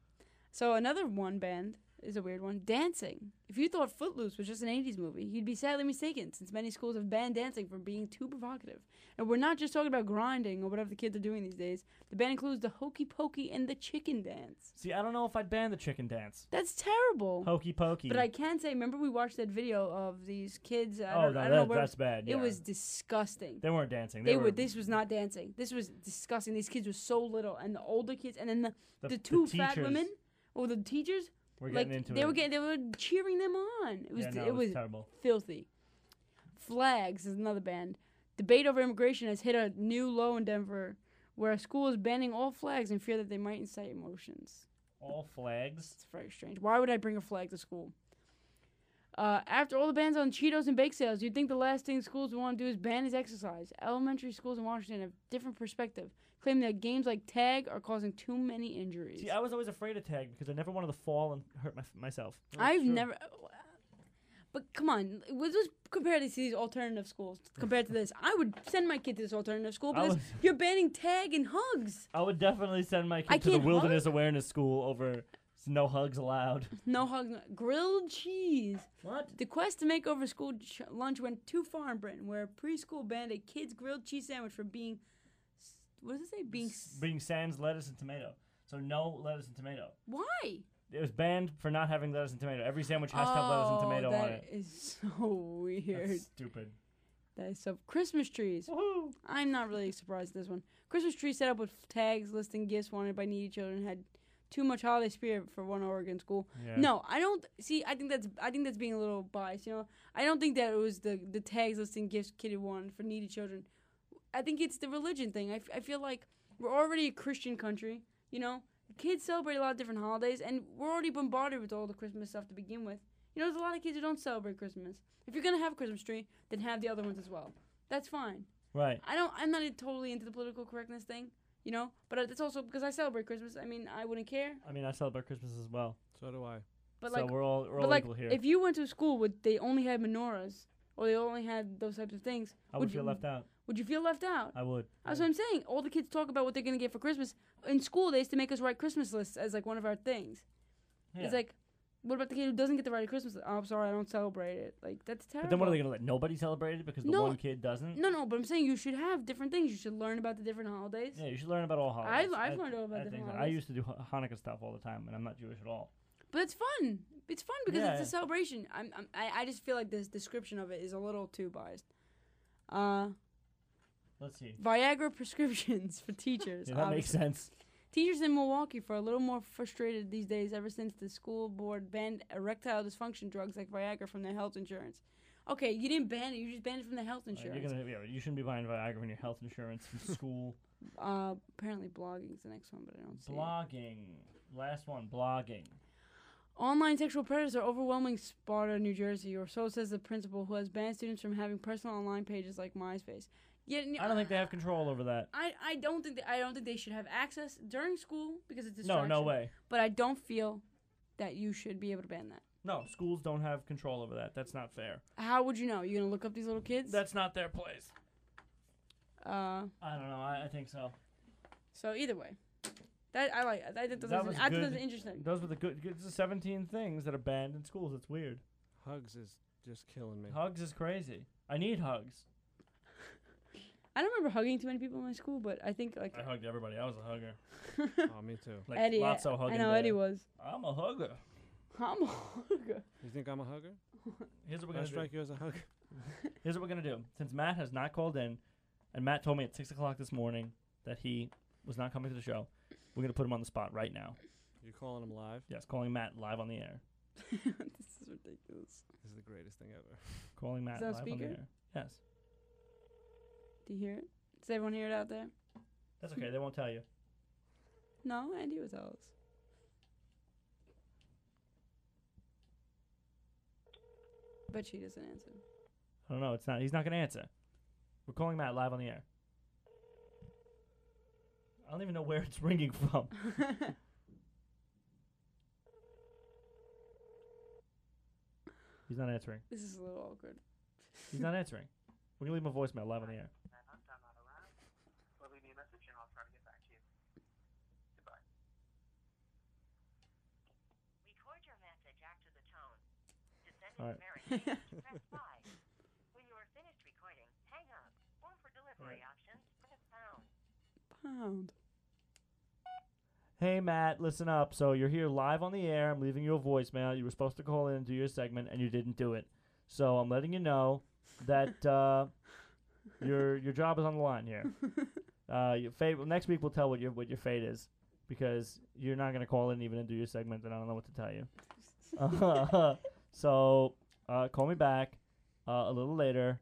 So another one band is a weird one. Dancing. If you thought Footloose was just an 80s movie, you'd be sadly mistaken, since many schools have banned dancing for being too provocative. And we're not just talking about grinding or whatever the kids are doing these days. The ban includes the hokey pokey and the chicken dance. See, I don't know if I'd ban the chicken dance. That's terrible. Hokey pokey. But I can say, remember we watched that video of these kids. I oh don't, no, I that, where that's bad. Yeah. it was disgusting. They weren't dancing. They, They, were. This was not dancing. This was disgusting. These kids were so little, and the older kids, and then the, the, two fat women or the teachers Were like getting into they it. were getting they were cheering them on. It was yeah, no, it was terrible. filthy. Flags is another band. Debate over immigration has hit a new low in Denver, where a school is banning all flags in fear that they might incite emotions. All flags. It's very strange. Why would I bring a flag to school? Uh, after all the bans on Cheetos and bake sales, you'd think the last thing schools would want to do is ban is exercise. Elementary schools in Washington have different perspective, claiming that games like tag are causing too many injuries. See, I was always afraid of tag because I never wanted to fall and hurt my, myself. I've never. But come on, compare this to these alternative schools compared to this. I would send my kid to this alternative school I because would- you're banning tag and hugs. I would definitely send my I kid to the wilderness awareness school over no hugs allowed. No hugs. Grilled cheese. What? The quest to make over school ch- lunch went too far in Britain, where a preschool banned a kid's grilled cheese sandwich for being. What does it say? Being. s- Being sans lettuce and tomato. So no lettuce and tomato. Why? It was banned for not having lettuce and tomato. Every sandwich has to have lettuce and Oh, tomato on that it. is so weird. That's stupid. That is so. Christmas trees. Woohoo! I'm not really surprised at this one. Christmas tree set up with tags listing gifts wanted by needy children had too much holiday spirit for one Oregon school. Yeah. No, I don't see. I think that's I think that's being a little biased. You know, I don't think that it was the the tags listing gifts kiddie wanted for needy children. I think it's the religion thing. I, f- I feel like we're already a Christian country. You know, kids celebrate a lot of different holidays, and we're already bombarded with all the Christmas stuff to begin with. You know, there's a lot of kids who don't celebrate Christmas. If you're gonna have a Christmas tree, then have the other ones as well. That's fine. Right. I don't. I'm not totally into the political correctness thing, you know. But it's also because I celebrate Christmas. I mean, I wouldn't care. I mean, I celebrate Christmas as well. So do I. But so like, we're all we're all like, equal here. if you went to a school where they only had menorahs or they only had those types of things, I would you, feel left out. Would you feel left out? I would. That's what I'm saying. All the kids talk about what they're gonna get for Christmas. In school, they used to make us write Christmas lists as like one of our things. Yeah. It's like, what about the kid who doesn't get to write a Christmas? list? Oh, I'm sorry, I don't celebrate it. Like that's terrible. But then what are they gonna let nobody celebrate it because the No. one kid doesn't? No, no, but I'm saying you should have different things. You should learn about the different holidays. Yeah, you should learn about all holidays. I've I- learned all about I different think. I holidays. used to do Ha- Hanukkah stuff all the time, and I'm not Jewish at all. But it's fun. It's fun because Yeah, it's a celebration. I'm, I'm I, I just feel like this description of it is a little too biased. Uh, Let's see. Viagra prescriptions for teachers. Yeah, that makes obviously. sense. Teachers in Milwaukee are a little more frustrated these days ever since the school board banned erectile dysfunction drugs like Viagra from their health insurance. Okay, you didn't ban it, you just banned it from the health Uh, insurance. You're gonna, yeah, you shouldn't be buying Viagra when your health insurance from school. Uh, apparently blogging is the next one, but I don't see it. blogging. Last one, blogging. Online sexual predators are overwhelming Sparta, New Jersey, or so says the principal who has banned students from having personal online pages like MySpace. Yet, I don't think they have control over that. I, I don't think that, I don't think they should have access during school because it's a No, distraction. no way. But I don't feel that you should be able to ban that. No, schools don't have control over that. That's not fair. How would you know? You gonna look up these little kids? That's not their place. uh. I don't know. I, I think so. So either way, that I like. I think That that's was I think good. that's interesting. Those were the good. It's the 17 things that are banned in schools. It's weird. Hugs is just killing me. Hugs is crazy. I need hugs. I don't remember hugging too many people in my school, but I think like I hugged everybody. I was a hugger. oh, me too. Like Eddie. lots of hugging. I know there. Eddie was. I'm a hugger. I'm a hugger. You think I'm a hugger? Here's what we're gonna strike do. you as a hugger. Here's what we're gonna do. Since Matt has not called in, and Matt told me at six o'clock this morning that he was not coming to the show, we're gonna put him on the spot right now. You're calling him live. Yes, calling Matt live on the air. this is ridiculous. This is the greatest thing ever. Calling Matt that on live on the air. Yes, Do you hear it? Does everyone hear it out there? that's okay. They won't tell you. No, Andy will tell us. But she doesn't answer. I don't know. It's not. He's not gonna answer. We're calling Matt live on the air. I don't even know where it's ringing from. He's not answering. This is a little awkward. He's not answering. We're gonna leave him a voicemail live on the air. Record your message after the tone. To send All a right. message, press 5. When you are finished recording, hang up. Or for delivery options, press pound. Pound. Hey Matt, listen up. So you're here live on the air. I'm leaving you a voicemail. You were supposed to call in and do your segment, and you didn't do it. So I'm letting you know that uh, your your job is on the line here. Uh, your fate. Next week we'll tell what your what your fate is, because you're not gonna call in even and do your segment, and I don't know what to tell you. So uh, call me back uh, a little later,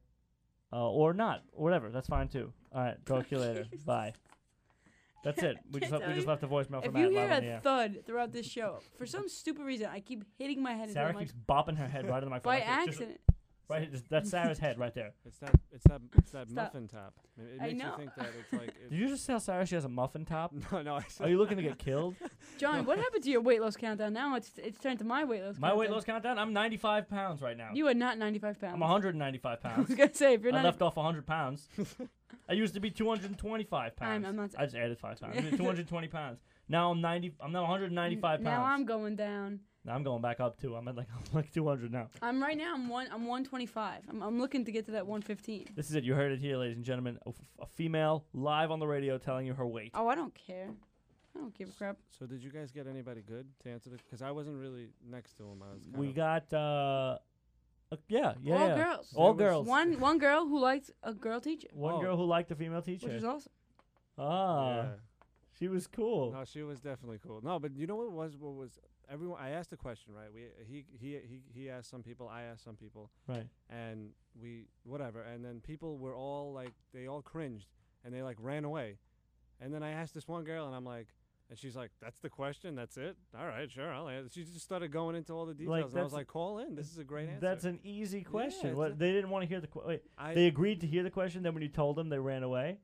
uh, or not, whatever. That's fine too. All right, talk to you later. Bye. That's it. We just left, we just left a voicemail for If Matt you hear live on the a thud throughout this show, for some stupid reason, I keep hitting my head into Sarah the keeps mic bopping her head right on the microphone. by Like just- accident. Right, just, that's Sarah's head right there. It's that. It's that. It's that Stop. muffin top. It, it I makes know. you think that it's like. It, Did you just tell Sarah she has a muffin top? no, no. I Are you looking to get killed? John, what happened to your weight loss countdown? Now it's it's turned to my weight loss. My weight countdown. loss countdown. I'm 95 pounds right now. You are not 95 pounds. I'm 195 pounds. I was gonna say if you're I not. left off 100 pounds. I used to be 225 pounds. I'm- I'm not- I just added five pounds. 220 pounds. Now I'm 90. I'm now 195 pounds. Now I'm going down. Now I'm going back up too. I'm at like I'm like 200 now. I'm right now. I'm one. I'm 125. I'm, I'm looking to get to that 115. This is it. You heard it here, ladies and gentlemen. A, f- a female live on the radio telling you her weight. Oh, I don't care. I don't give a crap. So did you guys get anybody good to answer the? Because I wasn't really next to him. I was. Kind We of, got uh, uh yeah, yeah, All yeah. girls. All There was- girls. One one girl who liked a girl teacher, One Oh. girl who liked a female teacher. which is awesome. ah, Yeah. she was cool. No, she was definitely cool. No, but you know what was what was everyone? I asked a question, right? We he he he he asked some people. I asked some people, Right. and we whatever. And then people were all like, they all cringed and they like ran away. And then I asked this one girl, and I'm like, and she's like, "That's the question. That's it. All right, sure, I'll answer." She just started going into all the details, and I was like, "Call in. This is a great answer." That's an easy question. it's what, they didn't want to hear the qu- wait. I- they agreed to hear the question. Then when you told them, they ran away.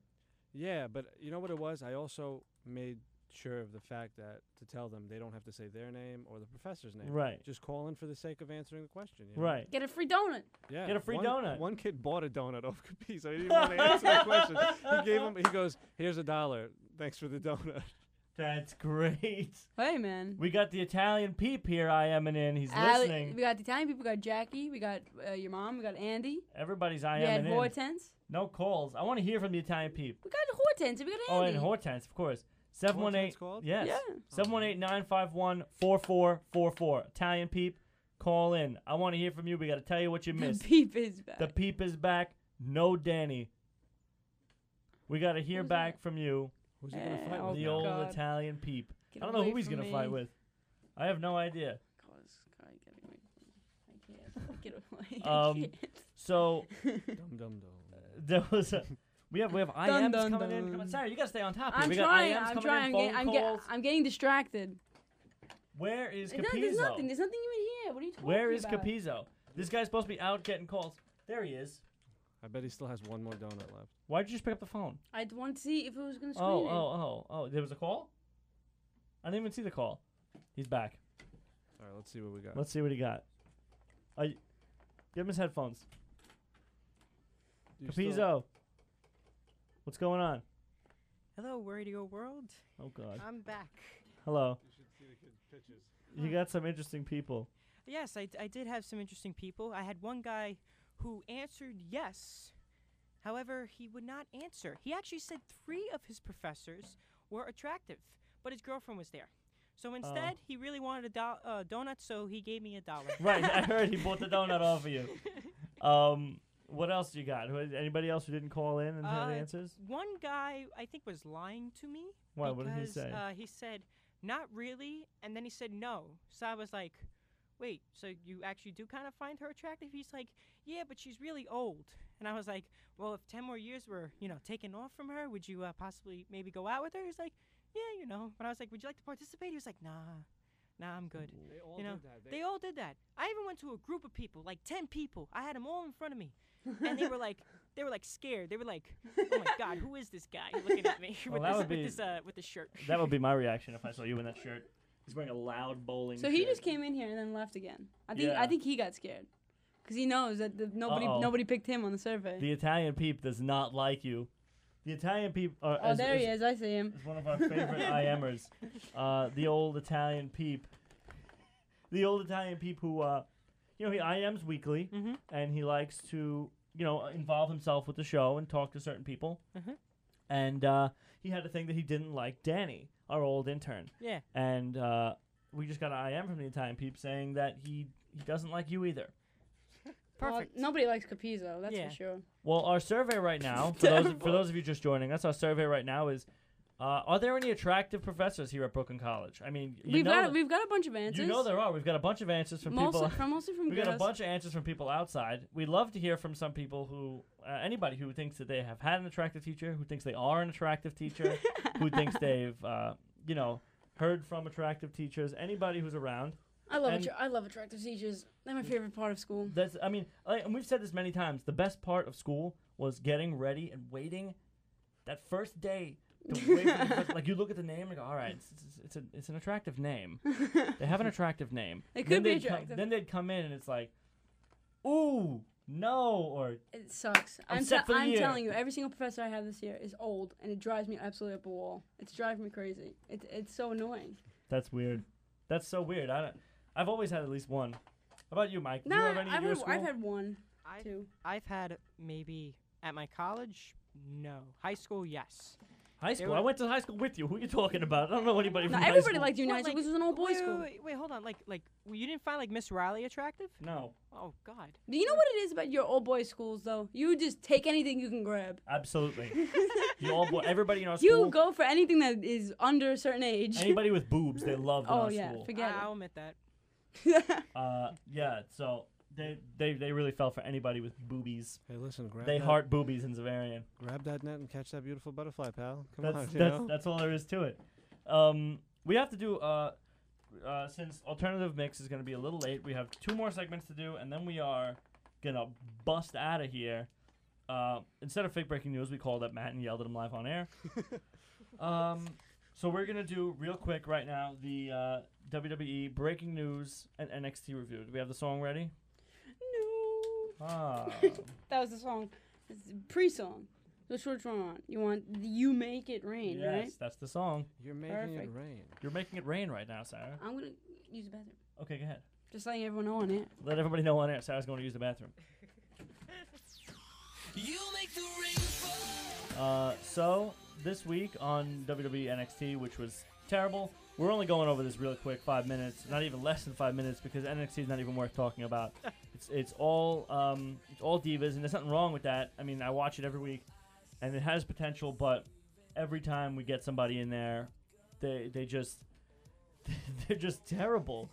Yeah, but you know what it was? I also made sure of the fact that to tell them they don't have to say their name or the professor's name. Right. Just call in for the sake of answering the question. you know? Right. Get a free donut. Yeah. Get a free one, donut. One kid bought a donut off Capiz. I didn't want to answer that question. He gave him. He goes, "Here's a dollar. Thanks for the donut." That's great. Hey man. We got the Italian peep here. I am and in. He's Ali- listening. we got the Italian people. We got Jackie. We got uh, your mom. We got Andy. Everybody's I we am had and in. Hortense. No calls. I want to hear from the Italian peep. We got Hortense. We got Andy. Oh, and Hortense, of course. Seven one eight. called? Yes. Yeah. Seven one eight nine five one four four four four. Italian peep, call in. I want to hear from you. We got to tell you what you The missed. peep is back. The peep is back. No Danny. We got to hear Who's back from you. Who's he gonna Eh, fight oh with? the now? old God. Italian peep. Get I don't know away who he's from gonna fight with. I have no idea. Cause Sky getting away from me. I can't get away. Um, can't. So Dum dum dum. there was a. We have we have Dun, IMs dun, coming in. Come on. Sarah, you gotta stay on top here. I'm we got trying. IMs I'm trying. in. I'm, Phone getting, I'm, get. I'm getting distracted. Where is There's, not, there's Capizzo? nothing. There's nothing even here. What are you talking about? Where is about? Capizzo? This guy's supposed to be out getting calls. There he is. I bet he still has one more donut left. Why'd you just pick up the phone? I want to see if it was gonna screen Oh, oh, oh, oh. There was a call? I didn't even see the call. He's back. All right, let's see what we got. Let's see what he got. Uh, give him his headphones. Do you still- Capizzo. What's going on? Hello, Radio World. Oh, God. I'm back. Hello. You should see the kid's pitches. You got some interesting people. Yes, I, I did have some interesting people. I had one guy who answered yes. However, he would not answer. He actually said three of his professors were attractive, but his girlfriend was there. So instead, he really wanted a do- uh, donut, so he gave me a dollar. Right, I heard he bought the donut off of you. Um, what else you got? Anybody else who didn't call in and had Uh, answers? One guy, I think, was lying to me. Why? What did he because, say? Uh, he said, not really, and then he said no. So I was like, wait, so you actually do kind of find her attractive? He's like, yeah, but she's really old. And I was like, well, if 10 more years were, you know, taken off from her, would you uh, possibly maybe go out with her? He's like, yeah, you know. But I was like, would you like to participate? He was like, nah, nah, I'm good. They all You know, did that. They all did that. I even went to a group of people, like 10 people. I had them all in front of me. And they were like, they were like scared. They were like, "Oh my God, who is this guy looking at me with, that this, would with be- this uh with this shirt?" That would be my reaction if I saw you in that shirt. He's wearing a loud bowling So he just came in here and then left again. I think Yeah. I think he got scared because he knows that the, nobody Uh-oh. nobody picked him on the survey. The Italian peep does not like you. The Italian peep. Uh, oh, as- there he is. I see him. is one of our favorite IMers. Uh, the old Italian peep. The old Italian peep who, uh, you know, he IMs weekly, Mhm. and he likes to, you know, involve himself with the show and talk to certain people. Mhm. And uh, he had a thing that he didn't like Danny, our old intern. Yeah. And uh, we just got an IM from the Italian peep saying that he he doesn't like you either. Well, Perfect. nobody likes Capizzo. That's Yeah. for sure. Well, our survey right now, for those for those of you just joining us, our survey right now is: uh, Are there any attractive professors here at Brooklyn College? I mean, you we've know got that- we've got a bunch of answers. you know there are. We've got a bunch of answers from mostly people. from mostly from we got a bunch of answers from people outside. We'd love to hear from some people who, uh, anybody who thinks that they have had an attractive teacher, who thinks they are an attractive teacher, who thinks they've, uh, you know, heard from attractive teachers. Anybody who's around. I love attra- I love attractive teachers. They're my favorite part of school. That's. I mean, like, and we've said this many times. The best part of school was getting ready and waiting. That first day. To wait for the like you look at the name and go, all right, it's, it's, it's, a, it's an attractive name. They have an attractive name. It Then could be they'd come- attractive. then they'd come in and it's like, ooh, no, or It sucks. I'm I'm, te- I'm year. telling you, every single professor I have this year is old, and it drives me absolutely up a wall. It's driving me crazy. It's it's so annoying. that's weird. That's so weird. I don't. I've always had at least one. How about you, Mike? Do No, you have any at I've had. I've had one, I've, two. I've had maybe at my college, no. High school, yes. High school. were- I went to high school with you. Who are you talking about? I don't know anybody No, from high everybody school. liked junior high What, school like- because it was an old boys school. Wait, wait, wait, hold on. Like, like w- you didn't find like Miss Riley attractive? No, Oh God. Do you know what it is about your old boys schools though? You just take anything you can grab. absolutely. you all boy, everybody in our school. You go for anything that is under a certain age. Anybody with boobs, they loved in oh our yeah, school. forget I'll admit that. Uh, yeah. So they, they they really fell for anybody with boobies. Hey, listen, grab They that, heart boobies in Xaverian. grab that net and catch that beautiful butterfly, pal. Come That's on, you that's know? that's all there is to it. Um, we have to do uh, uh, since alternative mix is going to be a little late. We have two more segments to do, and then we are gonna bust out of here. Uh, instead of fake breaking news, we called up Matt and yelled at him live on air. um, So we're gonna do real quick right now the uh, WWE breaking news and NXT review. Do we have the song ready? No. That was the song. It's pre-song. Which which one? you want? You want the "You Make It Rain," yes, right? that's the song. You're making Perfect. it rain. You're making it rain right now, Sarah. I'm gonna use the bathroom. Okay, go ahead. Just letting everyone know on it. Let everybody know on air. Sarah's going to use the bathroom. You make the rain fall. Uh, so this week on WWE NXT, which was terrible, we're only going over this real quick, five minutes, not even less than five minutes, because NXT is not even worth talking about. it's it's all um, it's all divas, and there's nothing wrong with that. I mean, I watch it every week, and it has potential, but every time we get somebody in there, they they just they're just terrible.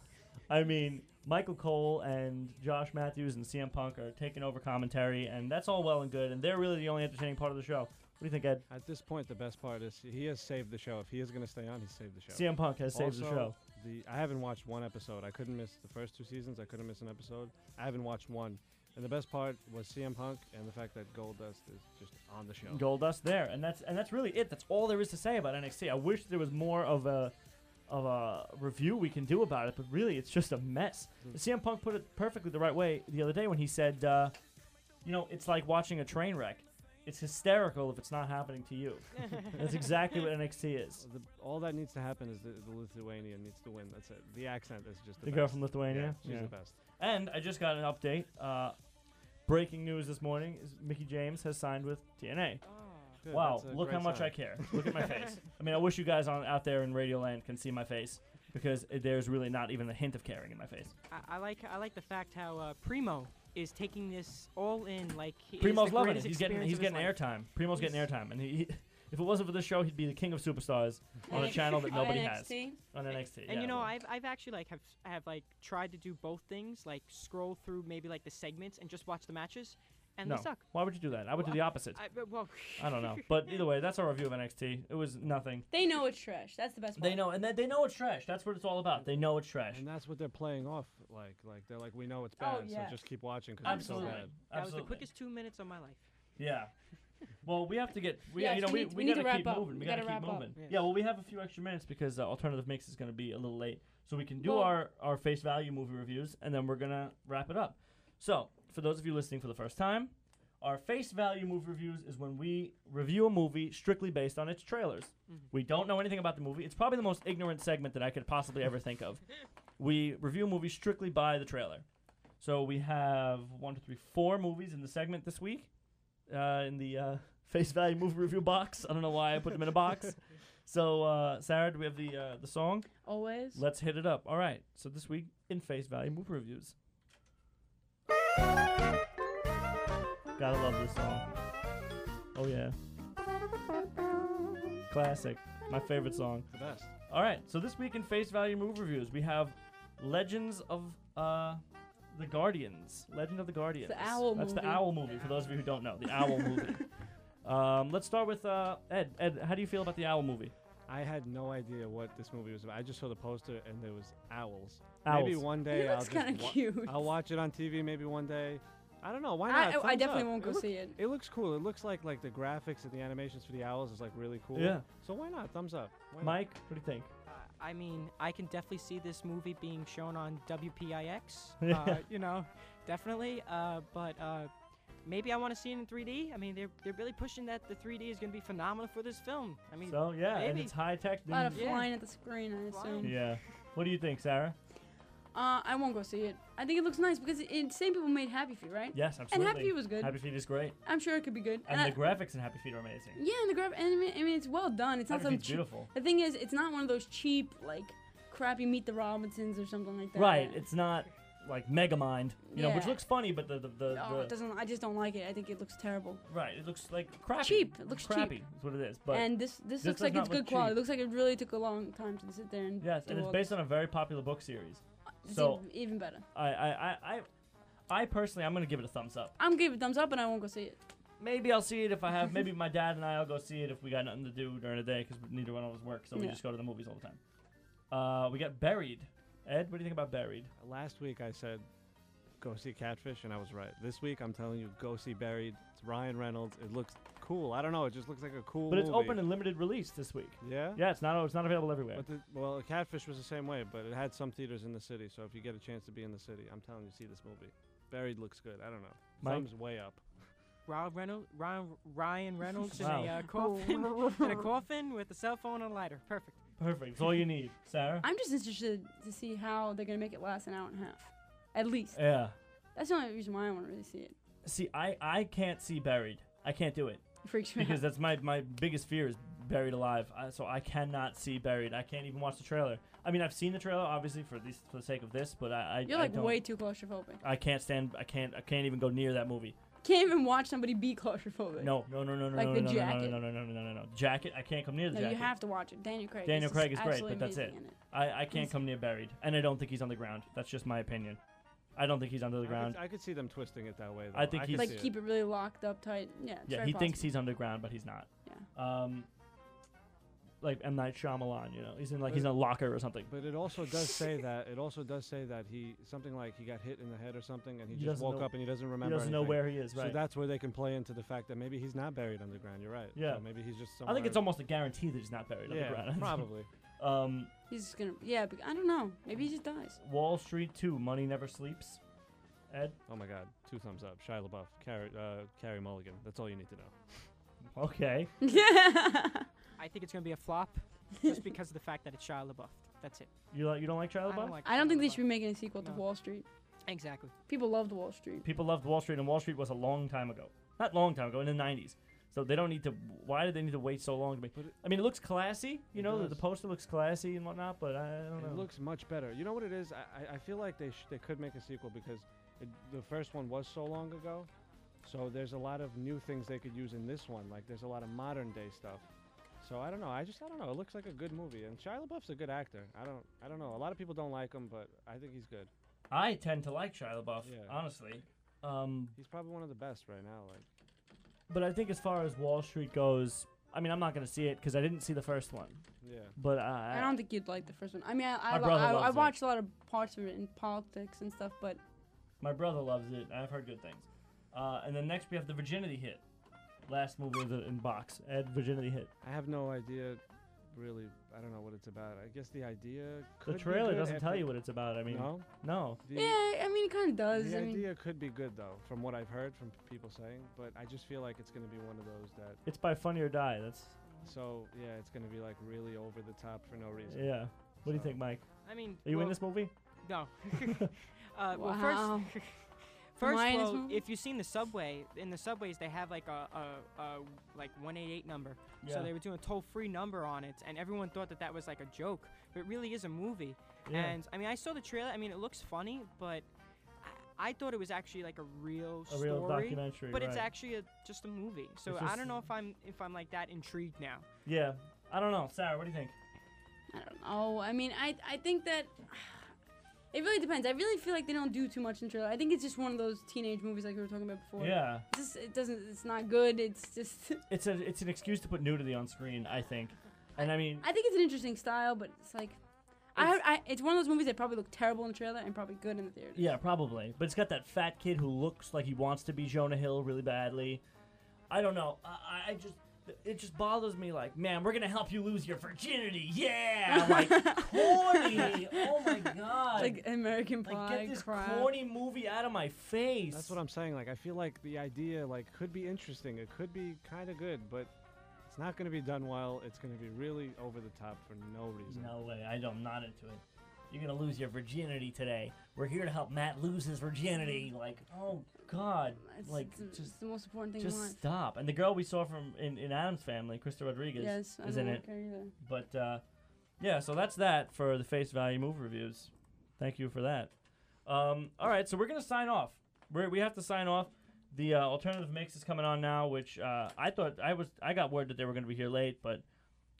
I mean, Michael Cole and Josh Matthews and CM Punk are taking over commentary, and that's all well and good, and they're really the only entertaining part of the show. What do you think, Ed? At this point, the best part is he has saved the show. If he is going to stay on, he's saved the show. CM Punk has saved the show. The I haven't watched one episode. I couldn't miss the first two seasons. I couldn't miss an episode. I haven't watched one. And the best part was CM Punk and the fact that Goldust is just on the show. Goldust there, and that's and that's really it. That's all there is to say about NXT. I wish there was more of a of a review we can do about it, but really it's just a mess. CM Punk put it perfectly the right way the other day when he said, uh, "You know, it's like watching a train wreck. It's hysterical if it's not happening to you." that's exactly what NXT is. The, all that needs to happen is the, the Lithuanian needs to win. That's it. The accent is just the, The best. girl from Lithuania? Yeah, she's Yeah. the best. And I just got an update. Uh, breaking news this morning is Mickie James has signed with TNA. Good, wow, look how much sign. I care. Look at my face. I mean, I wish you guys on out there in Radio Land can see my face because there's really not even a hint of caring in my face. I, I like I like the fact how uh, Primo is taking this all in. Like he is Primo's loving it. He's getting he's getting airtime. Primo's getting airtime, and he, he- if it wasn't for this show, he'd be the king of superstars on a channel that On nobody has on NXT. And yeah. you know, I've I've actually like have have like tried to do both things, like scroll through maybe like the segments and just watch the matches, and no, they suck. why would you do that? I would do the opposite. I, but- well, I don't know, but either way, that's our review of NXT. It was nothing. They know it's trash. That's the best part. They know, and they, they know it's trash. That's what it's all about. They know it's trash. And that's what they're playing off like. Like they're like, we know it's Oh, bad, yeah. so just keep watching because it's so Absolutely. bad. that was the Absolutely. quickest two minutes of my life. Yeah. Well, we have to get. We, Yes, you know, we we, need- we, we need to gotta wrap keep up. moving. We, We gotta, gotta keep wrap up. moving. Yes. Yeah. Well, we have a few extra minutes because uh, alternative mix is going to be a little late, so we can do Well- our our face value movie reviews, and then we're gonna wrap it up. So, for those of you listening for the first time, our face value movie reviews is when we review a movie strictly based on its trailers. We don't know anything about the movie. It's probably the most ignorant segment that I could possibly ever think of. We review a movie strictly by the trailer. So we have one, two, three, four movies in the segment this week. Uh, in the uh, face value movie review box. I don't know why I put them in a box. So uh, Sarah, do we have the uh, the song? Always. Let's hit it up. All right. So this week in face value movie reviews. Gotta love this song. Oh yeah. Classic. My favorite song. The best. All right. So this week in face value movie reviews, we have Legends of uh, the Guardians. Legend of the Guardians. the owl That's the movie. owl movie. For those of you who don't know, the owl movie. Um, let's start with uh, Ed. Ed, how do you feel about the owl movie? I had no idea what this movie was about. I just saw the poster and there was owls. Owls. Maybe one day It I'll looks just kinda wa- cute. I'll watch it on TV. Maybe one day. I don't know. Why not? I- I Thumbs definitely up. won't go look- see it. It looks cool. It looks like like the graphics and the animations for the owls is like really cool. Yeah. So why not? Thumbs up. Why not? Mike, what do you think? I mean, I can definitely see this movie being shown on WPIX. Yeah. uh, you know, definitely. Uh, but uh, maybe I want to see it in 3D. I mean, they're they're really pushing that the 3D is going to be phenomenal for this film. I mean, So yeah, and maybe. it's high tech. A lot of Yeah. flying at the screen, I assume. Yeah. What do you think, Sarah? Uh, I won't go see it. I think it looks nice because it, same people made Happy Feet, right? Yes, absolutely. And. Happy Feet was good. Happy Feet is great, I'm sure it could be good. and I- the graphics in Happy Feet are amazing. Yeah, and the graph. And I mean, I mean, it's well done. It's not Happy some Feet's cheap. beautiful. The thing is, it's not one of those cheap, like, crappy Meet the Robinsons or something like that. Right. It's not like Megamind, you know, which looks funny, but the the, the, No, the it doesn't. I just don't like it. I think it looks terrible. right. It looks like crappy. Cheap. It looks cheap. crappy. Is what it is. But and this this, this looks like it's good quality. It looks like it really took a long time to sit there and yes, and it's based this. on a very popular book series. It's So even, even better. I I, I I I personally I'm gonna give it a thumbs up. I'm giving it a thumbs up, and I won't go see it. Maybe I'll see it if I have. Maybe my dad and I'll go see it if we got nothing to do during the day because neither one of us work, so we Yeah. just go to the movies all the time. Uh, we got Buried. Ed, what do you think about Buried? Last week I said go see Catfish, and I was right. This week, I'm telling you, go see Buried. It's Ryan Reynolds. It looks cool. I don't know. It just looks like a cool. But it's movie. open and limited release this week. Yeah. Yeah, it's not it's not available everywhere. But the, well, Catfish was the same way, but it had some theaters in the city. So if you get a chance to be in the city, I'm telling you, see this movie. Buried looks good. I don't know. Mike? Thumbs way up. Ryan Reynolds, Ryan, Ryan Reynolds Wow. in a uh, coffin, in a coffin with a cell phone and a lighter. Perfect. Perfect. It's all you need, Sarah. I'm just interested to see how they're gonna make it last an hour and a half, at least. Yeah. That's the only reason why I want to really see it. See, I I can't see buried. I can't do it. It freaks me because out. that's my my biggest fear is buried alive. I, so I cannot see buried. I can't even watch the trailer. I mean, I've seen the trailer obviously for this for the sake of this, but I I, You're I like don't- way too claustrophobic. I can't stand. I can't. I can't even go near that movie. Can't even watch somebody be claustrophobic. No, no, no, no, no, Like no, the no, no, no, no, no, no, no, no, no. Jacket. I can't come near the No, jacket. you have to watch it. Daniel Craig. Daniel Craig is great, but that's it. it. I, I can't He's- come near buried, and I don't think he's on the ground. That's just my opinion. I don't think he's under the I could- ground. I could, see them twisting it that way. Though. I think could he's- like see it. keep it really locked up tight. Yeah. It's yeah, very he thinks possible. he's underground, but he's not. Yeah. Um, like M Night Shyamalan, you know, he's in like he's in But- a locker or something. But it also does say that it also does say that he something like he got hit in the head or something, and he, He just doesn't woke know- up and he doesn't remember. he remember. doesn't know anything. where he is, Right. So that's where they can play into the fact that maybe he's not buried underground. You're right. Yeah. So maybe he's just. I think it's almost a guarantee that he's not buried Yeah, underground. probably. Um, He's just gonna. Yeah, but I don't know. Maybe he just dies. Wall Street Two, Money Never Sleeps. Ed. Oh my God! Two thumbs up. Shia LaBeouf, Carey, uh, Carey Mulligan. That's all you need to know. Okay. I think it's gonna be a flop, just because of the fact that it's Shia LaBeouf. That's it. You like you don't like Shia I LaBeouf? don't like I don't Shia think they should be making a sequel to Wall Street. Exactly. People loved Wall Street. People loved Wall Street, and Wall Street was a long time ago. Not long time ago, in the '90s. So they don't need to. Why do they need to wait so long to make? it I mean, it looks classy. You know, the, the poster looks classy and whatnot. But I don't know. It looks much better. You know what it is? I, I, I feel like they sh- they could make a sequel because it, the first one was so long ago. So there's a lot of new things they could use in this one. Like there's a lot of modern day stuff. So I don't know. I just I don't know. It looks like a good movie, and Shia LaBeouf's a good actor. I don't I don't know. A lot of people don't like him, but I think he's good. I tend to like Shia LaBeouf, Yeah. honestly. Um, He's probably one of the best right now. Like but I think as far as Wall Street goes, I mean, I'm not going to see it because I didn't see the first one. yeah. But I, I don't think you'd like the first one. I mean, I I, My lo- brother I, loves I it. watched a lot of parts of it in politics and stuff, but my brother loves it. I've heard good things. Uh, and then next we have the Virginity Hit, last movie of the, in box. Ed Virginity Hit. I have no idea. Really, I don't know what it's about. I guess the idea. Could The be trailer good doesn't tell you what it's about. I mean, No. no. The- yeah, I mean, it kind of does. The I mean, idea could be good though, from what I've heard from people saying, but I just feel like it's going to be one of those that. It's by Funny or Die. That's So yeah, it's going to be like really over the top for no reason. yeah. What do you think, Mike? I mean, Are you in this movie? No. uh, Well, Wow. first, first, Am I in well, if you've seen the subway, in the subways they have like a, a, a like 188 number. Yeah. So they were doing a toll-free number on it, and everyone thought that that was like a joke, but it really is a movie. Yeah. And I mean, I saw the trailer. I mean, it looks funny, but I, I thought it was actually like a real A story. real documentary, But it's actually a, just a movie. So It's I don't know if I'm if I'm like that intrigued now. Yeah. I don't know. Sarah, what do you think? I don't know. I mean, I I think that it really depends. I really feel like they don't do too much in the trailer. I think it's just one of those teenage movies like we were talking about before. Yeah. It's just, it doesn't. It's not good. It's just. It's a it's an excuse to put nudity on screen. I think. And I mean, I think it's an interesting style, but it's like. I, I, it's one of those movies that probably look terrible in the trailer and probably good in the theater. Yeah, probably. But it's got that fat kid who looks like he wants to be Jonah Hill really badly. I don't know. I, I just it just bothers me. Like, man, we're gonna help you lose your virginity. Yeah, like corny. Oh my god. Like American Pie Like, get this crap. corny movie out of my face. That's what I'm saying. Like I feel like the idea like could be interesting. It could be kind of good, but it's not going to be done well. It's going to be really over the top for no reason. No way. I don't. I'm not into it. You're gonna lose your virginity today. We're here to help Matt lose his virginity. Like, oh God. It's, like, it's, just it's the most important thing in just life. stop. And the girl we saw from in, in Addams Family, Krysta Rodriguez, Yes, I is don't in like it. her either. But uh, yeah, so that's that for the face value movie reviews. Thank you for that. Um, all right, so we're gonna sign off. We're, we have to sign off. The uh, alternative mix is coming on now, which uh, I thought I was. I got word that they were gonna be here late, but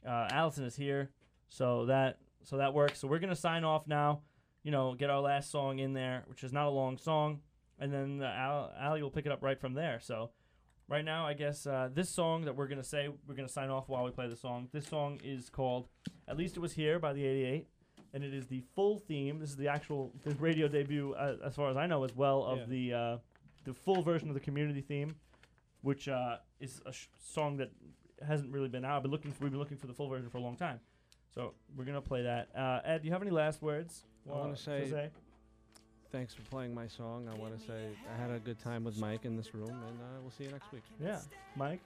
uh, Allison is here, so that so that works. So we're gonna sign off now. You know, get our last song in there, which is not a long song, and then uh, Al, Ali will pick it up right from there. So right now, I guess uh, this song that we're gonna say we're gonna sign off while we play the song. This song is called "At Least It Was Here" by the '88, and it is the full theme. This is the actual the radio debut, uh, as far as I know, as well of Yeah. the uh, the full version of the community theme, which uh, is a sh- song that hasn't really been out. I've been looking for, we've been looking for the full version for a long time. So we're gonna play that. Uh, Ed, do you have any last words? I want to say thanks for playing my song. I want to say I had a good time with Mike in this room, and uh, we'll see you next week. Yeah, Mike.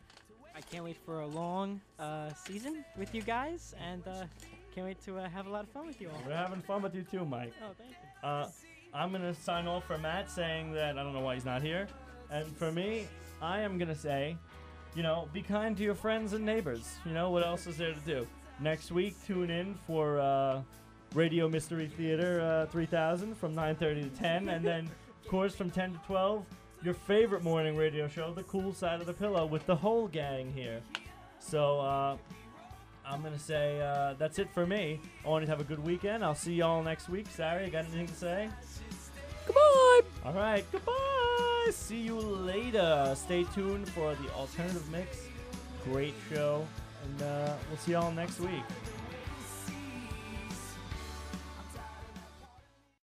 I can't wait for a long uh, season with you guys, and uh, can't wait to uh, have a lot of fun with you all. We're having fun with you too, Mike. Oh, thank you. Uh, I'm gonna sign off for Matt, saying that I don't know why he's not here, and for me, I am gonna say, you know, be kind to your friends and neighbors. You know, what else is there to do? Next week, tune in for uh, Radio Mystery Theater uh, 3000 from 9:30 to 10, and then, of course, from 10 to 12, your favorite morning radio show, The Cool Side of the Pillow, with the whole gang here. So. Uh, I'm gonna say uh, that's it for me. I want you to have a good weekend. I'll see y'all next week. Sarah, you got anything to say? Goodbye. All right, goodbye. See you later. Stay tuned for the alternative mix. Great show, and uh, we'll see y'all next week.